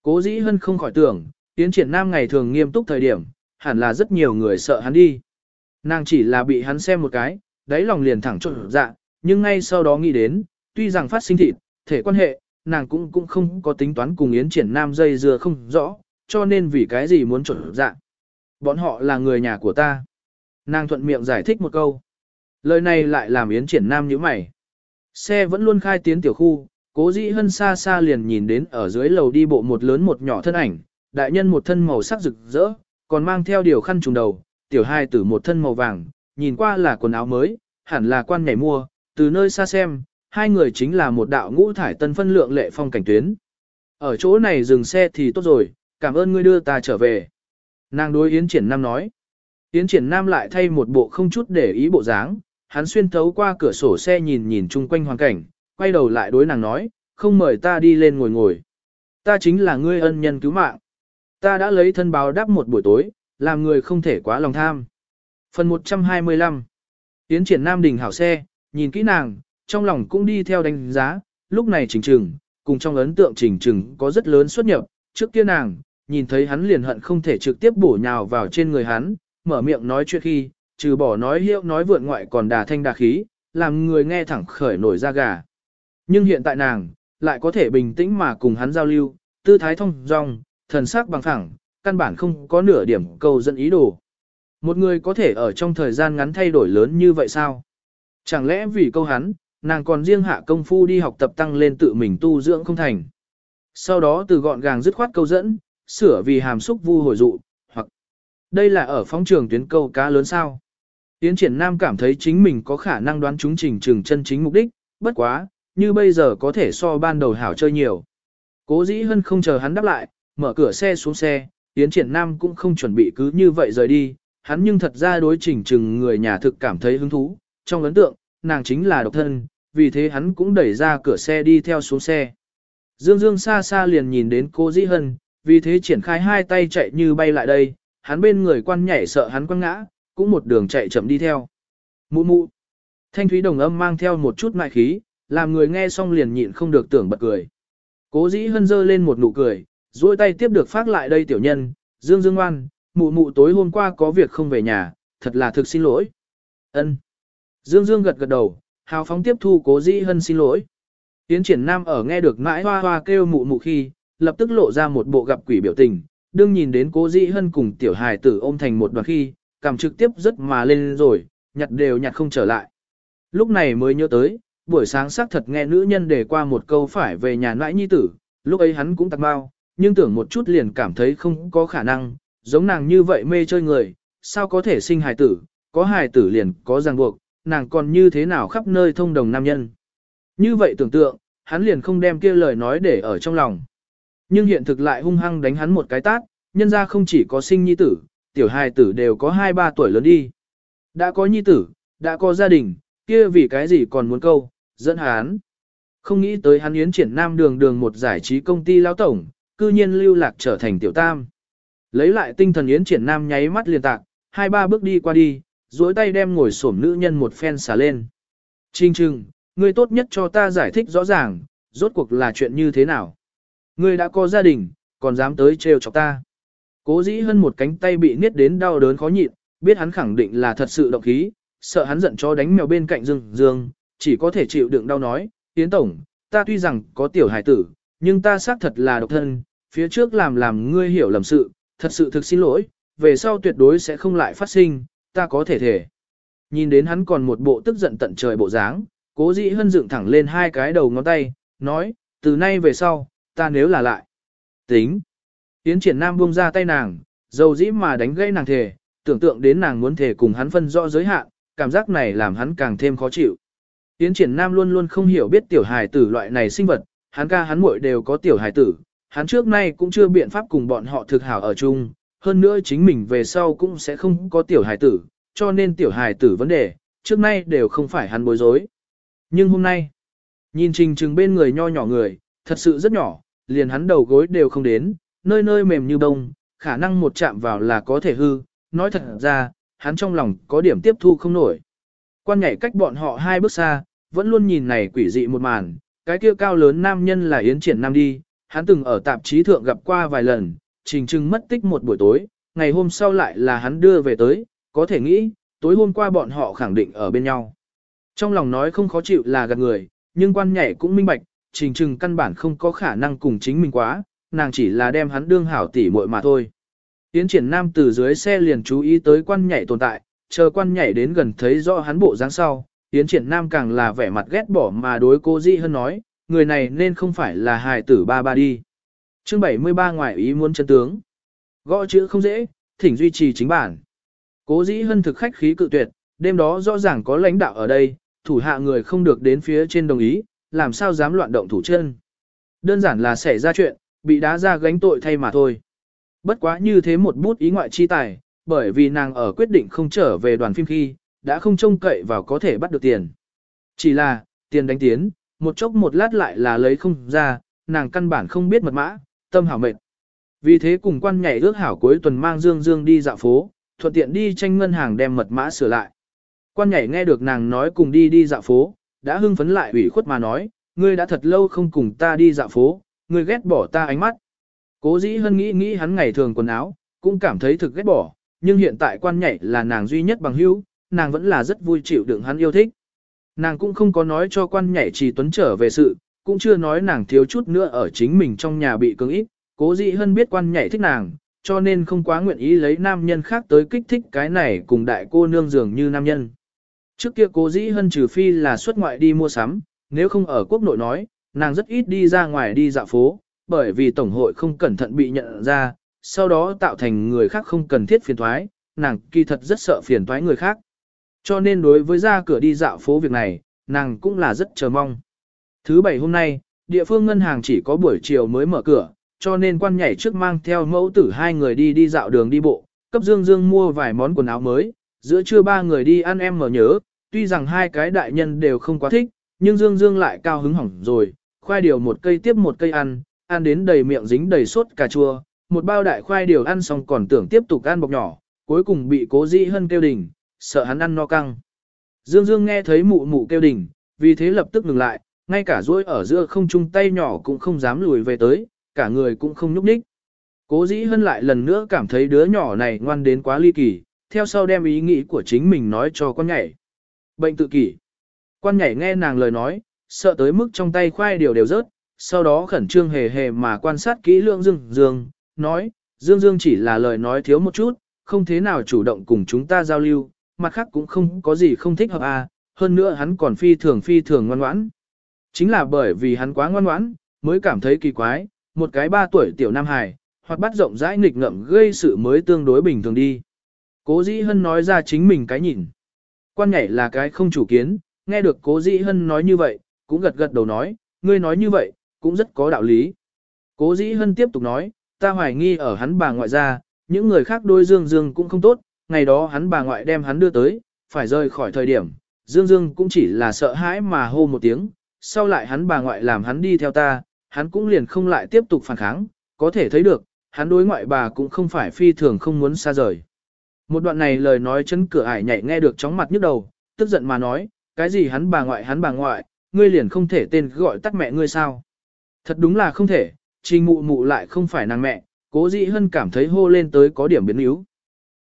A: Cố dĩ hân không khỏi tưởng, tiến triển nam ngày thường nghiêm túc thời điểm, hẳn là rất nhiều người sợ hắn đi. Nàng chỉ là bị hắn xem một cái, đáy lòng liền thẳng trộn dạ, nhưng ngay sau đó nghĩ đến, tuy rằng phát sinh thịt, thể quan hệ, nàng cũng cũng không có tính toán cùng Yến triển nam dây dưa không rõ, cho nên vì cái gì muốn trộn dạ. Bọn họ là người nhà của ta. Nàng thuận miệng giải thích một câu. Lời này lại làm Yến triển nam như mày. Xe vẫn luôn khai tiến tiểu khu, cố dĩ hân xa xa liền nhìn đến ở dưới lầu đi bộ một lớn một nhỏ thân ảnh, đại nhân một thân màu sắc rực rỡ, còn mang theo điều khăn trùng đầu, tiểu hai tử một thân màu vàng, nhìn qua là quần áo mới, hẳn là quan nhảy mua, từ nơi xa xem, hai người chính là một đạo ngũ thải tân phân lượng lệ phong cảnh tuyến. Ở chỗ này dừng xe thì tốt rồi, cảm ơn ngươi đưa ta trở về. Nàng đối Yến Triển Nam nói. Yến Triển Nam lại thay một bộ không chút để ý bộ dáng, hắn xuyên thấu qua cửa sổ xe nhìn nhìn chung quanh hoàn cảnh, quay đầu lại đối nàng nói, không mời ta đi lên ngồi ngồi. Ta chính là ngươi ân nhân cứu mạng. Ta đã lấy thân báo đáp một buổi tối, làm người không thể quá lòng tham. Phần 125 Yến Triển Nam đình hảo xe, nhìn kỹ nàng, trong lòng cũng đi theo đánh giá, lúc này trình trừng, cùng trong ấn tượng trình trừng có rất lớn xuất nhập, trước kia nàng, nhìn thấy hắn liền hận không thể trực tiếp bổ nhào vào trên người hắn, mở miệng nói chuyện khi, trừ bỏ nói hiệu nói vượn ngoại còn đà thanh đà khí, làm người nghe thẳng khởi nổi da gà. Nhưng hiện tại nàng, lại có thể bình tĩnh mà cùng hắn giao lưu, tư thái thông dong, thần sắc bằng phẳng, căn bản không có nửa điểm cầu dẫn ý đồ. Một người có thể ở trong thời gian ngắn thay đổi lớn như vậy sao? Chẳng lẽ vì câu hắn, nàng còn riêng hạ công phu đi học tập tăng lên tự mình tu dưỡng không thành. Sau đó từ gọn gàng dứt khoát câu dẫn, sửa vì hàm xúc vu hồi dụ, đây là ở phong trường tuyến câu cá lớn sao. Tiến triển nam cảm thấy chính mình có khả năng đoán chúng trình trường chân chính mục đích, bất quá, như bây giờ có thể so ban đầu hảo chơi nhiều. Cố dĩ hân không chờ hắn đáp lại, mở cửa xe xuống xe, Tiến triển nam cũng không chuẩn bị cứ như vậy rời đi, hắn nhưng thật ra đối trình trừng người nhà thực cảm thấy hứng thú, trong ấn tượng, nàng chính là độc thân, vì thế hắn cũng đẩy ra cửa xe đi theo xuống xe. Dương Dương xa xa liền nhìn đến cô Dĩ Hân, vì thế triển khai hai tay chạy như bay lại đây, hắn bên người quan nhảy sợ hắn quăng ngã, cũng một đường chạy chậm đi theo. Mụ mụ. Thanh thúy đồng âm mang theo một chút mại khí, làm người nghe xong liền nhịn không được tưởng bật cười. Cố dĩ hân dơ lên một nụ cười, duỗi tay tiếp được phát lại đây tiểu nhân, Dương Dương ngoan, mụ mụ tối hôm qua có việc không về nhà, thật là thực xin lỗi. Ân. Dương Dương gật gật đầu, hào phóng tiếp thu cố dĩ hân xin lỗi. Tiến triển nam ở nghe được mãi hoa hoa kêu mụ mụ khi, lập tức lộ ra một bộ gặp quỷ biểu tình, đương nhìn đến cố dĩ hân cùng tiểu hài tử ôm thành một đoàn khi, cảm trực tiếp rất mà lên rồi, nhặt đều nhặt không trở lại. Lúc này mới nhớ tới, buổi sáng xác thật nghe nữ nhân để qua một câu phải về nhà nãi nhi tử, lúc ấy hắn cũng tặc bao, nhưng tưởng một chút liền cảm thấy không có khả năng, giống nàng như vậy mê chơi người, sao có thể sinh hài tử, có hài tử liền có ràng buộc, nàng còn như thế nào khắp nơi thông đồng nam nhân. Như vậy tưởng tượng, hắn liền không đem kia lời nói để ở trong lòng. Nhưng hiện thực lại hung hăng đánh hắn một cái tát, nhân ra không chỉ có sinh nhi tử, tiểu hài tử đều có 2-3 tuổi lớn đi. Đã có nhi tử, đã có gia đình, kia vì cái gì còn muốn câu, dẫn hắn. Không nghĩ tới hắn yến triển nam đường đường một giải trí công ty lao tổng, cư nhiên lưu lạc trở thành tiểu tam. Lấy lại tinh thần yến triển nam nháy mắt liền tạc, hai ba bước đi qua đi, duỗi tay đem ngồi xổm nữ nhân một phen xả lên. Trinh trừng, ngươi tốt nhất cho ta giải thích rõ ràng, rốt cuộc là chuyện như thế nào. Ngươi đã có gia đình, còn dám tới trêu chọc ta. Cố dĩ hơn một cánh tay bị niết đến đau đớn khó nhịn, biết hắn khẳng định là thật sự động khí, sợ hắn giận cho đánh mèo bên cạnh dương dương, chỉ có thể chịu đựng đau nói, tiến Tổng, ta tuy rằng có tiểu hải tử, nhưng ta xác thật là độc thân, phía trước làm làm ngươi hiểu lầm sự, thật sự thực xin lỗi, về sau tuyệt đối sẽ không lại phát sinh, ta có thể thể. Nhìn đến hắn còn một bộ tức giận tận trời bộ dáng, cố dĩ hân dựng thẳng lên hai cái đầu ngón tay, nói, từ nay về sau, ta nếu là lại. Tính. Yến triển nam buông ra tay nàng, dầu dĩ mà đánh gây nàng thể, tưởng tượng đến nàng muốn thể cùng hắn phân rõ giới hạn, cảm giác này làm hắn càng thêm khó chịu. Yến triển nam luôn luôn không hiểu biết tiểu hài tử loại này sinh vật, hắn ca hắn muội đều có tiểu hài tử, hắn trước nay cũng chưa biện pháp cùng bọn họ thực hảo ở chung, hơn nữa chính mình về sau cũng sẽ không có tiểu hài tử, cho nên tiểu hài tử vấn đề, trước nay đều không phải hắn bối rối. Nhưng hôm nay, nhìn trình trừng bên người nho nhỏ người, thật sự rất nhỏ, liền hắn đầu gối đều không đến, nơi nơi mềm như bông, khả năng một chạm vào là có thể hư, nói thật ra, hắn trong lòng có điểm tiếp thu không nổi. Quan nhảy cách bọn họ hai bước xa, vẫn luôn nhìn này quỷ dị một màn, cái kia cao lớn nam nhân là Yến Triển Nam đi, hắn từng ở tạp chí thượng gặp qua vài lần, trình trưng mất tích một buổi tối, ngày hôm sau lại là hắn đưa về tới, có thể nghĩ, tối hôm qua bọn họ khẳng định ở bên nhau. Trong lòng nói không khó chịu là gạt người, nhưng quan nhảy cũng minh bạch, trình trừng căn bản không có khả năng cùng chính mình quá, nàng chỉ là đem hắn đương hảo tỉ muội mà thôi. Tiến triển nam từ dưới xe liền chú ý tới quan nhảy tồn tại, chờ quan nhảy đến gần thấy rõ hắn bộ dáng sau, Tiến triển nam càng là vẻ mặt ghét bỏ mà đối cô Di hơn nói, người này nên không phải là hài tử ba ba đi. Chương 73 ngoại ý muốn chân tướng. Gõ chữ không dễ, thỉnh duy trì chính bản. Cố dĩ hân thực khách khí cự tuyệt, đêm đó rõ ràng có lãnh đạo ở đây, thủ hạ người không được đến phía trên đồng ý, làm sao dám loạn động thủ chân. Đơn giản là xảy ra chuyện, bị đá ra gánh tội thay mà thôi. Bất quá như thế một bút ý ngoại chi tài, bởi vì nàng ở quyết định không trở về đoàn phim khi, đã không trông cậy vào có thể bắt được tiền. Chỉ là, tiền đánh tiến, một chốc một lát lại là lấy không ra, nàng căn bản không biết mật mã, tâm hảo mệt. Vì thế cùng quan nhảy ước hảo cuối tuần mang Dương Dương đi dạo phố, thuận tiện đi tranh ngân hàng đem mật mã sửa lại. Quan nhảy nghe được nàng nói cùng đi đi dạo phố, đã hưng phấn lại ủy khuất mà nói, ngươi đã thật lâu không cùng ta đi dạo phố, ngươi ghét bỏ ta ánh mắt. Cố dĩ hân nghĩ nghĩ hắn ngày thường quần áo, cũng cảm thấy thực ghét bỏ, nhưng hiện tại quan nhảy là nàng duy nhất bằng hữu, nàng vẫn là rất vui chịu đựng hắn yêu thích. Nàng cũng không có nói cho quan nhảy trì tuấn trở về sự, cũng chưa nói nàng thiếu chút nữa ở chính mình trong nhà bị cưỡng ít, cố dĩ hân biết quan nhảy thích nàng, cho nên không quá nguyện ý lấy nam nhân khác tới kích thích cái này cùng đại cô nương dường như nam nhân. Trước kia cố dĩ hân trừ phi là xuất ngoại đi mua sắm, nếu không ở quốc nội nói, nàng rất ít đi ra ngoài đi dạo phố, bởi vì tổng hội không cẩn thận bị nhận ra, sau đó tạo thành người khác không cần thiết phiền thoái, nàng kỳ thật rất sợ phiền thoái người khác. Cho nên đối với ra cửa đi dạo phố việc này, nàng cũng là rất chờ mong. Thứ bảy hôm nay, địa phương ngân hàng chỉ có buổi chiều mới mở cửa, cho nên quan nhảy trước mang theo mẫu tử hai người đi đi dạo đường đi bộ, cấp Dương Dương mua vài món quần áo mới, giữa trưa ba người đi ăn em mở nhớ, tuy rằng hai cái đại nhân đều không quá thích, nhưng Dương Dương lại cao hứng hỏng rồi, khoai điều một cây tiếp một cây ăn, ăn đến đầy miệng dính đầy sốt cà chua, một bao đại khoai điều ăn xong còn tưởng tiếp tục ăn bọc nhỏ, cuối cùng bị cố dĩ hân kêu đỉnh, sợ hắn ăn no căng. Dương Dương nghe thấy mụ mụ kêu đỉnh, vì thế lập tức ngừng lại, ngay cả duỗi ở giữa không chung tay nhỏ cũng không dám lùi về tới, cả người cũng không nhúc nhích. Cố dĩ hân lại lần nữa cảm thấy đứa nhỏ này ngoan đến quá ly kỳ, theo sau đem ý nghĩ của chính mình nói cho con nhảy. Bệnh tự kỷ. Quan nhảy nghe nàng lời nói, sợ tới mức trong tay khoai điều đều rớt, sau đó khẩn trương hề hề mà quan sát kỹ lượng Dương Dương, nói, Dương Dương chỉ là lời nói thiếu một chút, không thế nào chủ động cùng chúng ta giao lưu, mặt khác cũng không có gì không thích hợp à, hơn nữa hắn còn phi thường phi thường ngoan ngoãn. Chính là bởi vì hắn quá ngoan ngoãn, mới cảm thấy kỳ quái, một cái ba tuổi tiểu nam hài, hoặc bắt rộng rãi nghịch ngợm gây sự mới tương đối bình thường đi. Cố dĩ hân nói ra chính mình cái nhìn. Quan nhảy là cái không chủ kiến, nghe được cố dĩ hân nói như vậy, cũng gật gật đầu nói, ngươi nói như vậy, cũng rất có đạo lý. Cố dĩ hân tiếp tục nói, ta hoài nghi ở hắn bà ngoại ra, những người khác đôi dương dương cũng không tốt, ngày đó hắn bà ngoại đem hắn đưa tới, phải rời khỏi thời điểm, dương dương cũng chỉ là sợ hãi mà hô một tiếng, sau lại hắn bà ngoại làm hắn đi theo ta, hắn cũng liền không lại tiếp tục phản kháng, có thể thấy được, hắn đối ngoại bà cũng không phải phi thường không muốn xa rời. Một đoạn này lời nói chấn cửa ải nhảy nghe được chóng mặt nhức đầu, tức giận mà nói, cái gì hắn bà ngoại hắn bà ngoại, ngươi liền không thể tên gọi tắt mẹ ngươi sao. Thật đúng là không thể, trình mụ mụ lại không phải nàng mẹ, cố dĩ hân cảm thấy hô lên tới có điểm biến yếu.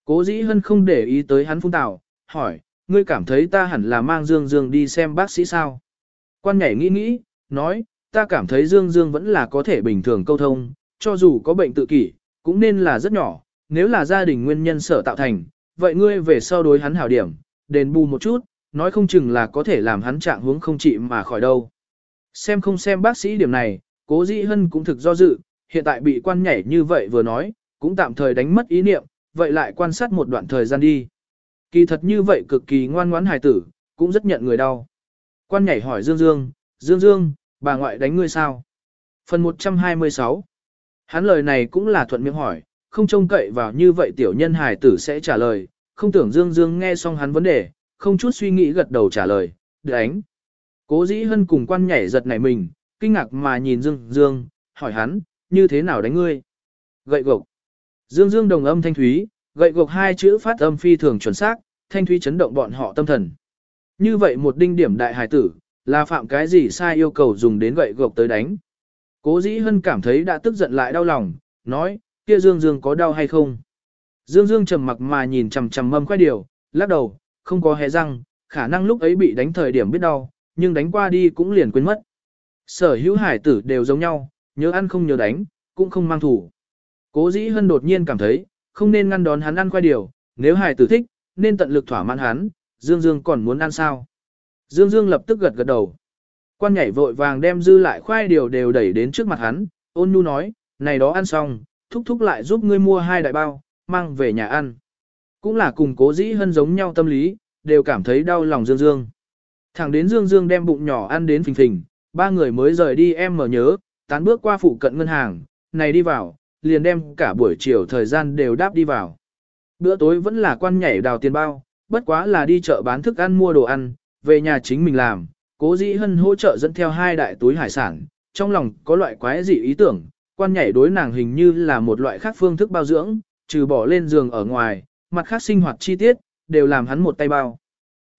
A: Cố dĩ hân không để ý tới hắn phung tào, hỏi, ngươi cảm thấy ta hẳn là mang Dương Dương đi xem bác sĩ sao? Quan nhảy nghĩ nghĩ, nói, ta cảm thấy Dương Dương vẫn là có thể bình thường câu thông, cho dù có bệnh tự kỷ, cũng nên là rất nhỏ, nếu là gia đình nguyên nhân sở tạo thành, vậy ngươi về sau đối hắn hảo điểm, đền bù một chút, nói không chừng là có thể làm hắn trạng hướng không trị mà khỏi đâu. Xem không xem bác sĩ điểm này, cố dĩ hân cũng thực do dự, hiện tại bị quan nhảy như vậy vừa nói, cũng tạm thời đánh mất ý niệm, vậy lại quan sát một đoạn thời gian đi. Kỳ thật như vậy cực kỳ ngoan ngoãn hài tử, cũng rất nhận người đau. Quan nhảy hỏi Dương Dương, Dương Dương, bà ngoại đánh ngươi sao? Phần 126 Hắn lời này cũng là thuận miệng hỏi, không trông cậy vào như vậy tiểu nhân hài tử sẽ trả lời, không tưởng Dương Dương nghe xong hắn vấn đề, không chút suy nghĩ gật đầu trả lời, đánh. Cố dĩ hân cùng quan nhảy giật nảy mình, kinh ngạc mà nhìn Dương Dương, hỏi hắn, như thế nào đánh ngươi? Gậy gộc. Dương Dương đồng âm thanh thúy, gậy gộc hai chữ phát âm phi thường chuẩn xác, thanh thúy chấn động bọn họ tâm thần. Như vậy một đinh điểm đại hài tử, là phạm cái gì sai yêu cầu dùng đến gậy gộc tới đánh. Cố dĩ hân cảm thấy đã tức giận lại đau lòng, nói, kia Dương Dương có đau hay không? Dương Dương trầm mặc mà nhìn chằm chằm mâm khoai điều, lắc đầu, không có hé răng, khả năng lúc ấy bị đánh thời điểm biết đau, nhưng đánh qua đi cũng liền quên mất. Sở hữu hải tử đều giống nhau, nhớ ăn không nhớ đánh, cũng không mang thủ. Cố dĩ hân đột nhiên cảm thấy, không nên ngăn đón hắn ăn khoai điều, nếu hải tử thích, nên tận lực thỏa mãn hắn, Dương Dương còn muốn ăn sao. Dương Dương lập tức gật gật đầu. Quan nhảy vội vàng đem dư lại khoai điều đều đẩy đến trước mặt hắn, ôn nhu nói, này đó ăn xong, thúc thúc lại giúp ngươi mua hai đại bao, mang về nhà ăn. Cũng là cùng cố dĩ hân giống nhau tâm lý, đều cảm thấy đau lòng Dương Dương. Thẳng đến Dương Dương đem bụng nhỏ ăn đến phình phình, ba người mới rời đi em mở nhớ, tán bước qua phụ cận ngân hàng, này đi vào, liền đem cả buổi chiều thời gian đều đáp đi vào. Bữa tối vẫn là quan nhảy đào tiền bao, bất quá là đi chợ bán thức ăn mua đồ ăn, về nhà chính mình làm, cố dĩ hân hỗ trợ dẫn theo hai đại túi hải sản, trong lòng có loại quái dị ý tưởng, quan nhảy đối nàng hình như là một loại khác phương thức bao dưỡng, trừ bỏ lên giường ở ngoài, mặt khác sinh hoạt chi tiết, đều làm hắn một tay bao.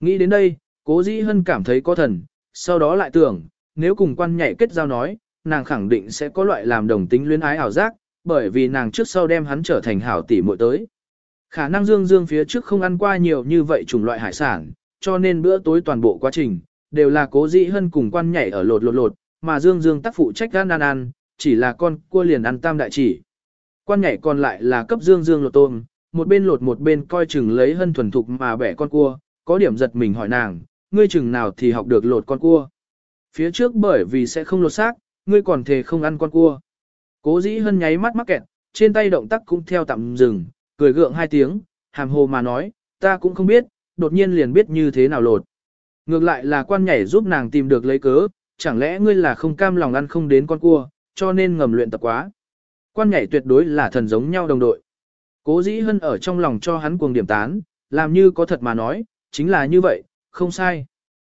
A: Nghĩ đến đây, cố dĩ hân cảm thấy có thần, sau đó lại tưởng, nếu cùng quan nhảy kết giao nói, nàng khẳng định sẽ có loại làm đồng tính luyến ái ảo giác, bởi vì nàng trước sau đem hắn trở thành hảo tỷ muội tới. Khả năng Dương Dương phía trước không ăn qua nhiều như vậy chủng loại hải sản, cho nên bữa tối toàn bộ quá trình, đều là cố dĩ hân cùng quan nhảy ở lột lột lột, mà Dương Dương tác phụ trách ăn ăn ăn, chỉ là con cua liền ăn tam đại chỉ. Quan nhảy còn lại là cấp Dương Dương lột tôm, một bên lột một bên coi chừng lấy hân thuần thục mà bẻ con cua, có điểm giật mình hỏi nàng, ngươi chừng nào thì học được lột con cua. Phía trước bởi vì sẽ không lột xác, ngươi còn thề không ăn con cua. Cố dĩ hân nháy mắt mắc kẹt, trên tay động tác cũng theo tạm dừng, cười gượng hai tiếng, hàm hồ mà nói, ta cũng không biết, đột nhiên liền biết như thế nào lột. Ngược lại là quan nhảy giúp nàng tìm được lấy cớ, chẳng lẽ ngươi là không cam lòng ăn không đến con cua, cho nên ngầm luyện tập quá. Quan nhảy tuyệt đối là thần giống nhau đồng đội. Cố dĩ hân ở trong lòng cho hắn cuồng điểm tán, làm như có thật mà nói, chính là như vậy, không sai.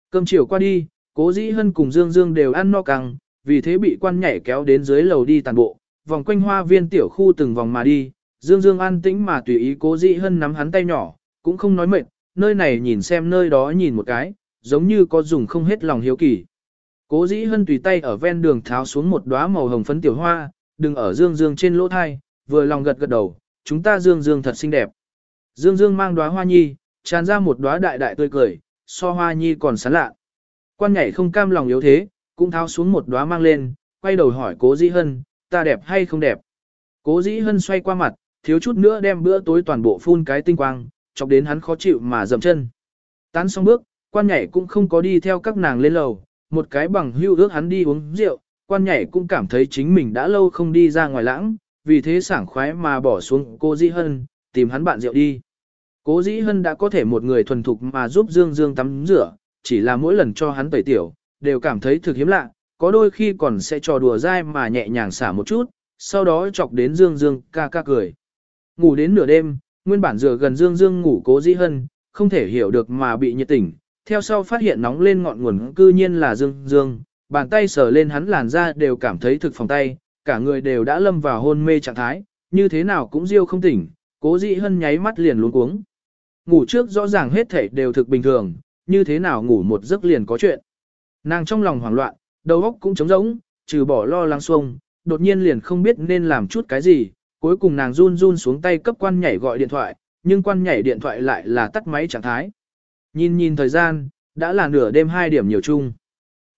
A: Cơm chiều qua đi, cố dĩ hân cùng Dương Dương đều ăn no căng, vì thế bị quan nhảy kéo đến dưới lầu đi tàn bộ, vòng quanh hoa viên tiểu khu từng vòng mà đi, Dương Dương an tĩnh mà tùy ý cố dĩ hân nắm hắn tay nhỏ, cũng không nói mệt, nơi này nhìn xem nơi đó nhìn một cái, giống như có dùng không hết lòng hiếu kỳ. Cố dĩ hân tùy tay ở ven đường tháo xuống một đóa màu hồng phấn tiểu hoa, đừng ở Dương Dương trên lỗ thai, vừa lòng gật gật đầu, chúng ta Dương Dương thật xinh đẹp. Dương Dương mang đóa hoa nhi, tràn ra một đóa đại đại tươi cười, so hoa nhi còn sán lạ. Quan nhảy không cam lòng yếu thế, cũng tháo xuống một đóa mang lên, quay đầu hỏi cố dĩ hân, ta đẹp hay không đẹp. Cố dĩ hân xoay qua mặt, thiếu chút nữa đem bữa tối toàn bộ phun cái tinh quang, chọc đến hắn khó chịu mà dậm chân. Tán xong bước, quan nhảy cũng không có đi theo các nàng lên lầu, một cái bằng hưu ước hắn đi uống rượu, quan nhảy cũng cảm thấy chính mình đã lâu không đi ra ngoài lãng, vì thế sảng khoái mà bỏ xuống cô Dĩ Hân, tìm hắn bạn rượu đi. Cố Dĩ Hân đã có thể một người thuần thục mà giúp Dương Dương tắm rửa, chỉ là mỗi lần cho hắn tẩy tiểu, đều cảm thấy thực hiếm lạ, có đôi khi còn sẽ trò đùa dai mà nhẹ nhàng xả một chút, sau đó chọc đến Dương Dương ca ca cười. Ngủ đến nửa đêm, nguyên bản rửa gần Dương Dương ngủ cố Dĩ Hân, không thể hiểu được mà bị nhiệt tỉnh, theo sau phát hiện nóng lên ngọn nguồn cư nhiên là Dương Dương, bàn tay sờ lên hắn làn da đều cảm thấy thực phòng tay, cả người đều đã lâm vào hôn mê trạng thái, như thế nào cũng riêu không tỉnh, cố dị hân nháy mắt liền luống cuống. Ngủ trước rõ ràng hết thể đều thực bình thường, như thế nào ngủ một giấc liền có chuyện. Nàng trong lòng hoảng loạn, đầu óc cũng trống rỗng, trừ bỏ lo lắng xuông, đột nhiên liền không biết nên làm chút cái gì, cuối cùng nàng run run xuống tay cấp quan nhảy gọi điện thoại, nhưng quan nhảy điện thoại lại là tắt máy trạng thái. Nhìn nhìn thời gian, đã là nửa đêm hai điểm nhiều chung.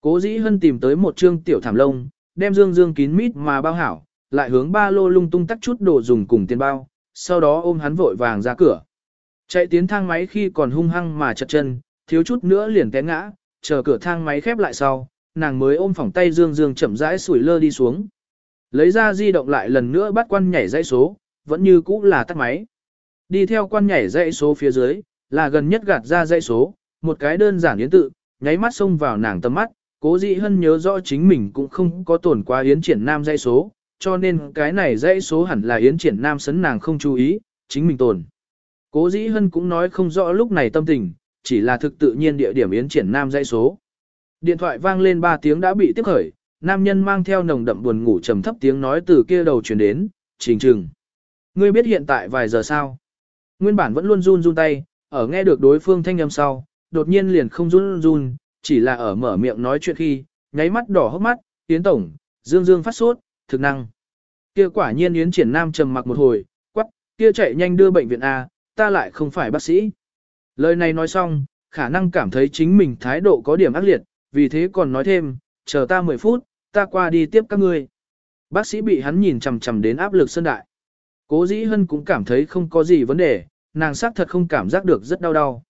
A: Cố dĩ hân tìm tới một trương tiểu thảm lông, đem dương dương kín mít mà bao hảo, lại hướng ba lô lung tung tắt chút đồ dùng cùng tiền bao, sau đó ôm hắn vội vàng ra cửa. Chạy tiến thang máy khi còn hung hăng mà chật chân, thiếu chút nữa liền té ngã, chờ cửa thang máy khép lại sau, nàng mới ôm phỏng tay dương dương chậm rãi sủi lơ đi xuống. Lấy ra di động lại lần nữa bắt quan nhảy dãy số, vẫn như cũ là tắt máy. Đi theo quan nhảy dãy số phía dưới, là gần nhất gạt ra dãy số, một cái đơn giản yến tự, nháy mắt xông vào nàng tầm mắt, cố dị hân nhớ rõ chính mình cũng không có tổn qua yến triển nam dãy số, cho nên cái này dãy số hẳn là yến triển nam sấn nàng không chú ý, chính mình tổn. Cố dĩ hân cũng nói không rõ lúc này tâm tình, chỉ là thực tự nhiên địa điểm yến triển nam dãy số. Điện thoại vang lên 3 tiếng đã bị tiếp khởi, nam nhân mang theo nồng đậm buồn ngủ trầm thấp tiếng nói từ kia đầu truyền đến, trình trừng. Ngươi biết hiện tại vài giờ sao? Nguyên bản vẫn luôn run run tay, ở nghe được đối phương thanh âm sau, đột nhiên liền không run run, chỉ là ở mở miệng nói chuyện khi, nháy mắt đỏ hốc mắt, Yến Tổng, Dương Dương phát sốt, thực năng. Kia quả nhiên Yến Triển Nam trầm mặc một hồi, quắc, kia chạy nhanh đưa bệnh viện A, ta lại không phải bác sĩ. Lời này nói xong, khả năng cảm thấy chính mình thái độ có điểm ác liệt, vì thế còn nói thêm, chờ ta 10 phút, ta qua đi tiếp các ngươi. Bác sĩ bị hắn nhìn chằm chằm đến áp lực sân đại. Cố dĩ hân cũng cảm thấy không có gì vấn đề, nàng xác thật không cảm giác được rất đau đau.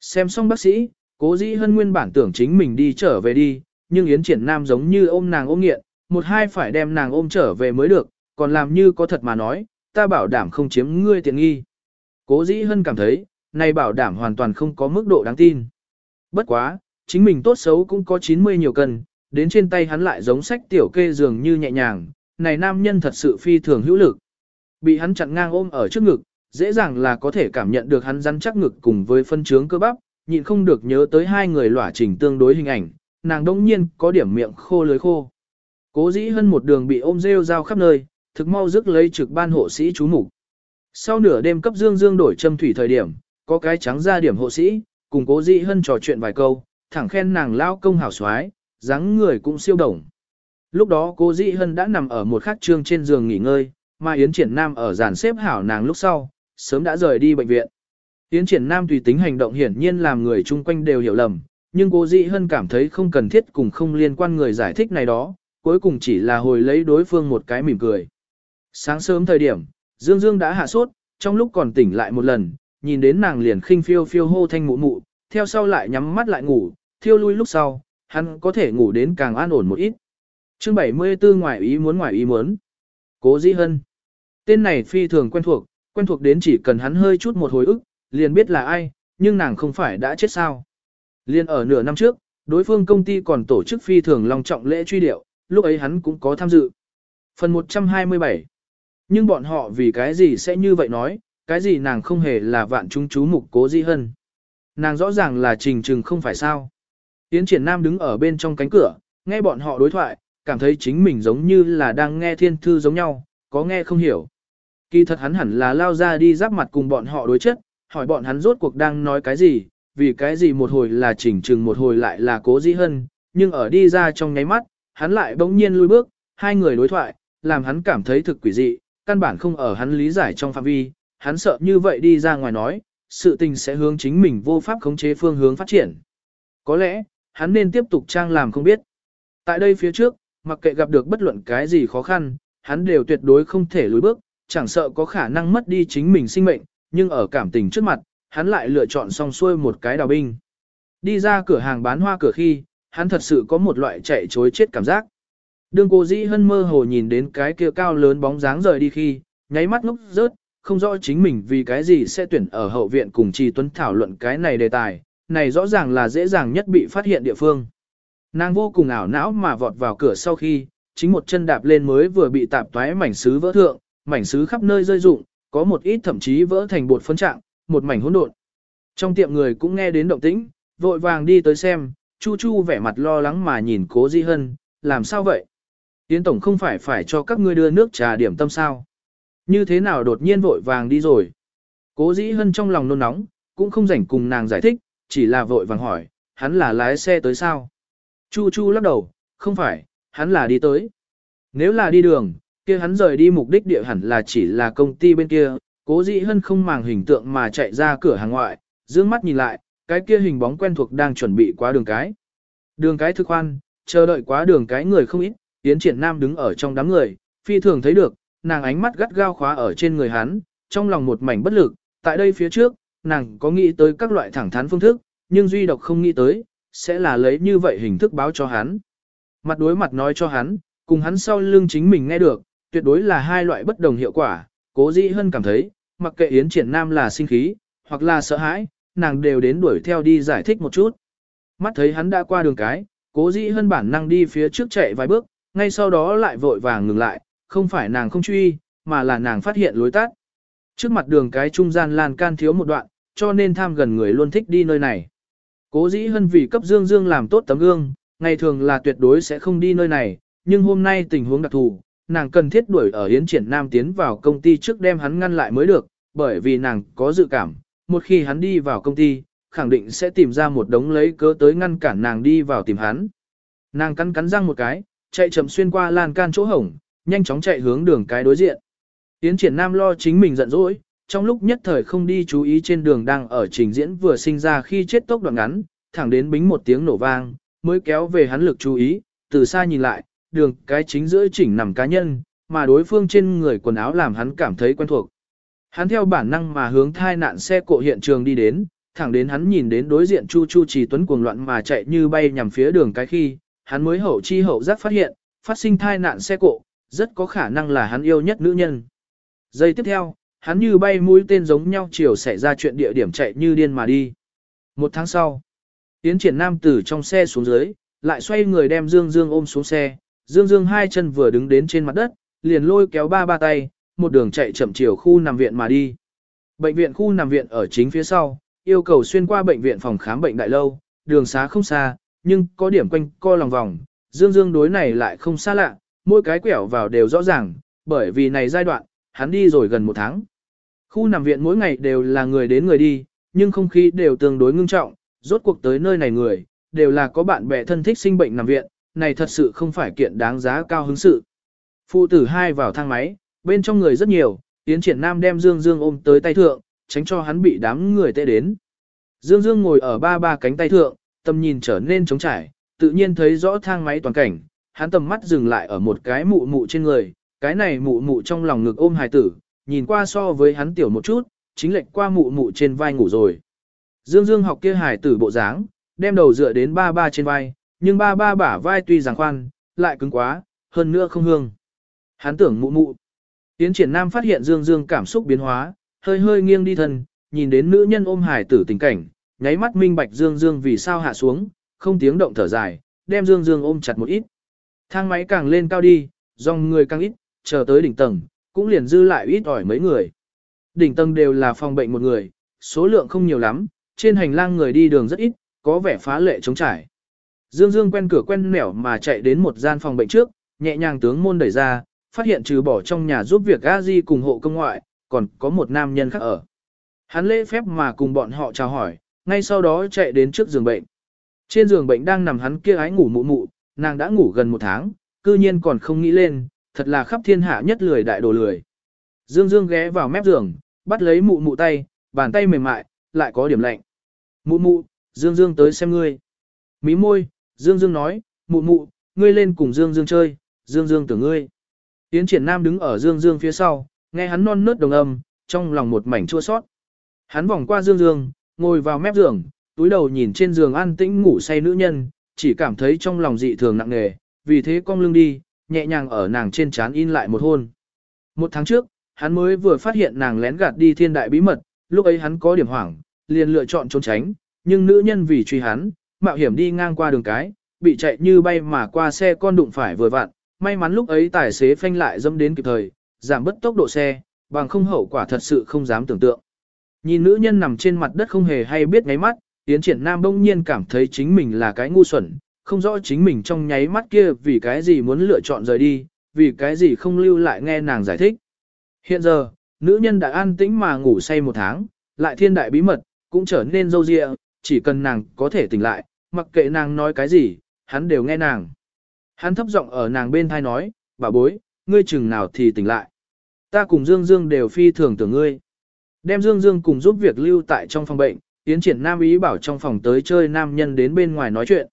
A: Xem xong bác sĩ, cố dĩ hân nguyên bản tưởng chính mình đi trở về đi, nhưng Yến Triển Nam giống như ôm nàng ôm nghiện, một hai phải đem nàng ôm trở về mới được, còn làm như có thật mà nói, ta bảo đảm không chiếm ngươi tiện nghi. Cố dĩ hân cảm thấy, này bảo đảm hoàn toàn không có mức độ đáng tin. Bất quá, chính mình tốt xấu cũng có 90 nhiều cân, đến trên tay hắn lại giống sách tiểu kê dường như nhẹ nhàng, này nam nhân thật sự phi thường hữu lực. Bị hắn chặn ngang ôm ở trước ngực, dễ dàng là có thể cảm nhận được hắn rắn chắc ngực cùng với phân trướng cơ bắp, nhịn không được nhớ tới hai người lỏa trình tương đối hình ảnh, nàng đông nhiên có điểm miệng khô lưới khô. Cố dĩ hơn một đường bị ôm rêu rao khắp nơi, thực mau dứt lấy trực ban hộ sĩ chú mục Sau nửa đêm cấp dương dương đổi châm thủy thời điểm, có cái trắng ra điểm hộ sĩ, cùng cố dĩ hơn trò chuyện vài câu, thẳng khen nàng lao công hảo xoái, dáng người cũng siêu đồng. Lúc đó cố dĩ hân đã nằm ở một khắc trương trên giường nghỉ ngơi, mà Yến Triển Nam ở giàn xếp hảo nàng lúc sau, sớm đã rời đi bệnh viện. tiến Triển Nam tùy tính hành động hiển nhiên làm người chung quanh đều hiểu lầm, nhưng cố dị hân cảm thấy không cần thiết cùng không liên quan người giải thích này đó, cuối cùng chỉ là hồi lấy đối phương một cái mỉm cười. Sáng sớm thời điểm, Dương Dương đã hạ sốt, trong lúc còn tỉnh lại một lần, nhìn đến nàng liền khinh phiêu phiêu hô thanh mụ mụ, theo sau lại nhắm mắt lại ngủ, thiêu lui lúc sau, hắn có thể ngủ đến càng an ổn một ít. Chương 74 ngoài ý muốn ngoài ý muốn. Cố Dĩ Hân. Tên này phi thường quen thuộc, quen thuộc đến chỉ cần hắn hơi chút một hồi ức, liền biết là ai, nhưng nàng không phải đã chết sao. Liên ở nửa năm trước, đối phương công ty còn tổ chức phi thường long trọng lễ truy điệu, lúc ấy hắn cũng có tham dự. Phần 127 Nhưng bọn họ vì cái gì sẽ như vậy nói, cái gì nàng không hề là vạn chúng chú mục cố di hân. Nàng rõ ràng là trình trừng không phải sao. Tiến triển nam đứng ở bên trong cánh cửa, nghe bọn họ đối thoại, cảm thấy chính mình giống như là đang nghe thiên thư giống nhau, có nghe không hiểu. Kỳ thật hắn hẳn là lao ra đi giáp mặt cùng bọn họ đối chất, hỏi bọn hắn rốt cuộc đang nói cái gì, vì cái gì một hồi là chỉnh trừng một hồi lại là cố dĩ hân, nhưng ở đi ra trong nháy mắt, hắn lại bỗng nhiên lui bước, hai người đối thoại, làm hắn cảm thấy thực quỷ dị, căn bản không ở hắn lý giải trong phạm vi, hắn sợ như vậy đi ra ngoài nói, sự tình sẽ hướng chính mình vô pháp khống chế phương hướng phát triển. Có lẽ, hắn nên tiếp tục trang làm không biết. Tại đây phía trước, mặc kệ gặp được bất luận cái gì khó khăn, hắn đều tuyệt đối không thể lùi bước, chẳng sợ có khả năng mất đi chính mình sinh mệnh, nhưng ở cảm tình trước mặt, hắn lại lựa chọn xong xuôi một cái đào binh. Đi ra cửa hàng bán hoa cửa khi, hắn thật sự có một loại chạy chối chết cảm giác. Đường cô dĩ hân mơ hồ nhìn đến cái kia cao lớn bóng dáng rời đi khi, nháy mắt ngốc rớt, không rõ chính mình vì cái gì sẽ tuyển ở hậu viện cùng Trì Tuấn thảo luận cái này đề tài, này rõ ràng là dễ dàng nhất bị phát hiện địa phương. Nàng vô cùng ảo não mà vọt vào cửa sau khi, chính một chân đạp lên mới vừa bị tạp toái mảnh sứ vỡ thượng, mảnh sứ khắp nơi rơi rụng, có một ít thậm chí vỡ thành bột phân trạng, một mảnh hỗn độn. Trong tiệm người cũng nghe đến động tĩnh, vội vàng đi tới xem, Chu Chu vẻ mặt lo lắng mà nhìn Cố Di Hân, làm sao vậy? Tiến tổng không phải phải cho các ngươi đưa nước trà điểm tâm sao? Như thế nào đột nhiên vội vàng đi rồi? Cố Dĩ Hân trong lòng nôn nóng, cũng không rảnh cùng nàng giải thích, chỉ là vội vàng hỏi, hắn là lái xe tới sao? Chu Chu lắc đầu, không phải, hắn là đi tới. Nếu là đi đường, kia hắn rời đi mục đích địa hẳn là chỉ là công ty bên kia, cố dĩ hân không màng hình tượng mà chạy ra cửa hàng ngoại, dương mắt nhìn lại, cái kia hình bóng quen thuộc đang chuẩn bị qua đường cái. Đường cái thực khoan, chờ đợi quá đường cái người không ít, tiến triển nam đứng ở trong đám người, phi thường thấy được, nàng ánh mắt gắt gao khóa ở trên người hắn, trong lòng một mảnh bất lực, tại đây phía trước, nàng có nghĩ tới các loại thẳng thắn phương thức, nhưng duy độc không nghĩ tới, sẽ là lấy như vậy hình thức báo cho hắn. Mặt đối mặt nói cho hắn, cùng hắn sau lưng chính mình nghe được, tuyệt đối là hai loại bất đồng hiệu quả, cố dĩ hân cảm thấy, mặc kệ Yến Triển Nam là sinh khí, hoặc là sợ hãi, nàng đều đến đuổi theo đi giải thích một chút. Mắt thấy hắn đã qua đường cái, cố dĩ hân bản năng đi phía trước chạy vài bước, ngay sau đó lại vội vàng ngừng lại, không phải nàng không truy, mà là nàng phát hiện lối tắt. Trước mặt đường cái trung gian lan can thiếu một đoạn, cho nên tham gần người luôn thích đi nơi này. Cố dĩ hân vì cấp dương dương làm tốt tấm gương, ngày thường là tuyệt đối sẽ không đi nơi này, nhưng hôm nay tình huống đặc thù, nàng cần thiết đuổi ở Yến Triển Nam tiến vào công ty trước đem hắn ngăn lại mới được, bởi vì nàng có dự cảm, một khi hắn đi vào công ty, khẳng định sẽ tìm ra một đống lấy cớ tới ngăn cản nàng đi vào tìm hắn. Nàng cắn cắn răng một cái, chạy chậm xuyên qua lan can chỗ hổng, nhanh chóng chạy hướng đường cái đối diện. Yến Triển Nam lo chính mình giận dỗi, trong lúc nhất thời không đi chú ý trên đường đang ở trình diễn vừa sinh ra khi chết tốc đoạn ngắn, thẳng đến bính một tiếng nổ vang, mới kéo về hắn lực chú ý, từ xa nhìn lại, đường cái chính giữa chỉnh nằm cá nhân, mà đối phương trên người quần áo làm hắn cảm thấy quen thuộc. Hắn theo bản năng mà hướng thai nạn xe cộ hiện trường đi đến, thẳng đến hắn nhìn đến đối diện Chu Chu Trì Tuấn cuồng loạn mà chạy như bay nhằm phía đường cái khi, hắn mới hậu chi hậu giác phát hiện, phát sinh thai nạn xe cộ, rất có khả năng là hắn yêu nhất nữ nhân. Giây tiếp theo, hắn như bay mũi tên giống nhau chiều xảy ra chuyện địa điểm chạy như điên mà đi. Một tháng sau, Tiến triển nam tử trong xe xuống dưới, lại xoay người đem Dương Dương ôm xuống xe, Dương Dương hai chân vừa đứng đến trên mặt đất, liền lôi kéo ba ba tay, một đường chạy chậm chiều khu nằm viện mà đi. Bệnh viện khu nằm viện ở chính phía sau, yêu cầu xuyên qua bệnh viện phòng khám bệnh đại lâu, đường xá không xa, nhưng có điểm quanh co lòng vòng, Dương Dương đối này lại không xa lạ, mỗi cái quẹo vào đều rõ ràng, bởi vì này giai đoạn, hắn đi rồi gần một tháng. Khu nằm viện mỗi ngày đều là người đến người đi, nhưng không khí đều tương đối ngưng trọng, rốt cuộc tới nơi này người, đều là có bạn bè thân thích sinh bệnh nằm viện, này thật sự không phải kiện đáng giá cao hứng sự. Phụ tử hai vào thang máy, bên trong người rất nhiều, Yến Triển Nam đem Dương Dương ôm tới tay thượng, tránh cho hắn bị đám người tệ đến. Dương Dương ngồi ở ba ba cánh tay thượng, tầm nhìn trở nên trống trải, tự nhiên thấy rõ thang máy toàn cảnh, hắn tầm mắt dừng lại ở một cái mụ mụ trên người, cái này mụ mụ trong lòng ngực ôm hài tử, nhìn qua so với hắn tiểu một chút, chính lệch qua mụ mụ trên vai ngủ rồi. Dương Dương học kia hài tử bộ dáng, đem đầu dựa đến ba ba trên vai, nhưng ba ba bả vai tuy rằng khoan, lại cứng quá, hơn nữa không hương. Hắn tưởng mụ mụ. Tiến triển nam phát hiện Dương Dương cảm xúc biến hóa, hơi hơi nghiêng đi thân, nhìn đến nữ nhân ôm hải tử tình cảnh, nháy mắt minh bạch Dương Dương vì sao hạ xuống, không tiếng động thở dài, đem Dương Dương ôm chặt một ít. Thang máy càng lên cao đi, dòng người càng ít, chờ tới đỉnh tầng, cũng liền dư lại ít ỏi mấy người. Đỉnh tầng đều là phòng bệnh một người, số lượng không nhiều lắm, trên hành lang người đi đường rất ít, có vẻ phá lệ trống trải. Dương Dương quen cửa quen nẻo mà chạy đến một gian phòng bệnh trước, nhẹ nhàng tướng môn đẩy ra, phát hiện trừ bỏ trong nhà giúp việc a di cùng hộ công ngoại, còn có một nam nhân khác ở. Hắn lễ phép mà cùng bọn họ chào hỏi, ngay sau đó chạy đến trước giường bệnh. Trên giường bệnh đang nằm hắn kia ái ngủ mụ mụ, nàng đã ngủ gần một tháng, cư nhiên còn không nghĩ lên, thật là khắp thiên hạ nhất lười đại đồ lười. Dương Dương ghé vào mép giường, bắt lấy mụ mụ tay, bàn tay mềm mại, lại có điểm lạnh. Mụ mụ, Dương Dương tới xem ngươi. Mí môi, Dương Dương nói, mụ mụ, ngươi lên cùng Dương Dương chơi, Dương Dương tưởng ngươi. Yến triển nam đứng ở Dương Dương phía sau, nghe hắn non nớt đồng âm, trong lòng một mảnh chua sót. Hắn vòng qua Dương Dương, ngồi vào mép giường, túi đầu nhìn trên giường an tĩnh ngủ say nữ nhân, chỉ cảm thấy trong lòng dị thường nặng nề, vì thế cong lưng đi, nhẹ nhàng ở nàng trên trán in lại một hôn. Một tháng trước, hắn mới vừa phát hiện nàng lén gạt đi thiên đại bí mật, lúc ấy hắn có điểm hoảng, liền lựa chọn trốn tránh, nhưng nữ nhân vì truy hắn, mạo hiểm đi ngang qua đường cái, bị chạy như bay mà qua xe con đụng phải vừa vặn, may mắn lúc ấy tài xế phanh lại dâm đến kịp thời, giảm bớt tốc độ xe, bằng không hậu quả thật sự không dám tưởng tượng. Nhìn nữ nhân nằm trên mặt đất không hề hay biết ngáy mắt, Yến Triển Nam bỗng nhiên cảm thấy chính mình là cái ngu xuẩn, không rõ chính mình trong nháy mắt kia vì cái gì muốn lựa chọn rời đi, vì cái gì không lưu lại nghe nàng giải thích. Hiện giờ, nữ nhân đã an tĩnh mà ngủ say một tháng, lại thiên đại bí mật, cũng trở nên dâu dịa, chỉ cần nàng có thể tỉnh lại, mặc kệ nàng nói cái gì, hắn đều nghe nàng. Hắn thấp giọng ở nàng bên thai nói, bà bối, ngươi chừng nào thì tỉnh lại. Ta cùng Dương Dương đều phi thường tưởng ngươi. Đem Dương Dương cùng giúp việc lưu tại trong phòng bệnh, tiến triển nam ý bảo trong phòng tới chơi nam nhân đến bên ngoài nói chuyện.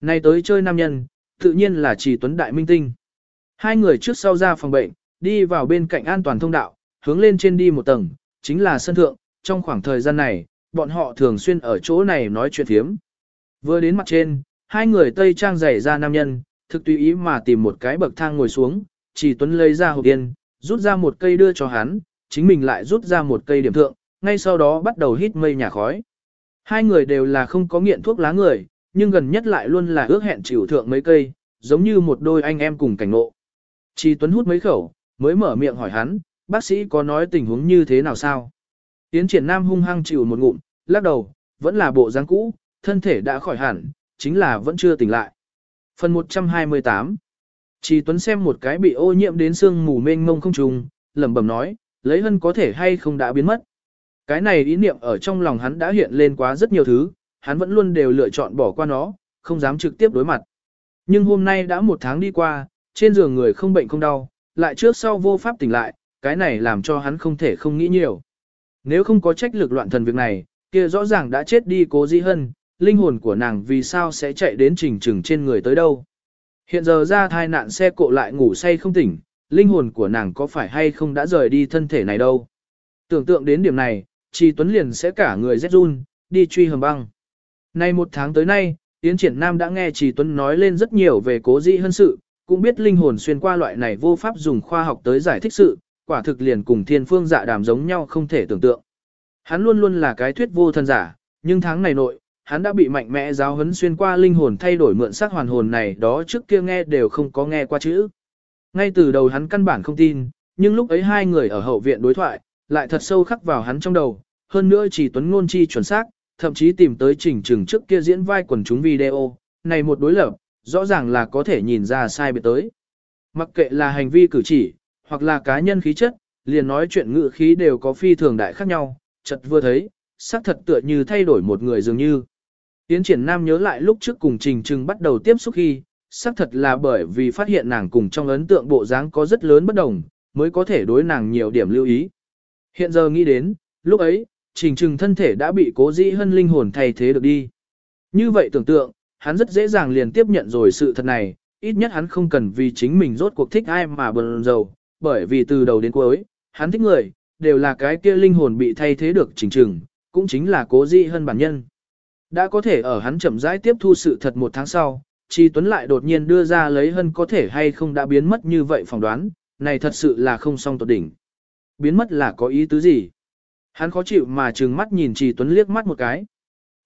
A: Nay tới chơi nam nhân, tự nhiên là chỉ tuấn đại minh tinh. Hai người trước sau ra phòng bệnh, đi vào bên cạnh an toàn thông đạo, hướng lên trên đi một tầng, chính là sân thượng, trong khoảng thời gian này, bọn họ thường xuyên ở chỗ này nói chuyện thiếm. Vừa đến mặt trên, hai người tây trang giày ra nam nhân, thực tùy ý mà tìm một cái bậc thang ngồi xuống, chỉ tuấn lấy ra hộp yên, rút ra một cây đưa cho hắn, chính mình lại rút ra một cây điểm thượng, ngay sau đó bắt đầu hít mây nhà khói. Hai người đều là không có nghiện thuốc lá người, nhưng gần nhất lại luôn là ước hẹn chịu thượng mấy cây, giống như một đôi anh em cùng cảnh ngộ. Chỉ Tuấn hút mấy khẩu, mới mở miệng hỏi hắn, bác sĩ có nói tình huống như thế nào sao? Tiến triển nam hung hăng chịu một ngụm, lắc đầu, vẫn là bộ dáng cũ, thân thể đã khỏi hẳn, chính là vẫn chưa tỉnh lại. Phần 128 Chỉ Tuấn xem một cái bị ô nhiễm đến xương mù mênh mông không trùng, lẩm bẩm nói, lấy hân có thể hay không đã biến mất. Cái này ý niệm ở trong lòng hắn đã hiện lên quá rất nhiều thứ, hắn vẫn luôn đều lựa chọn bỏ qua nó, không dám trực tiếp đối mặt. Nhưng hôm nay đã một tháng đi qua, trên giường người không bệnh không đau, lại trước sau vô pháp tỉnh lại, cái này làm cho hắn không thể không nghĩ nhiều. Nếu không có trách lực loạn thần việc này, kia rõ ràng đã chết đi cố di hân, linh hồn của nàng vì sao sẽ chạy đến trình trừng trên người tới đâu. Hiện giờ ra thai nạn xe cộ lại ngủ say không tỉnh, linh hồn của nàng có phải hay không đã rời đi thân thể này đâu. Tưởng tượng đến điểm này, Trì Tuấn liền sẽ cả người rét run, đi truy hầm băng. Nay một tháng tới nay, Tiến triển Nam đã nghe Trì Tuấn nói lên rất nhiều về cố dĩ hơn sự, cũng biết linh hồn xuyên qua loại này vô pháp dùng khoa học tới giải thích sự, quả thực liền cùng thiên phương dạ đàm giống nhau không thể tưởng tượng. Hắn luôn luôn là cái thuyết vô thân giả, nhưng tháng này nội, hắn đã bị mạnh mẽ giáo huấn xuyên qua linh hồn thay đổi mượn sắc hoàn hồn này đó trước kia nghe đều không có nghe qua chữ. Ngay từ đầu hắn căn bản không tin, nhưng lúc ấy hai người ở hậu viện đối thoại, lại thật sâu khắc vào hắn trong đầu, hơn nữa chỉ tuấn ngôn chi chuẩn xác, thậm chí tìm tới chỉnh trừng trước kia diễn vai quần chúng video, này một đối lập, rõ ràng là có thể nhìn ra sai biệt tới. Mặc kệ là hành vi cử chỉ, hoặc là cá nhân khí chất, liền nói chuyện ngữ khí đều có phi thường đại khác nhau, chật vừa thấy, xác thật tựa như thay đổi một người dường như. Tiến triển nam nhớ lại lúc trước cùng trình trừng bắt đầu tiếp xúc khi, xác thật là bởi vì phát hiện nàng cùng trong ấn tượng bộ dáng có rất lớn bất đồng, mới có thể đối nàng nhiều điểm lưu ý. Hiện giờ nghĩ đến, lúc ấy, trình trừng thân thể đã bị cố dĩ hân linh hồn thay thế được đi. Như vậy tưởng tượng, hắn rất dễ dàng liền tiếp nhận rồi sự thật này, ít nhất hắn không cần vì chính mình rốt cuộc thích ai mà bần dầu, bởi vì từ đầu đến cuối, hắn thích người, đều là cái kia linh hồn bị thay thế được chỉnh trừng, cũng chính là cố dị hơn bản nhân. Đã có thể ở hắn chậm rãi tiếp thu sự thật một tháng sau, Chi Tuấn lại đột nhiên đưa ra lấy hân có thể hay không đã biến mất như vậy phỏng đoán, này thật sự là không song tột đỉnh. Biến mất là có ý tứ gì? Hắn khó chịu mà trừng mắt nhìn Chi Tuấn liếc mắt một cái.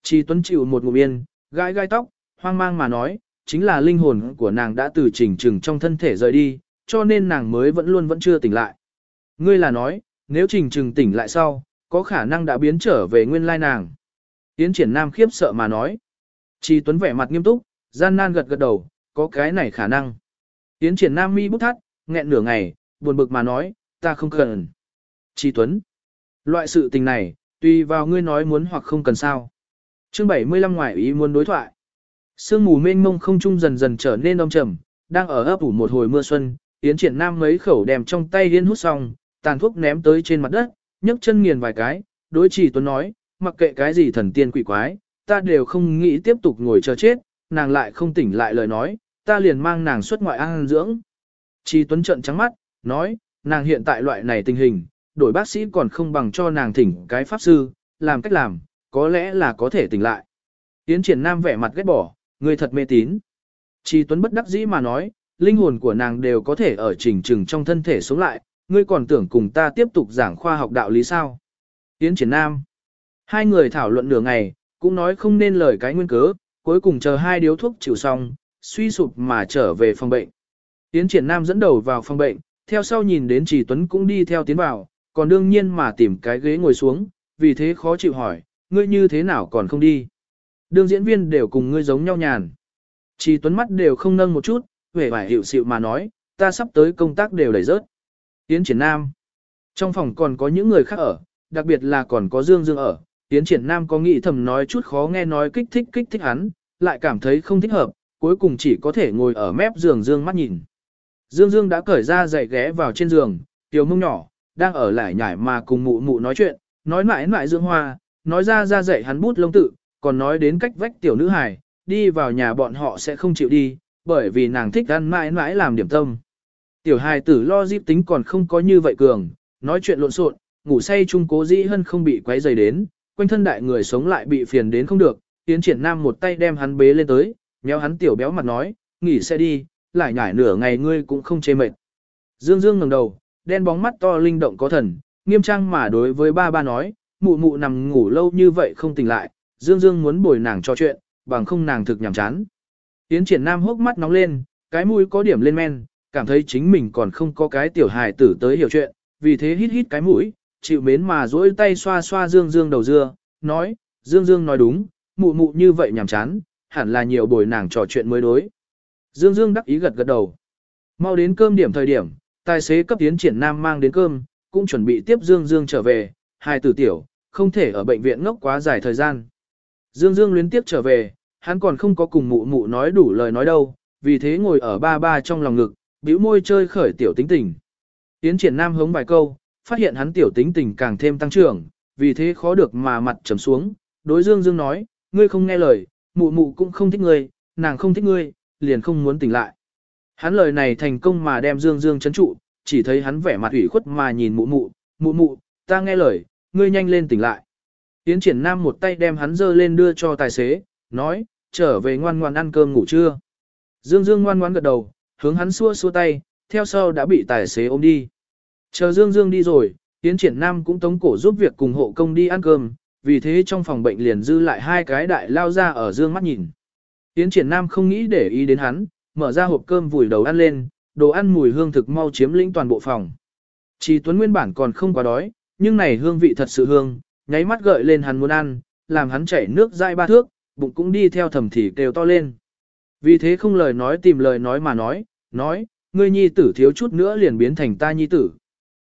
A: Chi Tuấn chịu một ngụm yên, gai gai tóc, hoang mang mà nói, chính là linh hồn của nàng đã từ chỉnh trừng trong thân thể rời đi, cho nên nàng mới vẫn luôn vẫn chưa tỉnh lại. Ngươi là nói, nếu trình trừng tỉnh lại sau, có khả năng đã biến trở về nguyên lai nàng. Yến triển nam khiếp sợ mà nói. Chi Tuấn vẻ mặt nghiêm túc, gian nan gật gật đầu, có cái này khả năng. Yến triển nam mi bút thắt, nghẹn nửa ngày, buồn bực mà nói, ta không cần. Chi Tuấn. Loại sự tình này, tùy vào ngươi nói muốn hoặc không cần sao. Chương 75 ngoại ý muốn đối thoại. Sương mù mênh mông không trung dần dần trở nên đông trầm, đang ở ấp ủ một hồi mưa xuân, Yến Triển Nam mấy khẩu đem trong tay điên hút xong, tàn thuốc ném tới trên mặt đất, nhấc chân nghiền vài cái, đối chỉ tuấn nói, mặc kệ cái gì thần tiên quỷ quái, ta đều không nghĩ tiếp tục ngồi chờ chết, nàng lại không tỉnh lại lời nói, ta liền mang nàng xuất ngoại ăn dưỡng. Chỉ tuấn trận trắng mắt, nói, nàng hiện tại loại này tình hình, đổi bác sĩ còn không bằng cho nàng thỉnh cái pháp sư, làm cách làm, có lẽ là có thể tỉnh lại. Yến triển nam vẻ mặt ghét bỏ, người thật mê tín. Chỉ tuấn bất đắc dĩ mà nói, linh hồn của nàng đều có thể ở trình trừng trong thân thể sống lại, ngươi còn tưởng cùng ta tiếp tục giảng khoa học đạo lý sao. Yến triển nam. Hai người thảo luận nửa ngày, cũng nói không nên lời cái nguyên cớ, cuối cùng chờ hai điếu thuốc chịu xong, suy sụp mà trở về phòng bệnh. Yến triển nam dẫn đầu vào phòng bệnh, theo sau nhìn đến Trì Tuấn cũng đi theo tiến vào, còn đương nhiên mà tìm cái ghế ngồi xuống, vì thế khó chịu hỏi, ngươi như thế nào còn không đi. Đương diễn viên đều cùng ngươi giống nhau nhàn. Trì Tuấn mắt đều không nâng một chút, vẻ vải hiệu xịu mà nói, ta sắp tới công tác đều đầy rớt. tiến triển nam. Trong phòng còn có những người khác ở, đặc biệt là còn có Dương Dương ở. tiến triển nam có nghĩ thầm nói chút khó nghe nói kích thích kích thích hắn, lại cảm thấy không thích hợp, cuối cùng chỉ có thể ngồi ở mép giường Dương mắt nhìn. Dương Dương đã cởi ra giày ghé vào trên giường, tiểu mông nhỏ, đang ở lại nhải mà cùng mụ mụ nói chuyện, nói mãi mãi Dương Hoa, nói ra ra dạy hắn bút lông tự, còn nói đến cách vách tiểu nữ hài, đi vào nhà bọn họ sẽ không chịu đi, bởi vì nàng thích ăn mãi mãi làm điểm tâm. Tiểu hài tử lo dịp tính còn không có như vậy cường, nói chuyện lộn xộn, ngủ say chung cố dĩ hân không bị quấy dày đến, quanh thân đại người sống lại bị phiền đến không được, tiến triển nam một tay đem hắn bế lên tới, nhéo hắn tiểu béo mặt nói, nghỉ xe đi, lại nhải nửa ngày ngươi cũng không chê mệt. Dương Dương ngẩng đầu, đen bóng mắt to linh động có thần, nghiêm trang mà đối với ba ba nói, mụ mụ nằm ngủ lâu như vậy không tỉnh lại, Dương Dương muốn bồi nàng cho chuyện, bằng không nàng thực nhàm chán. Tiến triển nam hốc mắt nóng lên, cái mũi có điểm lên men, cảm thấy chính mình còn không có cái tiểu hài tử tới hiểu chuyện, vì thế hít hít cái mũi, chịu mến mà duỗi tay xoa xoa Dương Dương đầu dưa, nói, Dương Dương nói đúng, mụ mụ như vậy nhảm chán, hẳn là nhiều bồi nàng trò chuyện mới đối. Dương Dương đắc ý gật gật đầu. Mau đến cơm điểm thời điểm, tài xế cấp tiến triển nam mang đến cơm, cũng chuẩn bị tiếp Dương Dương trở về, hai tử tiểu, không thể ở bệnh viện ngốc quá dài thời gian. Dương Dương luyến tiếp trở về, hắn còn không có cùng mụ mụ nói đủ lời nói đâu, vì thế ngồi ở ba ba trong lòng ngực, bĩu môi chơi khởi tiểu tính tình. Tiến triển nam hống vài câu, phát hiện hắn tiểu tính tình càng thêm tăng trưởng, vì thế khó được mà mặt trầm xuống, đối Dương Dương nói, ngươi không nghe lời, mụ mụ cũng không thích ngươi, nàng không thích ngươi, liền không muốn tỉnh lại. Hắn lời này thành công mà đem Dương Dương chấn trụ, chỉ thấy hắn vẻ mặt ủy khuất mà nhìn mụ mụ, mụ mụ, ta nghe lời, ngươi nhanh lên tỉnh lại. Tiến triển nam một tay đem hắn dơ lên đưa cho tài xế, nói, trở về ngoan ngoan ăn cơm ngủ trưa. Dương Dương ngoan ngoan gật đầu, hướng hắn xua xua tay, theo sau đã bị tài xế ôm đi. Chờ Dương Dương đi rồi, Tiến triển nam cũng tống cổ giúp việc cùng hộ công đi ăn cơm, vì thế trong phòng bệnh liền dư lại hai cái đại lao ra ở Dương mắt nhìn. Tiến triển nam không nghĩ để ý đến hắn, mở ra hộp cơm vùi đầu ăn lên, đồ ăn mùi hương thực mau chiếm lĩnh toàn bộ phòng. Chỉ Tuấn nguyên bản còn không quá đói, nhưng này hương vị thật sự hương, nháy mắt gợi lên hắn muốn ăn, làm hắn chảy nước dai ba thước, bụng cũng đi theo thầm thì kêu to lên. Vì thế không lời nói tìm lời nói mà nói, nói, ngươi nhi tử thiếu chút nữa liền biến thành ta nhi tử.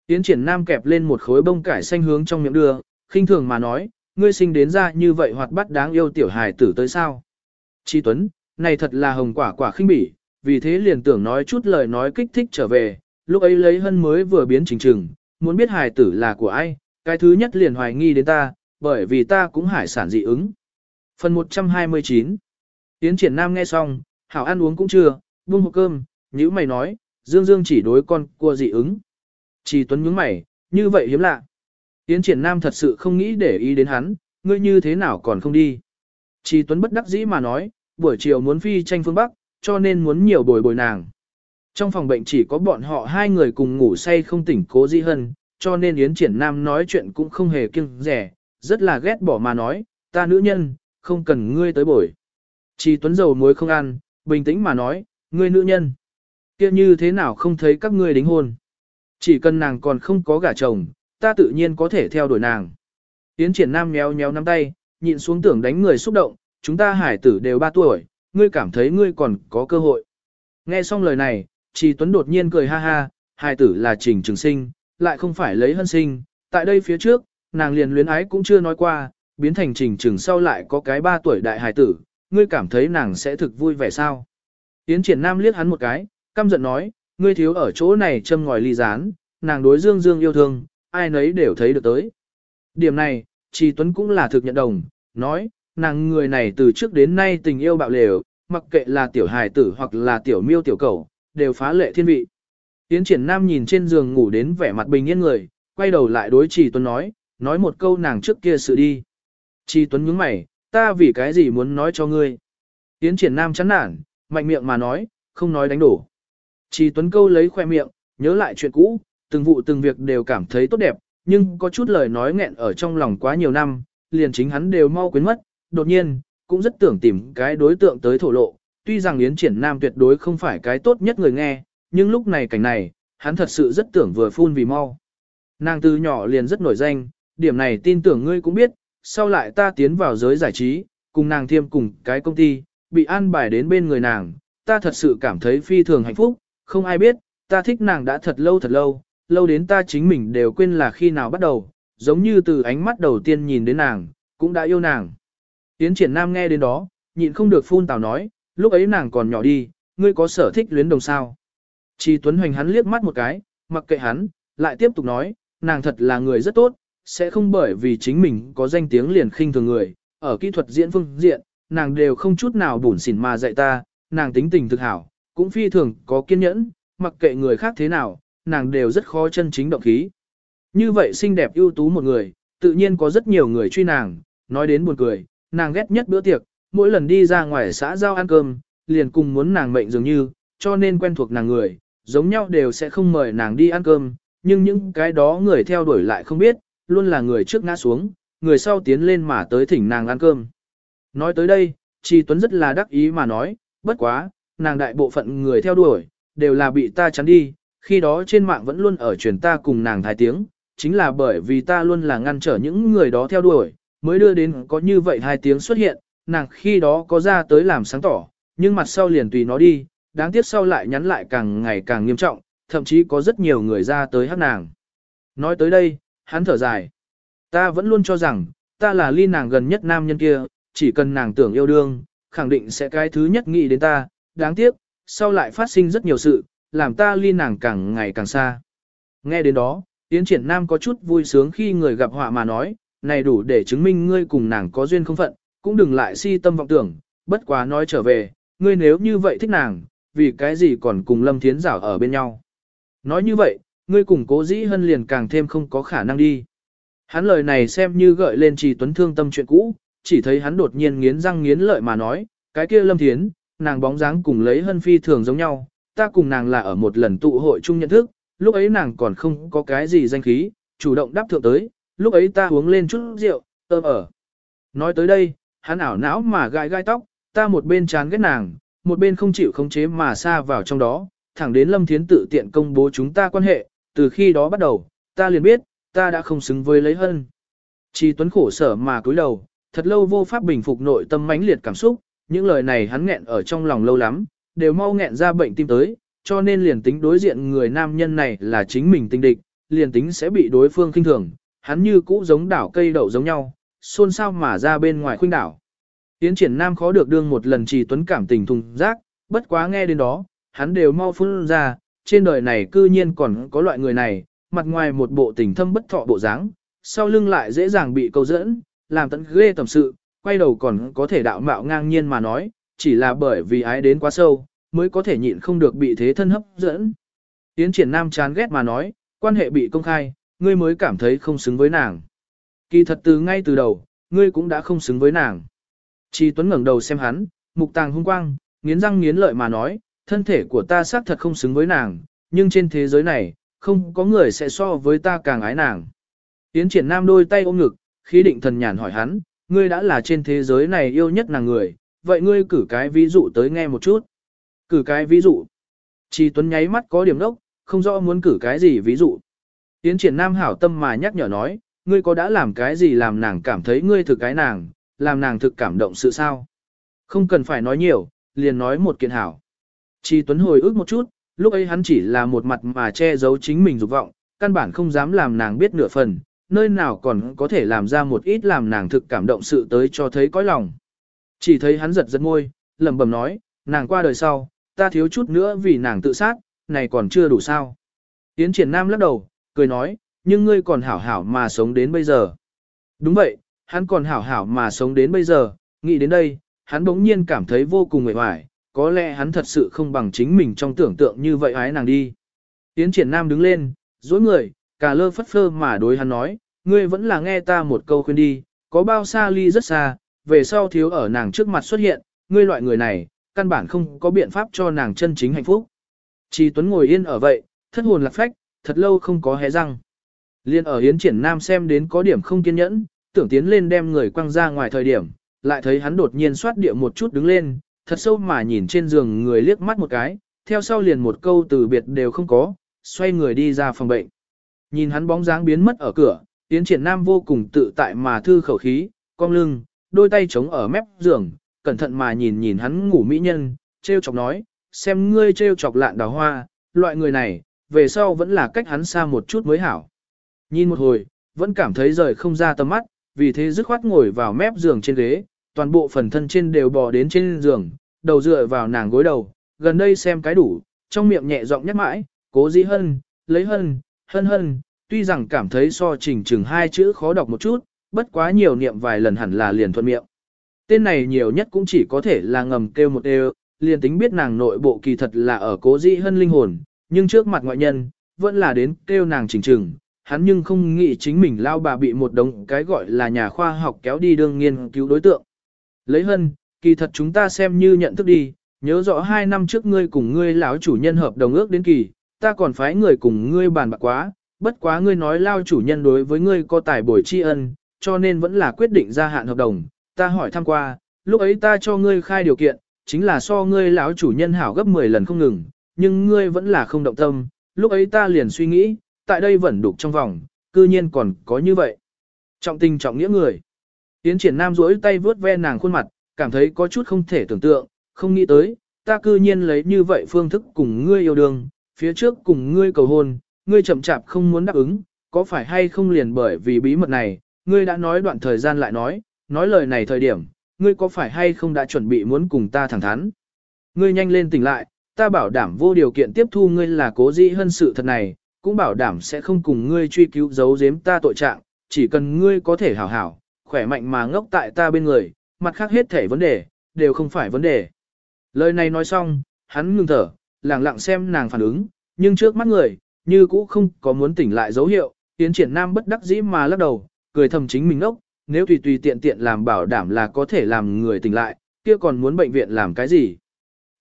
A: Tiến triển nam kẹp lên một khối bông cải xanh hướng trong miệng đưa, khinh thường mà nói, ngươi sinh đến ra như vậy hoạt bát đáng yêu tiểu hài tử tới sao. Chi Tuấn, này thật là hồng quả quả khinh bỉ, vì thế liền tưởng nói chút lời nói kích thích trở về, lúc ấy lấy hân mới vừa biến trình trừng, muốn biết hài tử là của ai, cái thứ nhất liền hoài nghi đến ta, bởi vì ta cũng hải sản dị ứng. Phần 129 Yến triển nam nghe xong, hảo ăn uống cũng chưa, buông hộp cơm, nhữ mày nói, Dương Dương chỉ đối con cua dị ứng. Chỉ tuấn nhướng mày, như vậy hiếm lạ. Yến triển nam thật sự không nghĩ để ý đến hắn, ngươi như thế nào còn không đi. Chỉ tuấn bất đắc dĩ mà nói, buổi chiều muốn phi tranh phương Bắc, cho nên muốn nhiều bồi bồi nàng. Trong phòng bệnh chỉ có bọn họ hai người cùng ngủ say không tỉnh cố di hân, cho nên Yến Triển Nam nói chuyện cũng không hề kiêng rẻ, rất là ghét bỏ mà nói, ta nữ nhân, không cần ngươi tới bồi. Chỉ tuấn dầu muối không ăn, bình tĩnh mà nói, ngươi nữ nhân. kia như thế nào không thấy các ngươi đính hôn. Chỉ cần nàng còn không có gả chồng, ta tự nhiên có thể theo đuổi nàng. Yến Triển Nam méo méo nắm tay, nhịn xuống tưởng đánh người xúc động, chúng ta hải tử đều 3 tuổi, ngươi cảm thấy ngươi còn có cơ hội. Nghe xong lời này, Trì Tuấn đột nhiên cười ha ha, hải tử là trình trường sinh, lại không phải lấy hân sinh, tại đây phía trước, nàng liền luyến ái cũng chưa nói qua, biến thành trình trường sau lại có cái 3 tuổi đại hải tử, ngươi cảm thấy nàng sẽ thực vui vẻ sao. Yến Triển Nam liếc hắn một cái, căm giận nói, ngươi thiếu ở chỗ này châm ngòi ly gián, nàng đối dương dương yêu thương, ai nấy đều thấy được tới. Điểm này, Trì Tuấn cũng là thực nhận đồng, nói, nàng người này từ trước đến nay tình yêu bạo lều, mặc kệ là tiểu hài tử hoặc là tiểu miêu tiểu cầu, đều phá lệ thiên vị. Yến triển nam nhìn trên giường ngủ đến vẻ mặt bình yên người, quay đầu lại đối Trì Tuấn nói, nói một câu nàng trước kia sự đi. Chi Tuấn nhướng mày, ta vì cái gì muốn nói cho ngươi. Yến triển nam chán nản, mạnh miệng mà nói, không nói đánh đổ. Chi Tuấn câu lấy khoe miệng, nhớ lại chuyện cũ, từng vụ từng việc đều cảm thấy tốt đẹp, nhưng có chút lời nói nghẹn ở trong lòng quá nhiều năm, liền chính hắn đều mau quên mất, đột nhiên, cũng rất tưởng tìm cái đối tượng tới thổ lộ, tuy rằng Yến Triển Nam tuyệt đối không phải cái tốt nhất người nghe, nhưng lúc này cảnh này, hắn thật sự rất tưởng vừa phun vì mau. Nàng từ nhỏ liền rất nổi danh, điểm này tin tưởng ngươi cũng biết, sau lại ta tiến vào giới giải trí, cùng nàng thiêm cùng cái công ty, bị an bài đến bên người nàng, ta thật sự cảm thấy phi thường hạnh phúc, không ai biết, ta thích nàng đã thật lâu thật lâu, lâu đến ta chính mình đều quên là khi nào bắt đầu, giống như từ ánh mắt đầu tiên nhìn đến nàng, cũng đã yêu nàng. Tiến triển nam nghe đến đó, nhịn không được phun tào nói, lúc ấy nàng còn nhỏ đi, ngươi có sở thích luyến đồng sao. Chi Tuấn Hoành hắn liếc mắt một cái, mặc kệ hắn, lại tiếp tục nói, nàng thật là người rất tốt, sẽ không bởi vì chính mình có danh tiếng liền khinh thường người, ở kỹ thuật diễn phương diện, nàng đều không chút nào bủn xỉn mà dạy ta, nàng tính tình thực hảo, cũng phi thường có kiên nhẫn, mặc kệ người khác thế nào, nàng đều rất khó chân chính động khí. Như vậy xinh đẹp ưu tú một người, tự nhiên có rất nhiều người truy nàng, nói đến buồn cười, nàng ghét nhất bữa tiệc, mỗi lần đi ra ngoài xã giao ăn cơm, liền cùng muốn nàng mệnh dường như, cho nên quen thuộc nàng người, giống nhau đều sẽ không mời nàng đi ăn cơm, nhưng những cái đó người theo đuổi lại không biết, luôn là người trước ngã xuống, người sau tiến lên mà tới thỉnh nàng ăn cơm. Nói tới đây, Trì Tuấn rất là đắc ý mà nói, bất quá, nàng đại bộ phận người theo đuổi, đều là bị ta chắn đi, khi đó trên mạng vẫn luôn ở truyền ta cùng nàng thái tiếng, chính là bởi vì ta luôn là ngăn trở những người đó theo đuổi, mới đưa đến có như vậy hai tiếng xuất hiện, nàng khi đó có ra tới làm sáng tỏ, nhưng mặt sau liền tùy nó đi, đáng tiếc sau lại nhắn lại càng ngày càng nghiêm trọng, thậm chí có rất nhiều người ra tới hát nàng. Nói tới đây, hắn thở dài. Ta vẫn luôn cho rằng, ta là ly nàng gần nhất nam nhân kia, chỉ cần nàng tưởng yêu đương, khẳng định sẽ cái thứ nhất nghĩ đến ta, đáng tiếc, sau lại phát sinh rất nhiều sự, làm ta ly nàng càng ngày càng xa. Nghe đến đó, Yến Triển Nam có chút vui sướng khi người gặp họa mà nói, này đủ để chứng minh ngươi cùng nàng có duyên không phận, cũng đừng lại si tâm vọng tưởng, bất quá nói trở về, ngươi nếu như vậy thích nàng, vì cái gì còn cùng Lâm Thiến Giảo ở bên nhau. Nói như vậy, ngươi cùng cố dĩ hân liền càng thêm không có khả năng đi. Hắn lời này xem như gợi lên trì tuấn thương tâm chuyện cũ, chỉ thấy hắn đột nhiên nghiến răng nghiến lợi mà nói, cái kia Lâm Thiến, nàng bóng dáng cùng lấy hân phi thường giống nhau, ta cùng nàng là ở một lần tụ hội chung nhận thức, lúc ấy nàng còn không có cái gì danh khí, chủ động đáp thượng tới, lúc ấy ta uống lên chút rượu, ơm ở. Ờ. Nói tới đây, hắn ảo não mà gai gai tóc, ta một bên chán ghét nàng, một bên không chịu khống chế mà xa vào trong đó, thẳng đến Lâm Thiến tự tiện công bố chúng ta quan hệ, từ khi đó bắt đầu, ta liền biết, ta đã không xứng với lấy hân. Chi Tuấn khổ sở mà cúi đầu, thật lâu vô pháp bình phục nội tâm mãnh liệt cảm xúc, những lời này hắn nghẹn ở trong lòng lâu lắm, đều mau nghẹn ra bệnh tim tới, cho nên liền tính đối diện người nam nhân này là chính mình tinh địch, liền tính sẽ bị đối phương khinh thường, hắn như cũ giống đảo cây đậu giống nhau, xôn xao mà ra bên ngoài khuynh đảo. Tiến triển nam khó được đương một lần trì tuấn cảm tình thùng rác, bất quá nghe đến đó, hắn đều mau phun ra, trên đời này cư nhiên còn có loại người này, mặt ngoài một bộ tình thâm bất thọ bộ dáng, sau lưng lại dễ dàng bị câu dẫn, làm tận ghê tầm sự, quay đầu còn có thể đạo mạo ngang nhiên mà nói, chỉ là bởi vì ái đến quá sâu, mới có thể nhịn không được bị thế thân hấp dẫn. Tiến triển nam chán ghét mà nói, quan hệ bị công khai, ngươi mới cảm thấy không xứng với nàng. Kỳ thật từ ngay từ đầu, ngươi cũng đã không xứng với nàng. Chi Tuấn ngẩng đầu xem hắn, mục tàng hung quang, nghiến răng nghiến lợi mà nói, thân thể của ta xác thật không xứng với nàng, nhưng trên thế giới này, không có người sẽ so với ta càng ái nàng. Yến triển nam đôi tay ôm ngực, khí định thần nhàn hỏi hắn, ngươi đã là trên thế giới này yêu nhất nàng người, vậy ngươi cử cái ví dụ tới nghe một chút. Cử cái ví dụ. Chi Tuấn nháy mắt có điểm đốc, không rõ muốn cử cái gì ví dụ. Yến triển nam hảo tâm mà nhắc nhở nói, ngươi có đã làm cái gì làm nàng cảm thấy ngươi thực cái nàng, làm nàng thực cảm động sự sao. Không cần phải nói nhiều, liền nói một kiện hảo. Chi Tuấn hồi ức một chút, lúc ấy hắn chỉ là một mặt mà che giấu chính mình dục vọng, căn bản không dám làm nàng biết nửa phần, nơi nào còn có thể làm ra một ít làm nàng thực cảm động sự tới cho thấy cõi lòng. Chỉ thấy hắn giật giật môi, lẩm bẩm nói, nàng qua đời sau, ta thiếu chút nữa vì nàng tự sát, này còn chưa đủ sao. Yến triển nam lắc đầu, cười nói, nhưng ngươi còn hảo hảo mà sống đến bây giờ. Đúng vậy, hắn còn hảo hảo mà sống đến bây giờ, nghĩ đến đây, hắn bỗng nhiên cảm thấy vô cùng mệt mỏi, có lẽ hắn thật sự không bằng chính mình trong tưởng tượng như vậy ái nàng đi. Yến triển nam đứng lên, dối người, cả lơ phất phơ mà đối hắn nói, ngươi vẫn là nghe ta một câu khuyên đi, có bao xa ly rất xa, về sau thiếu ở nàng trước mặt xuất hiện, ngươi loại người này, căn bản không có biện pháp cho nàng chân chính hạnh phúc. Chi Tuấn ngồi yên ở vậy, thất hồn lạc phách, thật lâu không có hé răng. Liên ở Yến Triển Nam xem đến có điểm không kiên nhẫn, tưởng tiến lên đem người quăng ra ngoài thời điểm, lại thấy hắn đột nhiên xoát địa một chút đứng lên, thật sâu mà nhìn trên giường người liếc mắt một cái, theo sau liền một câu từ biệt đều không có, xoay người đi ra phòng bệnh. Nhìn hắn bóng dáng biến mất ở cửa, Yến Triển Nam vô cùng tự tại mà thư khẩu khí, cong lưng, đôi tay chống ở mép giường, cẩn thận mà nhìn nhìn hắn ngủ mỹ nhân, treo chọc nói, xem ngươi treo chọc lạn đào hoa, loại người này, về sau vẫn là cách hắn xa một chút mới hảo. Nhìn một hồi, vẫn cảm thấy rời không ra tầm mắt, vì thế dứt khoát ngồi vào mép giường trên ghế, toàn bộ phần thân trên đều bò đến trên giường, đầu dựa vào nàng gối đầu, gần đây xem cái đủ, trong miệng nhẹ giọng nhắc mãi, cố dĩ hân, lấy hân, hân hân, tuy rằng cảm thấy so trình chừng hai chữ khó đọc một chút, bất quá nhiều niệm vài lần hẳn là liền thuận miệng. Tên này nhiều nhất cũng chỉ có thể là ngầm kêu một đều, liền tính biết nàng nội bộ kỳ thật là ở cố dĩ hân linh hồn, nhưng trước mặt ngoại nhân, vẫn là đến kêu nàng chỉnh chừng, hắn nhưng không nghĩ chính mình lao bà bị một đống cái gọi là nhà khoa học kéo đi đương nghiên cứu đối tượng. Lấy hân, kỳ thật chúng ta xem như nhận thức đi, nhớ rõ hai năm trước ngươi cùng ngươi lão chủ nhân hợp đồng ước đến kỳ, ta còn phái người cùng ngươi bàn bạc quá, bất quá ngươi nói lao chủ nhân đối với ngươi có tài bồi tri ân, cho nên vẫn là quyết định gia hạn hợp đồng, ta hỏi thăm qua, lúc ấy ta cho ngươi khai điều kiện, chính là so ngươi lão chủ nhân hảo gấp 10 lần không ngừng, nhưng ngươi vẫn là không động tâm, lúc ấy ta liền suy nghĩ, tại đây vẫn đục trong vòng, cư nhiên còn có như vậy. Trọng tình trọng nghĩa người. Tiến triển nam duỗi tay vướt ve nàng khuôn mặt, cảm thấy có chút không thể tưởng tượng, không nghĩ tới, ta cư nhiên lấy như vậy phương thức cùng ngươi yêu đương, phía trước cùng ngươi cầu hôn, ngươi chậm chạp không muốn đáp ứng, có phải hay không liền bởi vì bí mật này, ngươi đã nói đoạn thời gian lại nói, nói lời này thời điểm, ngươi có phải hay không đã chuẩn bị muốn cùng ta thẳng thắn. Ngươi nhanh lên tỉnh lại, ta bảo đảm vô điều kiện tiếp thu ngươi là cố dĩ hơn sự thật này, cũng bảo đảm sẽ không cùng ngươi truy cứu giấu giếm ta tội trạng, chỉ cần ngươi có thể hảo hảo, khỏe mạnh mà ngốc tại ta bên người, mặt khác hết thể vấn đề, đều không phải vấn đề. Lời này nói xong, hắn ngừng thở, lặng lặng xem nàng phản ứng, nhưng trước mắt người, như cũ không có muốn tỉnh lại dấu hiệu, tiến triển nam bất đắc dĩ mà lắc đầu, cười thầm chính mình ngốc, nếu tùy tùy tiện tiện làm bảo đảm là có thể làm người tỉnh lại, kia còn muốn bệnh viện làm cái gì.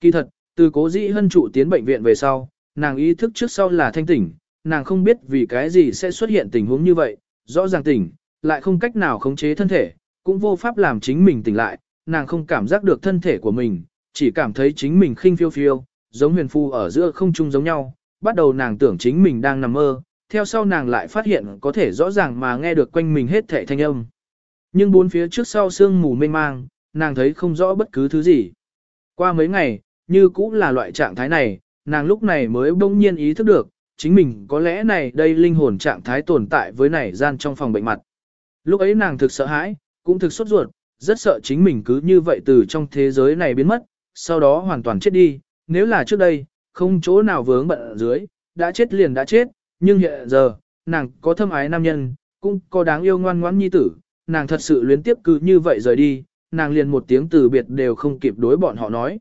A: Kỳ thật, từ cố dĩ hân trụ tiến bệnh viện về sau, nàng ý thức trước sau là thanh tỉnh, nàng không biết vì cái gì sẽ xuất hiện tình huống như vậy, rõ ràng tỉnh, lại không cách nào khống chế thân thể, cũng vô pháp làm chính mình tỉnh lại, nàng không cảm giác được thân thể của mình, chỉ cảm thấy chính mình khinh phiêu phiêu, giống huyền phu ở giữa không chung giống nhau, bắt đầu nàng tưởng chính mình đang nằm mơ, theo sau nàng lại phát hiện có thể rõ ràng mà nghe được quanh mình hết thể thanh âm. Nhưng bốn phía trước sau sương mù mênh mang, nàng thấy không rõ bất cứ thứ gì. Qua mấy ngày, như cũng là loại trạng thái này, nàng lúc này mới bỗng nhiên ý thức được, chính mình có lẽ này đây linh hồn trạng thái tồn tại với này gian trong phòng bệnh mặt. Lúc ấy nàng thực sợ hãi, cũng thực sốt ruột, rất sợ chính mình cứ như vậy từ trong thế giới này biến mất, sau đó hoàn toàn chết đi, nếu là trước đây, không chỗ nào vướng bận ở dưới, đã chết liền đã chết, nhưng hiện giờ, nàng có thâm ái nam nhân, cũng có đáng yêu ngoan ngoãn nhi tử, nàng thật sự luyến tiếp cứ như vậy rời đi, nàng liền một tiếng từ biệt đều không kịp đối bọn họ nói.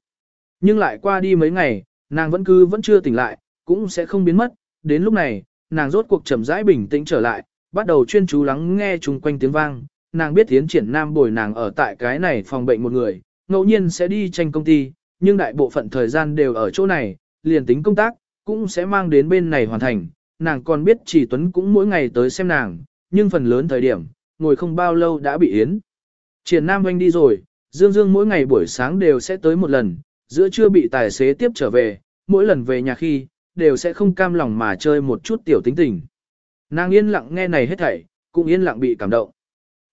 A: Nhưng lại qua đi mấy ngày, nàng vẫn cứ vẫn chưa tỉnh lại, cũng sẽ không biến mất, đến lúc này, nàng rốt cuộc chậm rãi bình tĩnh trở lại, bắt đầu chuyên chú lắng nghe chung quanh tiếng vang, nàng biết tiến triển nam bồi nàng ở tại cái này phòng bệnh một người, ngẫu nhiên sẽ đi tranh công ty, nhưng đại bộ phận thời gian đều ở chỗ này, liền tính công tác, cũng sẽ mang đến bên này hoàn thành, nàng còn biết chỉ Tuấn cũng mỗi ngày tới xem nàng, nhưng phần lớn thời điểm, ngồi không bao lâu đã bị yến. Triển Nam Anh đi rồi, Dương Dương mỗi ngày buổi sáng đều sẽ tới một lần, giữa trưa bị tài xế tiếp trở về, mỗi lần về nhà khi, đều sẽ không cam lòng mà chơi một chút tiểu tính tình. Nàng yên lặng nghe này hết thảy, cũng yên lặng bị cảm động.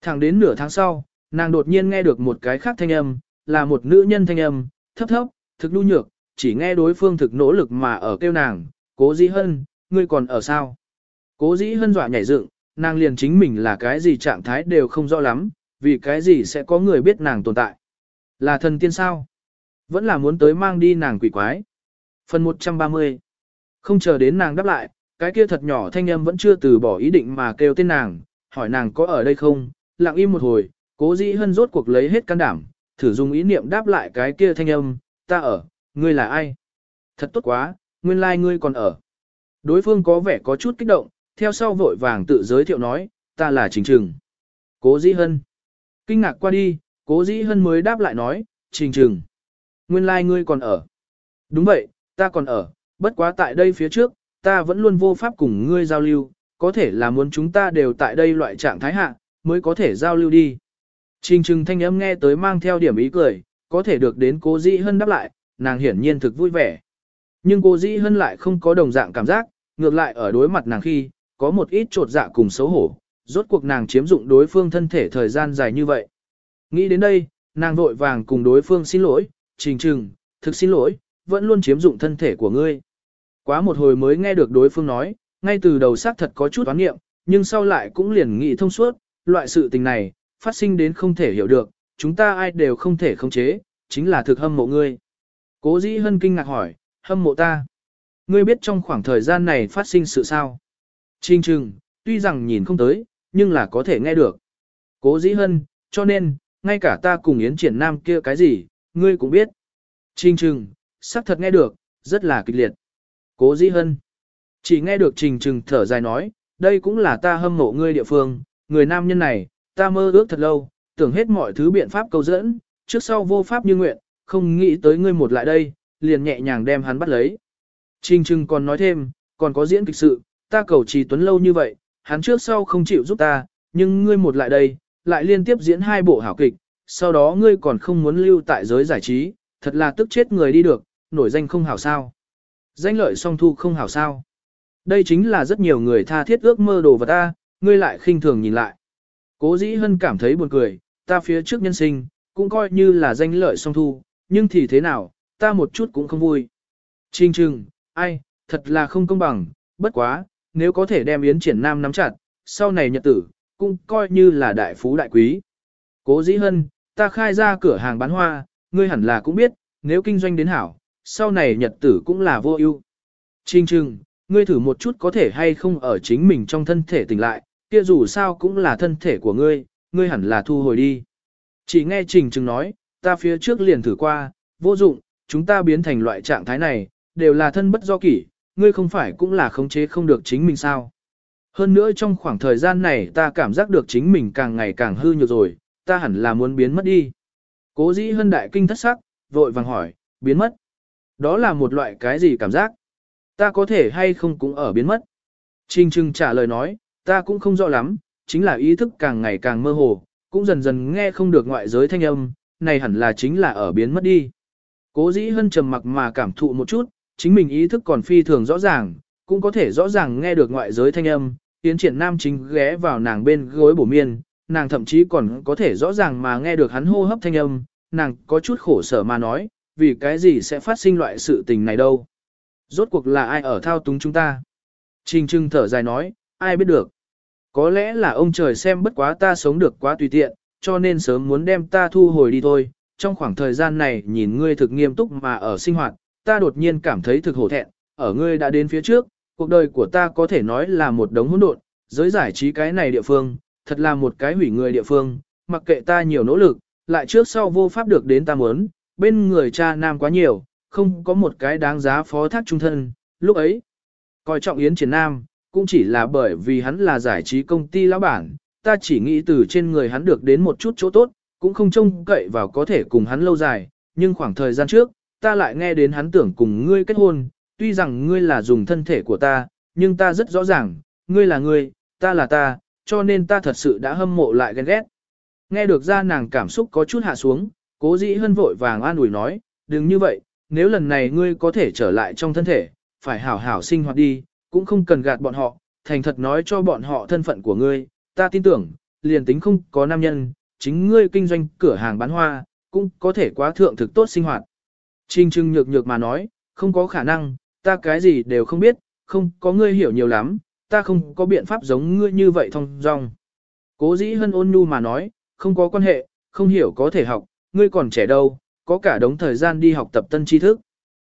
A: Thẳng đến nửa tháng sau, nàng đột nhiên nghe được một cái khác thanh âm, là một nữ nhân thanh âm, thấp thấp, thực nhu nhược, chỉ nghe đối phương thực nỗ lực mà ở kêu nàng, cố dĩ hân, ngươi còn ở sao? Cố dĩ hân dọa nhảy dựng, nàng liền chính mình là cái gì trạng thái đều không rõ lắm, vì cái gì sẽ có người biết nàng tồn tại. Là thần tiên sao? Vẫn là muốn tới mang đi nàng quỷ quái. Phần 130 Không chờ đến nàng đáp lại, cái kia thật nhỏ thanh âm vẫn chưa từ bỏ ý định mà kêu tên nàng, hỏi nàng có ở đây không, lặng im một hồi, cố dĩ hân rốt cuộc lấy hết can đảm, thử dùng ý niệm đáp lại cái kia thanh âm, ta ở, ngươi là ai? Thật tốt quá, nguyên lai like ngươi còn ở. Đối phương có vẻ có chút kích động, theo sau vội vàng tự giới thiệu nói, ta là Trình Trừng. Cố Dĩ Hân. Kinh ngạc qua đi, Cố Dĩ Hân mới đáp lại nói, Trình Trừng. Nguyên lai like ngươi còn ở. Đúng vậy, ta còn ở, bất quá tại đây phía trước, ta vẫn luôn vô pháp cùng ngươi giao lưu, có thể là muốn chúng ta đều tại đây loại trạng thái hạ, mới có thể giao lưu đi. Trình trừng thanh âm nghe tới mang theo điểm ý cười, có thể được đến cố dĩ hân đáp lại, nàng hiển nhiên thực vui vẻ. Nhưng cô dĩ hân lại không có đồng dạng cảm giác, ngược lại ở đối mặt nàng khi, có một ít trột dạ cùng xấu hổ, rốt cuộc nàng chiếm dụng đối phương thân thể thời gian dài như vậy. Nghĩ đến đây, nàng vội vàng cùng đối phương xin lỗi, trình trừng, thực xin lỗi, vẫn luôn chiếm dụng thân thể của ngươi. Quá một hồi mới nghe được đối phương nói, ngay từ đầu xác thật có chút oán nghiệm, nhưng sau lại cũng liền nghĩ thông suốt, loại sự tình này, phát sinh đến không thể hiểu được, chúng ta ai đều không thể khống chế, chính là thực hâm mộ ngươi. Cố dĩ hân kinh ngạc hỏi, hâm mộ ta. Ngươi biết trong khoảng thời gian này phát sinh sự sao? Trinh trừng, tuy rằng nhìn không tới, nhưng là có thể nghe được. Cố dĩ hân, cho nên, ngay cả ta cùng Yến triển nam kia cái gì, ngươi cũng biết. Trinh trừng, xác thật nghe được, rất là kịch liệt. Cố dĩ hân. Chỉ nghe được trình trừng thở dài nói, đây cũng là ta hâm mộ ngươi địa phương, người nam nhân này, ta mơ ước thật lâu, tưởng hết mọi thứ biện pháp câu dẫn, trước sau vô pháp như nguyện, không nghĩ tới ngươi một lại đây, liền nhẹ nhàng đem hắn bắt lấy. Trình trừng còn nói thêm, còn có diễn kịch sự, ta cầu trì tuấn lâu như vậy, hắn trước sau không chịu giúp ta, nhưng ngươi một lại đây, lại liên tiếp diễn hai bộ hảo kịch, sau đó ngươi còn không muốn lưu tại giới giải trí, thật là tức chết người đi được, nổi danh không hảo sao. Danh lợi song thu không hảo sao. Đây chính là rất nhiều người tha thiết ước mơ đồ vật ta, ngươi lại khinh thường nhìn lại. Cố dĩ hân cảm thấy buồn cười, ta phía trước nhân sinh, cũng coi như là danh lợi song thu, nhưng thì thế nào, ta một chút cũng không vui. Trinh trừng, ai, thật là không công bằng, bất quá, nếu có thể đem Yến Triển Nam nắm chặt, sau này nhật tử, cũng coi như là đại phú đại quý. Cố dĩ hân, ta khai ra cửa hàng bán hoa, ngươi hẳn là cũng biết, nếu kinh doanh đến hảo, sau này nhật tử cũng là vô ưu. Trinh trừng, ngươi thử một chút có thể hay không ở chính mình trong thân thể tỉnh lại, kia dù sao cũng là thân thể của ngươi, ngươi hẳn là thu hồi đi. Chỉ nghe Trình Trừng nói, ta phía trước liền thử qua, vô dụng, chúng ta biến thành loại trạng thái này, đều là thân bất do kỷ, ngươi không phải cũng là khống chế không được chính mình sao. Hơn nữa trong khoảng thời gian này ta cảm giác được chính mình càng ngày càng hư nhược rồi, ta hẳn là muốn biến mất đi. Cố dĩ hân đại kinh thất sắc, vội vàng hỏi, biến mất. Đó là một loại cái gì cảm giác? Ta có thể hay không cũng ở biến mất. Trình Trừng trả lời nói, ta cũng không rõ lắm, chính là ý thức càng ngày càng mơ hồ, cũng dần dần nghe không được ngoại giới thanh âm, này hẳn là chính là ở biến mất đi. Cố dĩ hân trầm mặc mà cảm thụ một chút, chính mình ý thức còn phi thường rõ ràng, cũng có thể rõ ràng nghe được ngoại giới thanh âm, tiến triển nam chính ghé vào nàng bên gối bổ miên, nàng thậm chí còn có thể rõ ràng mà nghe được hắn hô hấp thanh âm, nàng có chút khổ sở mà nói, vì cái gì sẽ phát sinh loại sự tình này đâu. Rốt cuộc là ai ở thao túng chúng ta? Trình trưng thở dài nói, ai biết được. Có lẽ là ông trời xem bất quá ta sống được quá tùy tiện, cho nên sớm muốn đem ta thu hồi đi thôi. Trong khoảng thời gian này nhìn ngươi thực nghiêm túc mà ở sinh hoạt, ta đột nhiên cảm thấy thực hổ thẹn, ở ngươi đã đến phía trước, cuộc đời của ta có thể nói là một đống hỗn độn, giới giải trí cái này địa phương, thật là một cái hủy người địa phương, mặc kệ ta nhiều nỗ lực, lại trước sau vô pháp được đến ta muốn, bên người cha nam quá nhiều, không có một cái đáng giá phó thác trung thân, lúc ấy. Coi trọng Yến Triển Nam, cũng chỉ là bởi vì hắn là giải trí công ty lão bản, ta chỉ nghĩ từ trên người hắn được đến một chút chỗ tốt, cũng không trông cậy vào có thể cùng hắn lâu dài, nhưng khoảng thời gian trước, ta lại nghe đến hắn tưởng cùng ngươi kết hôn, tuy rằng ngươi là dùng thân thể của ta, nhưng ta rất rõ ràng, ngươi là ngươi, ta là ta, cho nên ta thật sự đã hâm mộ lại ghen ghét. Nghe được ra nàng cảm xúc có chút hạ xuống, cố dĩ hân vội vàng an ủi nói, đừng như vậy, nếu lần này ngươi có thể trở lại trong thân thể, phải hảo hảo sinh hoạt đi, cũng không cần gạt bọn họ, thành thật nói cho bọn họ thân phận của ngươi, ta tin tưởng, liền tính không có nam nhân, chính ngươi kinh doanh cửa hàng bán hoa, cũng có thể quá thượng thực tốt sinh hoạt. Trình trưng nhược nhược mà nói, không có khả năng, ta cái gì đều không biết, không có ngươi hiểu nhiều lắm, ta không có biện pháp giống ngươi như vậy thông dong. Cố dĩ hân ôn nhu mà nói, không có quan hệ, không hiểu có thể học, ngươi còn trẻ đâu, có cả đống thời gian đi học tập tân tri thức.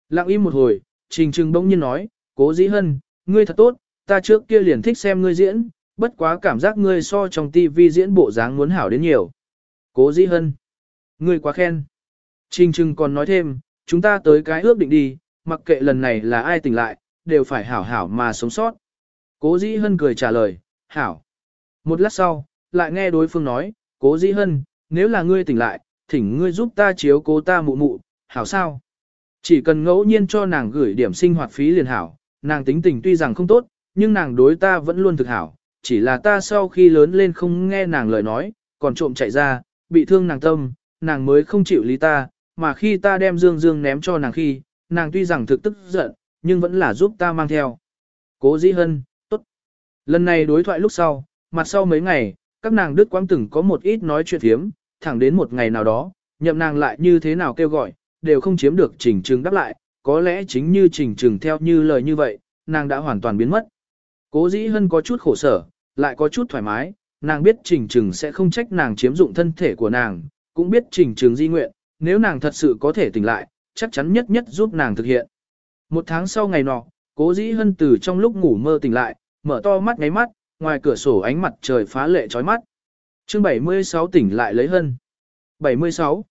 A: Lặng im một hồi, trình Trừng bỗng nhiên nói, cố dĩ hân, ngươi thật tốt, ta trước kia liền thích xem ngươi diễn, bất quá cảm giác ngươi so trong tivi diễn bộ dáng muốn hảo đến nhiều. Cố dĩ hân, ngươi quá khen. Trình Trừng còn nói thêm, chúng ta tới cái ước định đi, mặc kệ lần này là ai tỉnh lại, đều phải hảo hảo mà sống sót. Cố dĩ hân cười trả lời, hảo. Một lát sau, lại nghe đối phương nói, cố dĩ hân, nếu là ngươi tỉnh lại, thỉnh ngươi giúp ta chiếu cố ta mụ mụ, hảo sao? Chỉ cần ngẫu nhiên cho nàng gửi điểm sinh hoạt phí liền hảo, nàng tính tình tuy rằng không tốt, nhưng nàng đối ta vẫn luôn thực hảo, chỉ là ta sau khi lớn lên không nghe nàng lời nói, còn trộm chạy ra, bị thương nàng tâm, nàng mới không chịu lý ta, mà khi ta đem dương dương ném cho nàng khi, nàng tuy rằng thực tức giận, nhưng vẫn là giúp ta mang theo. Cố dĩ hân, tốt. Lần này đối thoại lúc sau, mặt sau mấy ngày, các nàng đứt quãng từng có một ít nói chuyện thiếm, thẳng đến một ngày nào đó, nhậm nàng lại như thế nào kêu gọi, đều không chiếm được trình trừng đáp lại, có lẽ chính như trình trừng theo như lời như vậy, nàng đã hoàn toàn biến mất. Cố dĩ hân có chút khổ sở, lại có chút thoải mái, nàng biết trình trừng sẽ không trách nàng chiếm dụng thân thể của nàng, cũng biết trình trừng di nguyện, nếu nàng thật sự có thể tỉnh lại, chắc chắn nhất nhất giúp nàng thực hiện. Một tháng sau ngày nọ, cố dĩ hân từ trong lúc ngủ mơ tỉnh lại, mở to mắt ngáy mắt, ngoài cửa sổ ánh mặt trời phá lệ chói mắt chương 76 tỉnh lại lấy hân. 76.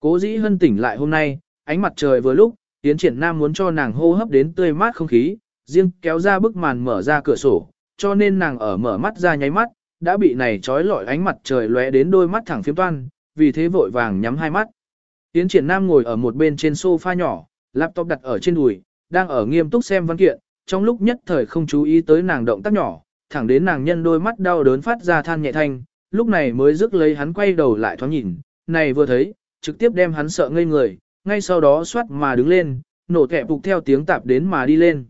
A: Cố dĩ hân tỉnh lại hôm nay, ánh mặt trời vừa lúc, tiến triển nam muốn cho nàng hô hấp đến tươi mát không khí, riêng kéo ra bức màn mở ra cửa sổ, cho nên nàng ở mở mắt ra nháy mắt, đã bị này trói lọi ánh mặt trời lóe đến đôi mắt thẳng phiếm toan, vì thế vội vàng nhắm hai mắt. Tiến triển nam ngồi ở một bên trên sofa nhỏ, laptop đặt ở trên đùi, đang ở nghiêm túc xem văn kiện, trong lúc nhất thời không chú ý tới nàng động tác nhỏ, thẳng đến nàng nhân đôi mắt đau đớn phát ra than nhẹ thanh, lúc này mới rước lấy hắn quay đầu lại thoáng nhìn, này vừa thấy, trực tiếp đem hắn sợ ngây người, ngay sau đó xoát mà đứng lên, nổ kẹp phục theo tiếng tạp đến mà đi lên.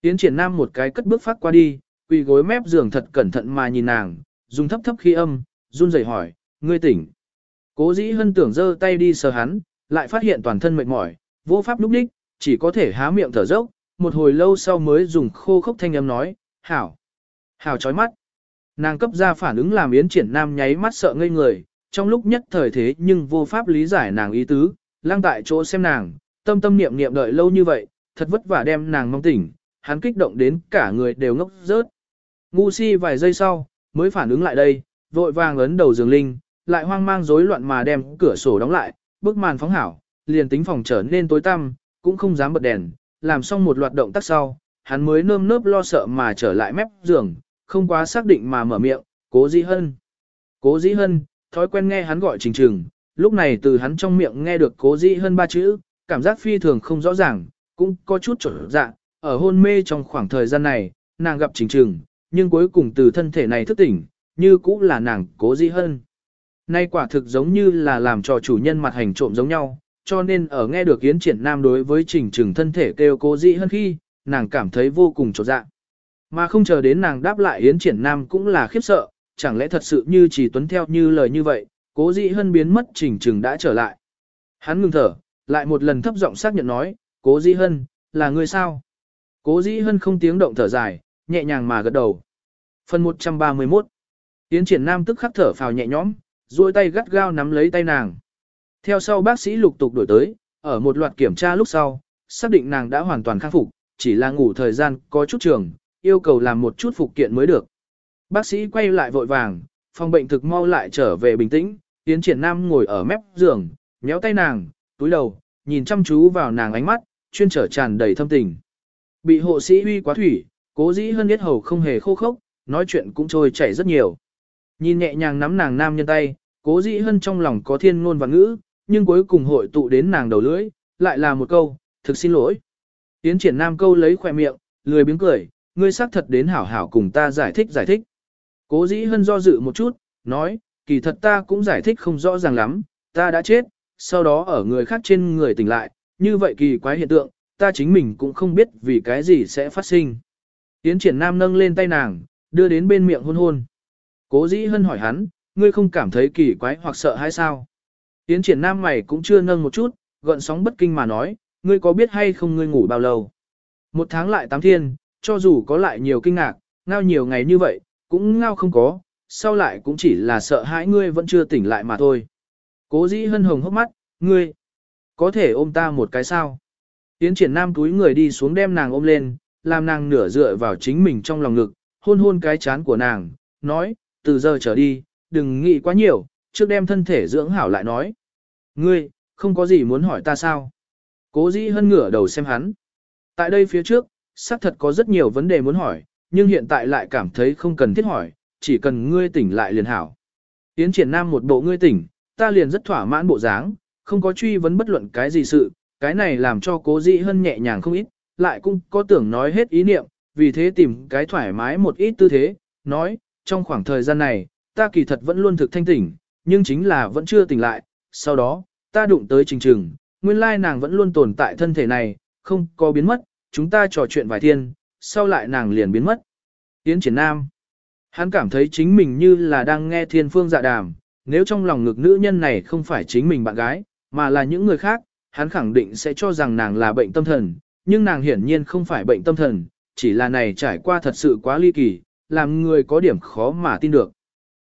A: Tiến triển nam một cái cất bước phát qua đi, quỳ gối mép giường thật cẩn thận mà nhìn nàng, dùng thấp thấp khi âm, run rẩy hỏi, ngươi tỉnh. Cố dĩ hân tưởng giơ tay đi sờ hắn, lại phát hiện toàn thân mệt mỏi, vô pháp lúc đích, chỉ có thể há miệng thở dốc, một hồi lâu sau mới dùng khô khốc thanh âm nói, hảo, hảo chói mắt. Nàng cấp ra phản ứng làm yến triển nam nháy mắt sợ ngây người, trong lúc nhất thời thế nhưng vô pháp lý giải nàng ý tứ, lang tại chỗ xem nàng, tâm tâm niệm niệm đợi lâu như vậy, thật vất vả đem nàng mong tỉnh, hắn kích động đến cả người đều ngốc rớt. Ngu si vài giây sau, mới phản ứng lại đây, vội vàng ấn đầu giường linh, lại hoang mang rối loạn mà đem cửa sổ đóng lại, bức màn phóng hảo, liền tính phòng trở nên tối tăm, cũng không dám bật đèn, làm xong một loạt động tác sau, hắn mới nơm nớp lo sợ mà trở lại mép giường, không quá xác định mà mở miệng, cố dĩ hân. Cố dĩ hân, thói quen nghe hắn gọi trình trừng, lúc này từ hắn trong miệng nghe được cố dĩ hân ba chữ, cảm giác phi thường không rõ ràng, cũng có chút trở dạ, ở hôn mê trong khoảng thời gian này, nàng gặp trình trừng, nhưng cuối cùng từ thân thể này thức tỉnh, như cũng là nàng cố dĩ hân. Nay quả thực giống như là làm cho chủ nhân mặt hành trộm giống nhau, cho nên ở nghe được Yến Triển Nam đối với trình trừng thân thể kêu cố dĩ hơn khi, nàng cảm thấy vô cùng trột dạ. Mà không chờ đến nàng đáp lại Yến Triển Nam cũng là khiếp sợ, chẳng lẽ thật sự như chỉ tuấn theo như lời như vậy, cố dĩ hân biến mất trình trừng đã trở lại. Hắn ngừng thở, lại một lần thấp giọng xác nhận nói, cố dĩ hân, là người sao? Cố dĩ hân không tiếng động thở dài, nhẹ nhàng mà gật đầu. Phần 131 Yến Triển Nam tức khắc thở phào nhẹ nhõm, duỗi tay gắt gao nắm lấy tay nàng. Theo sau bác sĩ lục tục đổi tới, ở một loạt kiểm tra lúc sau, xác định nàng đã hoàn toàn khắc phục, chỉ là ngủ thời gian có chút trường, yêu cầu làm một chút phục kiện mới được. Bác sĩ quay lại vội vàng, phòng bệnh thực mau lại trở về bình tĩnh, Yến Triển Nam ngồi ở mép giường, nhéo tay nàng, túi đầu, nhìn chăm chú vào nàng ánh mắt, chuyên trở tràn đầy thâm tình. Bị hộ sĩ uy quá thủy, cố dĩ hơn biết hầu không hề khô khốc, nói chuyện cũng trôi chảy rất nhiều. Nhìn nhẹ nhàng nắm nàng nam nhân tay, cố dĩ hơn trong lòng có thiên ngôn và ngữ, nhưng cuối cùng hội tụ đến nàng đầu lưỡi, lại là một câu, thực xin lỗi. Yến triển nam câu lấy khỏe miệng, lười biếng cười, ngươi xác thật đến hảo hảo cùng ta giải thích giải thích. Cố dĩ hân do dự một chút, nói, kỳ thật ta cũng giải thích không rõ ràng lắm, ta đã chết, sau đó ở người khác trên người tỉnh lại, như vậy kỳ quái hiện tượng, ta chính mình cũng không biết vì cái gì sẽ phát sinh. Tiến triển nam nâng lên tay nàng, đưa đến bên miệng hôn hôn. Cố dĩ hân hỏi hắn, ngươi không cảm thấy kỳ quái hoặc sợ hay sao? Tiến triển nam mày cũng chưa nâng một chút, gợn sóng bất kinh mà nói, ngươi có biết hay không ngươi ngủ bao lâu? Một tháng lại tám thiên, cho dù có lại nhiều kinh ngạc, ngao nhiều ngày như vậy, cũng ngao không có, sau lại cũng chỉ là sợ hãi ngươi vẫn chưa tỉnh lại mà thôi. Cố dĩ hân hồng hốc mắt, ngươi, có thể ôm ta một cái sao? Tiến triển nam túi người đi xuống đem nàng ôm lên, làm nàng nửa dựa vào chính mình trong lòng ngực, hôn hôn cái chán của nàng, nói, từ giờ trở đi, đừng nghĩ quá nhiều, trước đem thân thể dưỡng hảo lại nói. Ngươi, không có gì muốn hỏi ta sao? Cố dĩ hân ngửa đầu xem hắn. Tại đây phía trước, xác thật có rất nhiều vấn đề muốn hỏi, nhưng hiện tại lại cảm thấy không cần thiết hỏi, chỉ cần ngươi tỉnh lại liền hảo. Yến triển nam một bộ ngươi tỉnh, ta liền rất thỏa mãn bộ dáng, không có truy vấn bất luận cái gì sự, cái này làm cho cố dĩ hân nhẹ nhàng không ít, lại cũng có tưởng nói hết ý niệm, vì thế tìm cái thoải mái một ít tư thế, nói, trong khoảng thời gian này, ta kỳ thật vẫn luôn thực thanh tỉnh, nhưng chính là vẫn chưa tỉnh lại, sau đó, ta đụng tới trình trừng, nguyên lai nàng vẫn luôn tồn tại thân thể này, không có biến mất, chúng ta trò chuyện vài thiên, sau lại nàng liền biến mất. Yến triển nam, hắn cảm thấy chính mình như là đang nghe thiên phương dạ đàm, nếu trong lòng ngực nữ nhân này không phải chính mình bạn gái, mà là những người khác, hắn khẳng định sẽ cho rằng nàng là bệnh tâm thần, nhưng nàng hiển nhiên không phải bệnh tâm thần, chỉ là này trải qua thật sự quá ly kỳ, làm người có điểm khó mà tin được.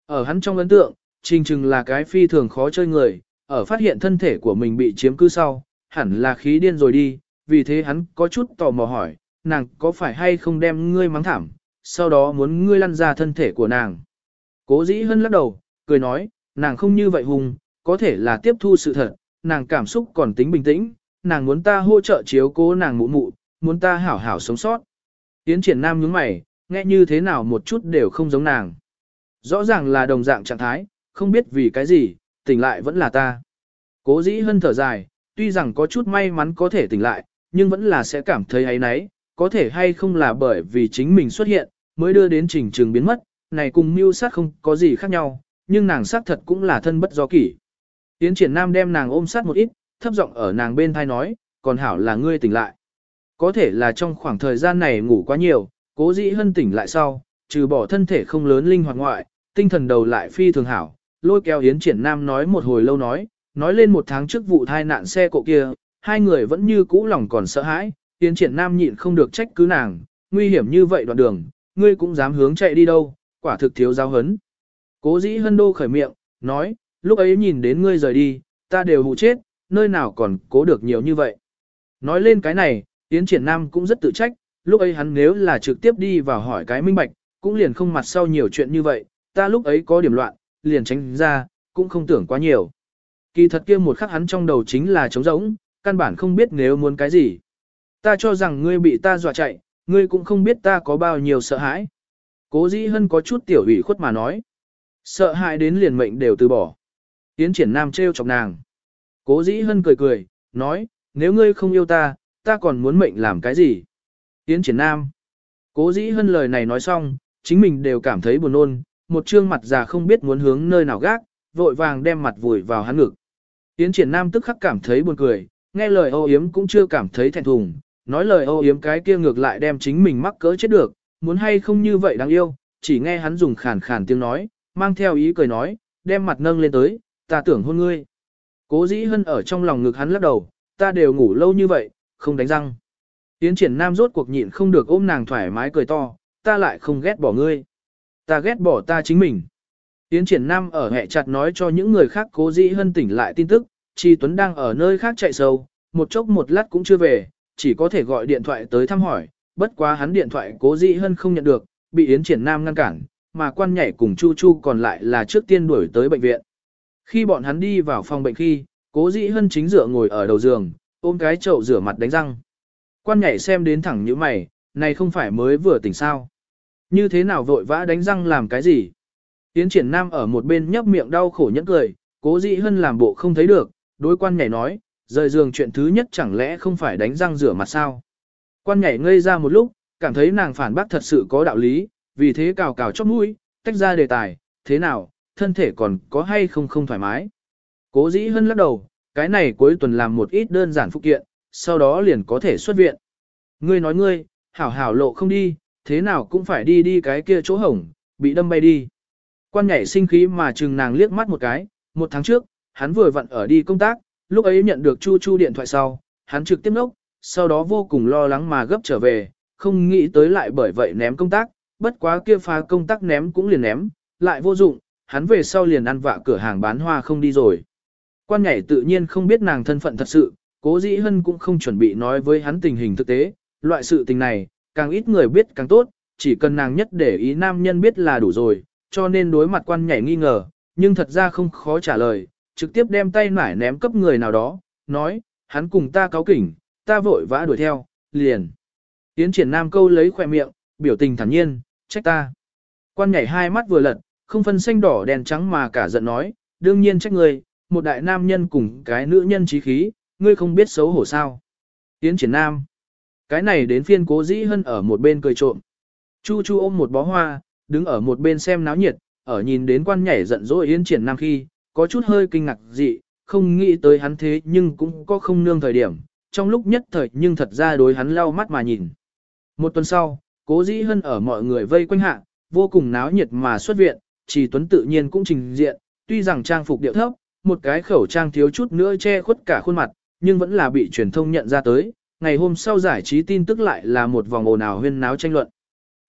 A: Ở hắn trong ấn tượng, Trình Trừng là cái phi thường khó chơi người, ở phát hiện thân thể của mình bị chiếm cứ sau, hẳn là khí điên rồi đi, vì thế hắn có chút tò mò hỏi, nàng có phải hay không đem ngươi mắng thảm, sau đó muốn ngươi lăn ra thân thể của nàng. Cố dĩ hân lắc đầu, cười nói, nàng không như vậy hùng, có thể là tiếp thu sự thật, nàng cảm xúc còn tính bình tĩnh, nàng muốn ta hỗ trợ chiếu cố nàng mụ mụ, muốn ta hảo hảo sống sót. Tiến triển nam nhướng mày, nghe như thế nào một chút đều không giống nàng. Rõ ràng là đồng dạng trạng thái, không biết vì cái gì, tỉnh lại vẫn là ta. Cố dĩ hân thở dài, tuy rằng có chút may mắn có thể tỉnh lại, nhưng vẫn là sẽ cảm thấy ấy nấy, có thể hay không là bởi vì chính mình xuất hiện, mới đưa đến trình trường biến mất, này cùng mưu sát không có gì khác nhau, nhưng nàng sát thật cũng là thân bất do kỷ. Tiến triển nam đem nàng ôm sát một ít, thấp giọng ở nàng bên thai nói, còn hảo là ngươi tỉnh lại. Có thể là trong khoảng thời gian này ngủ quá nhiều, cố dĩ hân tỉnh lại sau, trừ bỏ thân thể không lớn linh hoạt ngoại, tinh thần đầu lại phi thường hảo, lôi kéo Yến Triển Nam nói một hồi lâu nói, nói lên một tháng trước vụ thai nạn xe cộ kia, hai người vẫn như cũ lòng còn sợ hãi, Yến Triển Nam nhịn không được trách cứ nàng, nguy hiểm như vậy đoạn đường, ngươi cũng dám hướng chạy đi đâu, quả thực thiếu giáo hấn. Cố dĩ hân đô khởi miệng, nói, lúc ấy nhìn đến ngươi rời đi, ta đều hụ chết, nơi nào còn cố được nhiều như vậy. Nói lên cái này, Yến Triển Nam cũng rất tự trách, lúc ấy hắn nếu là trực tiếp đi vào hỏi cái minh bạch, cũng liền không mặt sau nhiều chuyện như vậy, ta lúc ấy có điểm loạn, liền tránh ra, cũng không tưởng quá nhiều. Kỳ thật kia một khắc hắn trong đầu chính là trống rỗng, căn bản không biết nếu muốn cái gì. Ta cho rằng ngươi bị ta dọa chạy, ngươi cũng không biết ta có bao nhiêu sợ hãi. Cố dĩ hân có chút tiểu ủy khuất mà nói. Sợ hãi đến liền mệnh đều từ bỏ. Tiến triển nam trêu chọc nàng. Cố dĩ hân cười cười, nói, nếu ngươi không yêu ta, ta còn muốn mệnh làm cái gì? Tiến triển nam. Cố dĩ hân lời này nói xong, chính mình đều cảm thấy buồn nôn, một trương mặt già không biết muốn hướng nơi nào gác, vội vàng đem mặt vùi vào hắn ngực. Tiến triển nam tức khắc cảm thấy buồn cười, nghe lời âu yếm cũng chưa cảm thấy thẹn thùng, nói lời âu yếm cái kia ngược lại đem chính mình mắc cỡ chết được, muốn hay không như vậy đáng yêu, chỉ nghe hắn dùng khàn khàn tiếng nói, mang theo ý cười nói, đem mặt nâng lên tới, ta tưởng hôn ngươi. Cố dĩ hân ở trong lòng ngực hắn lắc đầu, ta đều ngủ lâu như vậy, không đánh răng. Tiến triển nam rốt cuộc nhịn không được ôm nàng thoải mái cười to, ta lại không ghét bỏ ngươi. Ta ghét bỏ ta chính mình. Tiến triển nam ở hẹ chặt nói cho những người khác cố dĩ hân tỉnh lại tin tức, Chi Tuấn đang ở nơi khác chạy sâu, một chốc một lát cũng chưa về, chỉ có thể gọi điện thoại tới thăm hỏi, bất quá hắn điện thoại cố dị hân không nhận được, bị Yến triển nam ngăn cản, mà quan nhảy cùng Chu Chu còn lại là trước tiên đuổi tới bệnh viện. Khi bọn hắn đi vào phòng bệnh khi, cố dị hân chính dựa ngồi ở đầu giường, ôm cái chậu rửa mặt đánh răng. Quan nhảy xem đến thẳng như mày, này không phải mới vừa tỉnh sao. Như thế nào vội vã đánh răng làm cái gì? Yến triển nam ở một bên nhấp miệng đau khổ nhẫn cười, cố dị hân làm bộ không thấy được, đối quan nhảy nói, rời giường chuyện thứ nhất chẳng lẽ không phải đánh răng rửa mặt sao? Quan nhảy ngây ra một lúc, cảm thấy nàng phản bác thật sự có đạo lý, vì thế cào cào chóp mũi, tách ra đề tài, thế nào, thân thể còn có hay không không thoải mái. Cố dĩ hân lắc đầu, cái này cuối tuần làm một ít đơn giản phụ kiện, sau đó liền có thể xuất viện. Ngươi nói ngươi, hảo hảo lộ không đi, thế nào cũng phải đi đi cái kia chỗ hổng, bị đâm bay đi. Quan nhảy sinh khí mà chừng nàng liếc mắt một cái, một tháng trước, hắn vừa vặn ở đi công tác, lúc ấy nhận được Chu Chu điện thoại sau, hắn trực tiếp nốc, sau đó vô cùng lo lắng mà gấp trở về, không nghĩ tới lại bởi vậy ném công tác, bất quá kia phá công tác ném cũng liền ném, lại vô dụng, hắn về sau liền ăn vạ cửa hàng bán hoa không đi rồi. Quan nhảy tự nhiên không biết nàng thân phận thật sự, cố dĩ hân cũng không chuẩn bị nói với hắn tình hình thực tế, loại sự tình này, càng ít người biết càng tốt, chỉ cần nàng nhất để ý nam nhân biết là đủ rồi, cho nên đối mặt quan nhảy nghi ngờ, nhưng thật ra không khó trả lời, trực tiếp đem tay nải ném cấp người nào đó, nói, hắn cùng ta cáo kỉnh, ta vội vã đuổi theo, liền. Tiến triển nam câu lấy khỏe miệng, biểu tình thản nhiên, trách ta. Quan nhảy hai mắt vừa lật, không phân xanh đỏ đèn trắng mà cả giận nói, đương nhiên trách người. một đại nam nhân cùng cái nữ nhân trí khí, ngươi không biết xấu hổ sao. Tiến triển nam. Cái này đến phiên cố dĩ hân ở một bên cười trộm. Chu chu ôm một bó hoa, đứng ở một bên xem náo nhiệt, ở nhìn đến quan nhảy giận dỗi yến triển nam khi, có chút hơi kinh ngạc dị, không nghĩ tới hắn thế nhưng cũng có không nương thời điểm, trong lúc nhất thời nhưng thật ra đối hắn lau mắt mà nhìn. Một tuần sau, cố dĩ hân ở mọi người vây quanh hạ, vô cùng náo nhiệt mà xuất viện, chỉ tuấn tự nhiên cũng trình diện, tuy rằng trang phục điệu thấp, một cái khẩu trang thiếu chút nữa che khuất cả khuôn mặt, nhưng vẫn là bị truyền thông nhận ra tới, ngày hôm sau giải trí tin tức lại là một vòng ồn ào huyên náo tranh luận.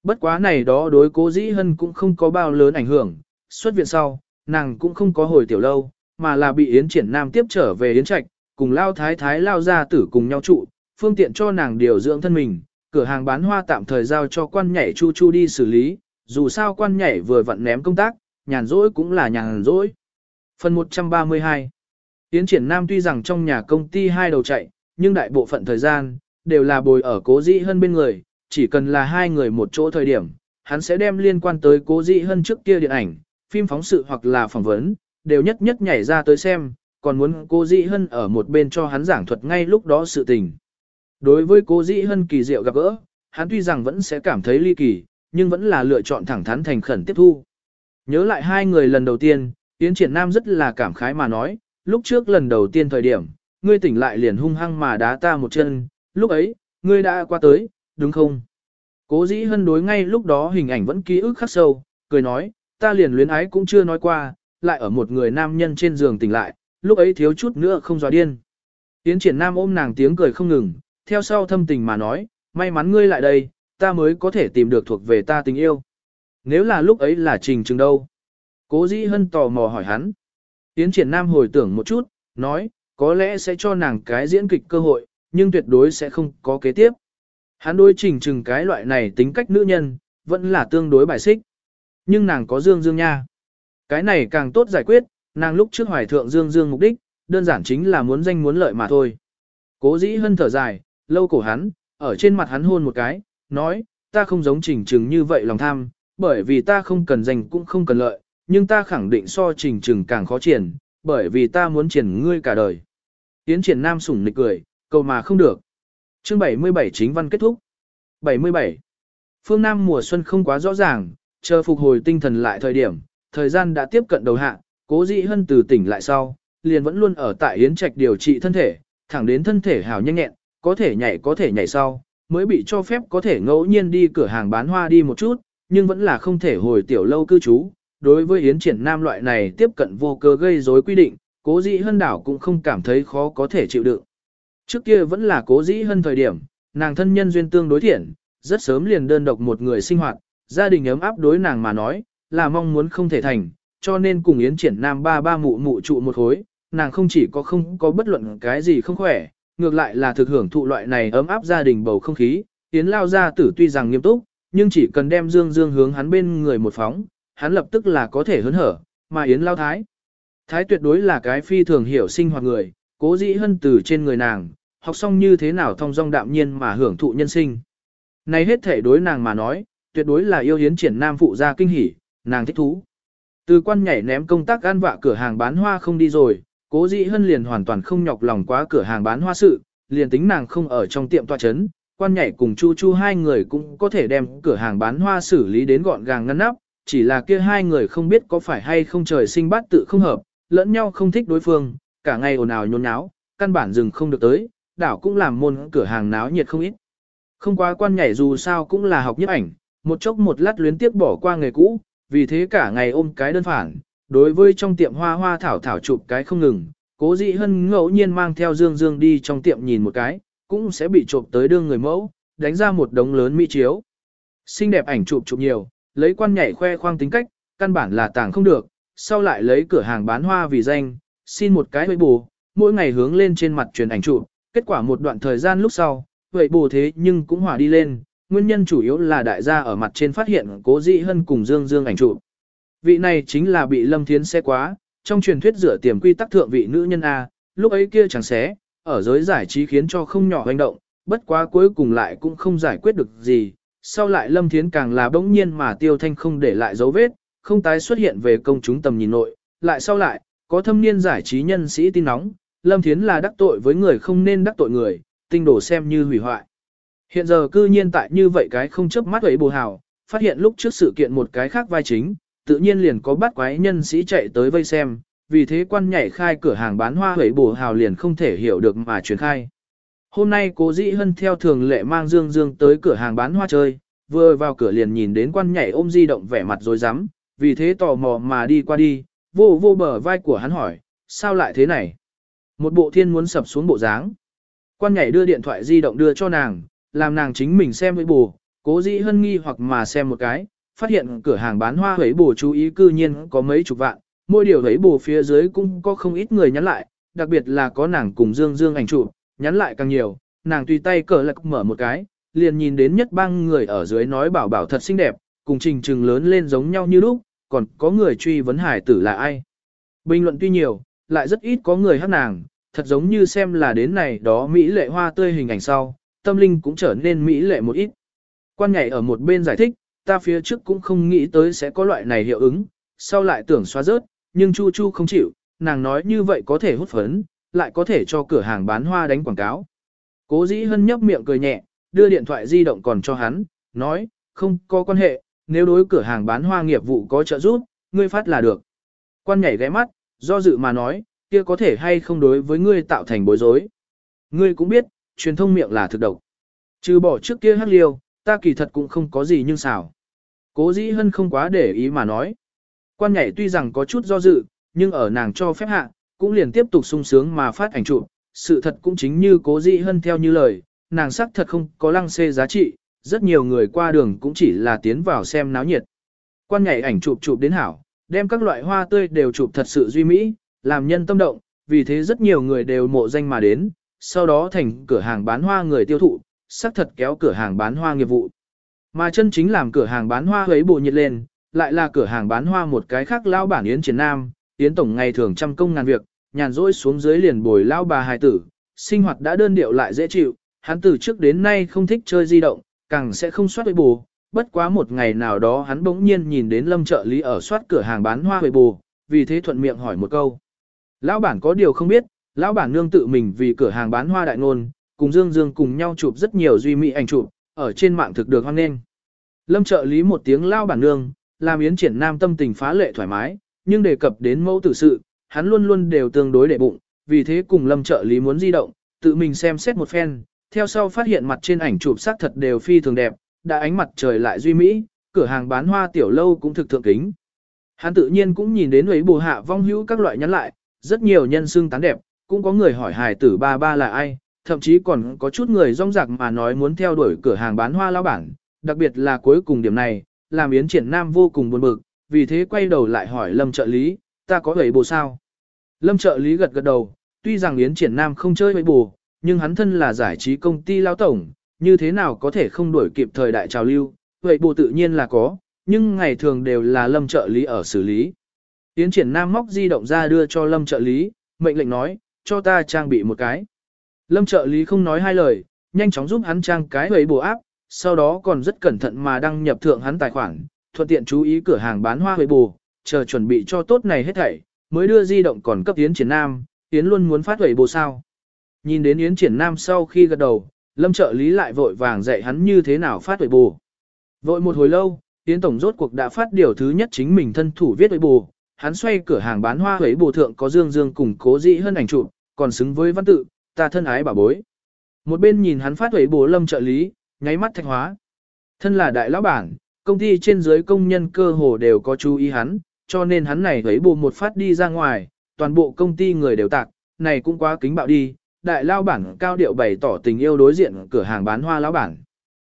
A: Bất quá này đó đối cố dĩ hân cũng không có bao lớn ảnh hưởng, xuất viện sau, nàng cũng không có hồi tiểu lâu, mà là bị Yến Triển Nam tiếp trở về Yến Trạch, cùng lao thái thái lao ra tử cùng nhau trụ, phương tiện cho nàng điều dưỡng thân mình, cửa hàng bán hoa tạm thời giao cho quan nhảy chu chu đi xử lý, dù sao quan nhảy vừa vặn ném công tác, nhàn rỗi cũng là nhàn rỗi. Phần 132 Yến Triển Nam tuy rằng trong nhà công ty hai đầu chạy, nhưng đại bộ phận thời gian, đều là bồi ở cố dĩ hơn bên người, chỉ cần là hai người một chỗ thời điểm, hắn sẽ đem liên quan tới cố dĩ hơn trước kia điện ảnh, phim phóng sự hoặc là phỏng vấn, đều nhất nhất nhảy ra tới xem, còn muốn cô dĩ hân ở một bên cho hắn giảng thuật ngay lúc đó sự tình. Đối với cô dĩ hân kỳ diệu gặp gỡ, hắn tuy rằng vẫn sẽ cảm thấy ly kỳ, nhưng vẫn là lựa chọn thẳng thắn thành khẩn tiếp thu. Nhớ lại hai người lần đầu tiên, Yến Triển Nam rất là cảm khái mà nói, lúc trước lần đầu tiên thời điểm, ngươi tỉnh lại liền hung hăng mà đá ta một chân, lúc ấy, ngươi đã qua tới, đúng không? Cố dĩ hân đối ngay lúc đó hình ảnh vẫn ký ức khắc sâu, cười nói, ta liền luyến ái cũng chưa nói qua, lại ở một người nam nhân trên giường tỉnh lại, lúc ấy thiếu chút nữa không dọa điên. Tiến triển nam ôm nàng tiếng cười không ngừng, theo sau thâm tình mà nói, may mắn ngươi lại đây, ta mới có thể tìm được thuộc về ta tình yêu. Nếu là lúc ấy là trình chừng đâu? Cố dĩ hân tò mò hỏi hắn. Tiến triển nam hồi tưởng một chút, nói, có lẽ sẽ cho nàng cái diễn kịch cơ hội, nhưng tuyệt đối sẽ không có kế tiếp. Hắn đối trình chừng cái loại này tính cách nữ nhân, vẫn là tương đối bài xích. Nhưng nàng có dương dương nha. Cái này càng tốt giải quyết, nàng lúc trước hoài thượng dương dương mục đích, đơn giản chính là muốn danh muốn lợi mà thôi. Cố dĩ hân thở dài, lâu cổ hắn, ở trên mặt hắn hôn một cái, nói, ta không giống trình trừng như vậy lòng tham, bởi vì ta không cần danh cũng không cần lợi, nhưng ta khẳng định so trình trừng càng khó triển, bởi vì ta muốn triển ngươi cả đời. Tiến triển nam sủng nịch cười, cầu mà không được. Chương 77 chính văn kết thúc. 77. Phương Nam mùa xuân không quá rõ ràng, chờ phục hồi tinh thần lại thời điểm, thời gian đã tiếp cận đầu hạ, cố dĩ hân từ tỉnh lại sau, liền vẫn luôn ở tại Yến Trạch điều trị thân thể, thẳng đến thân thể hào nhanh nhẹn, có thể nhảy có thể nhảy sau, mới bị cho phép có thể ngẫu nhiên đi cửa hàng bán hoa đi một chút, nhưng vẫn là không thể hồi tiểu lâu cư trú. Đối với Yến Triển Nam loại này tiếp cận vô cơ gây rối quy định, cố dĩ hân đảo cũng không cảm thấy khó có thể chịu đựng. Trước kia vẫn là cố dĩ hân thời điểm, nàng thân nhân duyên tương đối thiện, rất sớm liền đơn độc một người sinh hoạt, gia đình ấm áp đối nàng mà nói, là mong muốn không thể thành, cho nên cùng Yến Triển Nam ba ba mụ mụ trụ một khối, nàng không chỉ có không có bất luận cái gì không khỏe, ngược lại là thực hưởng thụ loại này ấm áp gia đình bầu không khí, Yến lao gia tử tuy rằng nghiêm túc, nhưng chỉ cần đem Dương Dương hướng hắn bên người một phóng, hắn lập tức là có thể hớn hở, mà Yến lao thái. Thái tuyệt đối là cái phi thường hiểu sinh hoạt người, cố dĩ hân từ trên người nàng, học xong như thế nào thông dong đạm nhiên mà hưởng thụ nhân sinh. Này hết thể đối nàng mà nói, tuyệt đối là yêu hiến triển nam phụ gia kinh hỉ, nàng thích thú. Từ quan nhảy ném công tác gan vạ cửa hàng bán hoa không đi rồi, cố dĩ hân liền hoàn toàn không nhọc lòng quá cửa hàng bán hoa sự, liền tính nàng không ở trong tiệm tòa chấn, quan nhảy cùng chu chu hai người cũng có thể đem cửa hàng bán hoa xử lý đến gọn gàng ngăn nắp, chỉ là kia hai người không biết có phải hay không trời sinh bát tự không hợp, lẫn nhau không thích đối phương, cả ngày ồn ào nhốn nháo, căn bản dừng không được tới, đảo cũng làm môn cửa hàng náo nhiệt không ít. Không quá quan nhảy dù sao cũng là học nhiếp ảnh, một chốc một lát luyến tiếc bỏ qua nghề cũ, vì thế cả ngày ôm cái đơn phản, đối với trong tiệm hoa hoa thảo thảo chụp cái không ngừng, cố dị hân ngẫu nhiên mang theo Dương Dương đi trong tiệm nhìn một cái, cũng sẽ bị chụp tới đương người mẫu, đánh ra một đống lớn mỹ chiếu. Xinh đẹp ảnh chụp chụp nhiều, lấy quan nhảy khoe khoang tính cách, căn bản là tàng không được, sau lại lấy cửa hàng bán hoa vì danh, xin một cái hơi bù, mỗi ngày hướng lên trên mặt truyền ảnh chụp, kết quả một đoạn thời gian lúc sau, vậy bù thế nhưng cũng hỏa đi lên, nguyên nhân chủ yếu là đại gia ở mặt trên phát hiện cố dị hân cùng Dương Dương ảnh chụp. Vị này chính là bị Lâm Thiến xe quá, trong truyền thuyết rửa tiềm quy tắc thượng vị nữ nhân A, lúc ấy kia chẳng xé, ở giới giải trí khiến cho không nhỏ hành động, bất quá cuối cùng lại cũng không giải quyết được gì. Sau lại Lâm Thiến càng là bỗng nhiên mà tiêu thanh không để lại dấu vết, không tái xuất hiện về công chúng tầm nhìn nội. Lại sau lại, có thâm niên giải trí nhân sĩ tin nóng, Lâm Thiến là đắc tội với người không nên đắc tội người, tinh đổ xem như hủy hoại. Hiện giờ cư nhiên tại như vậy cái không chấp mắt ấy bù hào, phát hiện lúc trước sự kiện một cái khác vai chính, tự nhiên liền có bắt quái nhân sĩ chạy tới vây xem, vì thế quan nhảy khai cửa hàng bán hoa ấy bù hào liền không thể hiểu được mà truyền khai. Hôm nay cố dĩ hân theo thường lệ mang Dương Dương tới cửa hàng bán hoa chơi, vừa vào cửa liền nhìn đến quan nhảy ôm di động vẻ mặt rồi rắm vì thế tò mò mà đi qua đi, vô vô bờ vai của hắn hỏi, sao lại thế này? Một bộ thiên muốn sập xuống bộ dáng. Quan nhảy đưa điện thoại di động đưa cho nàng, làm nàng chính mình xem với bù, cố dĩ hân nghi hoặc mà xem một cái, phát hiện cửa hàng bán hoa hấy bù chú ý cư nhiên có mấy chục vạn, mỗi điều hấy bù phía dưới cũng có không ít người nhắn lại, đặc biệt là có nàng cùng Dương Dương ảnh chụp, nhắn lại càng nhiều, nàng tùy tay cờ lạc mở một cái, liền nhìn đến nhất bang người ở dưới nói bảo bảo thật xinh đẹp, cùng trình trừng lớn lên giống nhau như lúc, còn có người truy vấn hải tử là ai. Bình luận tuy nhiều, lại rất ít có người hát nàng, thật giống như xem là đến này đó Mỹ lệ hoa tươi hình ảnh sau, tâm linh cũng trở nên Mỹ lệ một ít. Quan nhảy ở một bên giải thích, ta phía trước cũng không nghĩ tới sẽ có loại này hiệu ứng, sau lại tưởng xóa rớt, nhưng Chu Chu không chịu, nàng nói như vậy có thể hút phấn, lại có thể cho cửa hàng bán hoa đánh quảng cáo. Cố dĩ hân nhấp miệng cười nhẹ, đưa điện thoại di động còn cho hắn, nói, không có quan hệ, nếu đối cửa hàng bán hoa nghiệp vụ có trợ giúp, ngươi phát là được. Quan nhảy ghé mắt, do dự mà nói, kia có thể hay không đối với ngươi tạo thành bối rối. Ngươi cũng biết, truyền thông miệng là thực độc. Trừ bỏ trước kia hắc liêu, ta kỳ thật cũng không có gì nhưng xảo. Cố dĩ hân không quá để ý mà nói. Quan nhảy tuy rằng có chút do dự, nhưng ở nàng cho phép hạ, cũng liền tiếp tục sung sướng mà phát ảnh chụp. Sự thật cũng chính như cố dĩ hân theo như lời, nàng sắc thật không có lăng xê giá trị, rất nhiều người qua đường cũng chỉ là tiến vào xem náo nhiệt. Quan nhảy ảnh chụp chụp đến hảo, đem các loại hoa tươi đều chụp thật sự duy mỹ, làm nhân tâm động, vì thế rất nhiều người đều mộ danh mà đến, sau đó thành cửa hàng bán hoa người tiêu thụ, sắc thật kéo cửa hàng bán hoa nghiệp vụ. Mà chân chính làm cửa hàng bán hoa ấy bộ nhiệt lên, lại là cửa hàng bán hoa một cái khác lao bản Yến Triển Nam, Yến Tổng ngày thường trăm công ngàn việc, nhàn rỗi xuống dưới liền bồi lao bà hài tử, sinh hoạt đã đơn điệu lại dễ chịu, hắn từ trước đến nay không thích chơi di động, càng sẽ không soát bù. bất quá một ngày nào đó hắn bỗng nhiên nhìn đến lâm trợ lý ở soát cửa hàng bán hoa bù, vì thế thuận miệng hỏi một câu. Lão bản có điều không biết, lão bản nương tự mình vì cửa hàng bán hoa đại ngôn, cùng Dương Dương cùng nhau chụp rất nhiều duy mỹ ảnh chụp, ở trên mạng thực được hoan nghênh. Lâm trợ lý một tiếng lao bản nương, làm Yến Triển Nam tâm tình phá lệ thoải mái, nhưng đề cập đến mẫu tử sự, hắn luôn luôn đều tương đối đệ bụng, vì thế cùng Lâm trợ lý muốn di động, tự mình xem xét một phen, theo sau phát hiện mặt trên ảnh chụp sắc thật đều phi thường đẹp, đã ánh mặt trời lại duy mỹ, cửa hàng bán hoa tiểu lâu cũng thực thượng kính. Hắn tự nhiên cũng nhìn đến ấy bù hạ vong hữu các loại nhắn lại, rất nhiều nhân xương tán đẹp, cũng có người hỏi hài tử ba ba là ai, thậm chí còn có chút người rong rạc mà nói muốn theo đuổi cửa hàng bán hoa lao bản, đặc biệt là cuối cùng điểm này, làm Yến Triển Nam vô cùng buồn bực, vì thế quay đầu lại hỏi Lâm trợ lý, ta có ấy bù sao? Lâm trợ lý gật gật đầu, tuy rằng Yến Triển Nam không chơi ấy bù, nhưng hắn thân là giải trí công ty lao tổng, như thế nào có thể không đuổi kịp thời đại trào lưu, vậy bù tự nhiên là có, nhưng ngày thường đều là lâm trợ lý ở xử lý. Yến triển nam móc di động ra đưa cho lâm trợ lý, mệnh lệnh nói, cho ta trang bị một cái. Lâm trợ lý không nói hai lời, nhanh chóng giúp hắn trang cái hầy bổ áp, sau đó còn rất cẩn thận mà đăng nhập thượng hắn tài khoản, thuận tiện chú ý cửa hàng bán hoa hầy bù, chờ chuẩn bị cho tốt này hết thảy, mới đưa di động còn cấp Yến triển nam, Yến luôn muốn phát hầy bù sao. Nhìn đến Yến triển nam sau khi gật đầu, lâm trợ lý lại vội vàng dạy hắn như thế nào phát hầy bù. Vội một hồi lâu, Yến tổng rốt cuộc đã phát điều thứ nhất chính mình thân thủ viết hầy bù, hắn xoay cửa hàng bán hoa hầy bù thượng có dương dương cùng cố dĩ hơn ảnh chụp, còn xứng với văn tự, ta thân ái bà bối. Một bên nhìn hắn phát huẩy bố lâm trợ lý, nháy mắt thạch hóa. Thân là đại lão bản, công ty trên dưới công nhân cơ hồ đều có chú ý hắn, cho nên hắn này huẩy bố một phát đi ra ngoài, toàn bộ công ty người đều tạc, này cũng quá kính bạo đi. Đại lão bản cao điệu bày tỏ tình yêu đối diện cửa hàng bán hoa lão bản.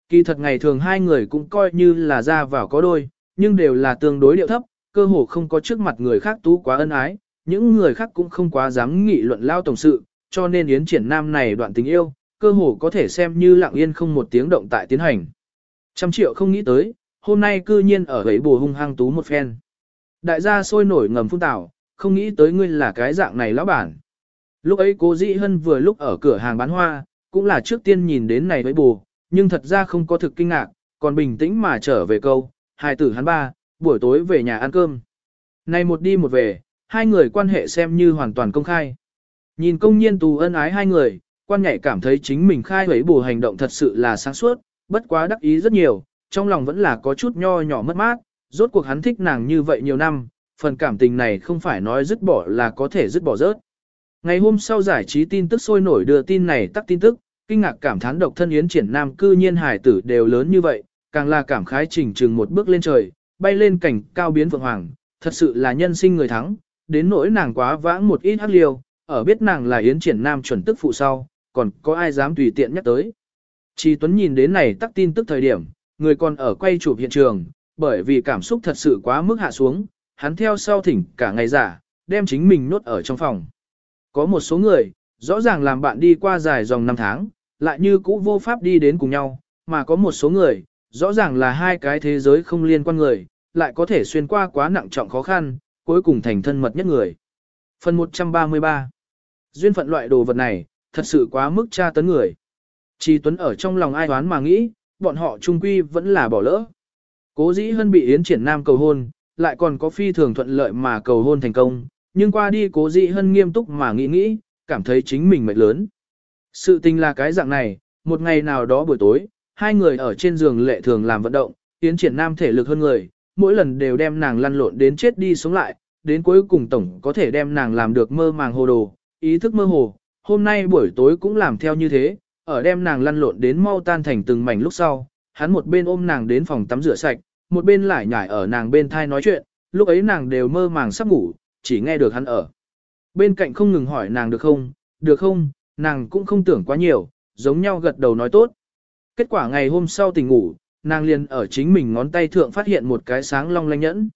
A: Kỳ thật ngày thường hai người cũng coi như là ra vào có đôi, nhưng đều là tương đối điệu thấp, cơ hồ không có trước mặt người khác tú quá ân ái, những người khác cũng không quá dám nghị luận lao tổng sự, cho nên Yến Triển Nam này đoạn tình yêu, cơ hồ có thể xem như lặng yên không một tiếng động tại tiến hành. Trăm triệu không nghĩ tới, hôm nay cư nhiên ở ấy bùa hung hăng tú một phen. Đại gia sôi nổi ngầm phun tảo, không nghĩ tới ngươi là cái dạng này lão bản. Lúc ấy cô Dĩ Hân vừa lúc ở cửa hàng bán hoa, cũng là trước tiên nhìn đến này với bù, nhưng thật ra không có thực kinh ngạc, còn bình tĩnh mà trở về câu, hai tử hắn ba, buổi tối về nhà ăn cơm. Này một đi một về, hai người quan hệ xem như hoàn toàn công khai. Nhìn công nhiên tù ân ái hai người, quan nhạy cảm thấy chính mình khai huấy bù hành động thật sự là sáng suốt, bất quá đắc ý rất nhiều, trong lòng vẫn là có chút nho nhỏ mất mát, rốt cuộc hắn thích nàng như vậy nhiều năm, phần cảm tình này không phải nói dứt bỏ là có thể dứt bỏ rớt. Ngày hôm sau giải trí tin tức sôi nổi đưa tin này tắt tin tức, kinh ngạc cảm thán độc thân yến triển nam cư nhiên hải tử đều lớn như vậy, càng là cảm khái trình trừng một bước lên trời, bay lên cảnh cao biến vượng hoàng, thật sự là nhân sinh người thắng, đến nỗi nàng quá vãng một ít hắc liêu, ở biết nàng là Yến Triển Nam chuẩn tức phụ sau, còn có ai dám tùy tiện nhắc tới. Chi Tuấn nhìn đến này tắc tin tức thời điểm, người còn ở quay chụp hiện trường, bởi vì cảm xúc thật sự quá mức hạ xuống, hắn theo sau thỉnh cả ngày giả, đem chính mình nốt ở trong phòng. Có một số người, rõ ràng làm bạn đi qua dài dòng năm tháng, lại như cũ vô pháp đi đến cùng nhau, mà có một số người, rõ ràng là hai cái thế giới không liên quan người, lại có thể xuyên qua quá nặng trọng khó khăn, cuối cùng thành thân mật nhất người. Phần 133 Duyên phận loại đồ vật này, thật sự quá mức tra tấn người. Chi Tuấn ở trong lòng ai đoán mà nghĩ, bọn họ trung quy vẫn là bỏ lỡ. Cố dĩ hơn bị Yến Triển Nam cầu hôn, lại còn có phi thường thuận lợi mà cầu hôn thành công, nhưng qua đi cố dĩ hơn nghiêm túc mà nghĩ nghĩ, cảm thấy chính mình mệt lớn. Sự tình là cái dạng này, một ngày nào đó buổi tối, hai người ở trên giường lệ thường làm vận động, Yến Triển Nam thể lực hơn người, mỗi lần đều đem nàng lăn lộn đến chết đi sống lại, đến cuối cùng tổng có thể đem nàng làm được mơ màng hồ đồ, ý thức mơ hồ, hôm nay buổi tối cũng làm theo như thế, ở đem nàng lăn lộn đến mau tan thành từng mảnh lúc sau, hắn một bên ôm nàng đến phòng tắm rửa sạch, một bên lại nhảy ở nàng bên thai nói chuyện, lúc ấy nàng đều mơ màng sắp ngủ, chỉ nghe được hắn ở. Bên cạnh không ngừng hỏi nàng được không, được không, nàng cũng không tưởng quá nhiều, giống nhau gật đầu nói tốt. Kết quả ngày hôm sau tỉnh ngủ, nàng liền ở chính mình ngón tay thượng phát hiện một cái sáng long lanh nhẫn.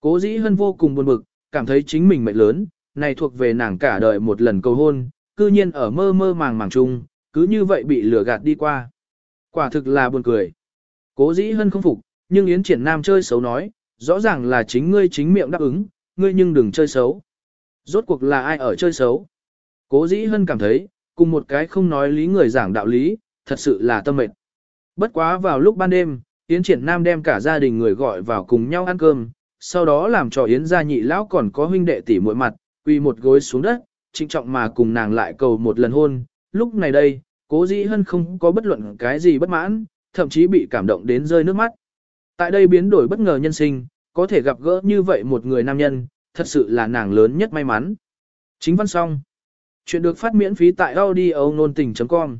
A: Cố dĩ hân vô cùng buồn bực, cảm thấy chính mình mệnh lớn, này thuộc về nàng cả đời một lần cầu hôn, cư nhiên ở mơ mơ màng màng chung, cứ như vậy bị lừa gạt đi qua. Quả thực là buồn cười. Cố dĩ hân không phục, nhưng Yến Triển Nam chơi xấu nói, rõ ràng là chính ngươi chính miệng đáp ứng, ngươi nhưng đừng chơi xấu. Rốt cuộc là ai ở chơi xấu? Cố dĩ hân cảm thấy, cùng một cái không nói lý người giảng đạo lý, thật sự là tâm mệt. Bất quá vào lúc ban đêm, Yến Triển Nam đem cả gia đình người gọi vào cùng nhau ăn cơm, sau đó làm cho Yến gia nhị lão còn có huynh đệ tỷ muội mặt, quỳ một gối xuống đất, trịnh trọng mà cùng nàng lại cầu một lần hôn. Lúc này đây, cố dĩ hân không có bất luận cái gì bất mãn, thậm chí bị cảm động đến rơi nước mắt. Tại đây biến đổi bất ngờ nhân sinh, có thể gặp gỡ như vậy một người nam nhân, thật sự là nàng lớn nhất may mắn. Chính văn xong. Chuyện được phát miễn phí tại audio nôn tình.com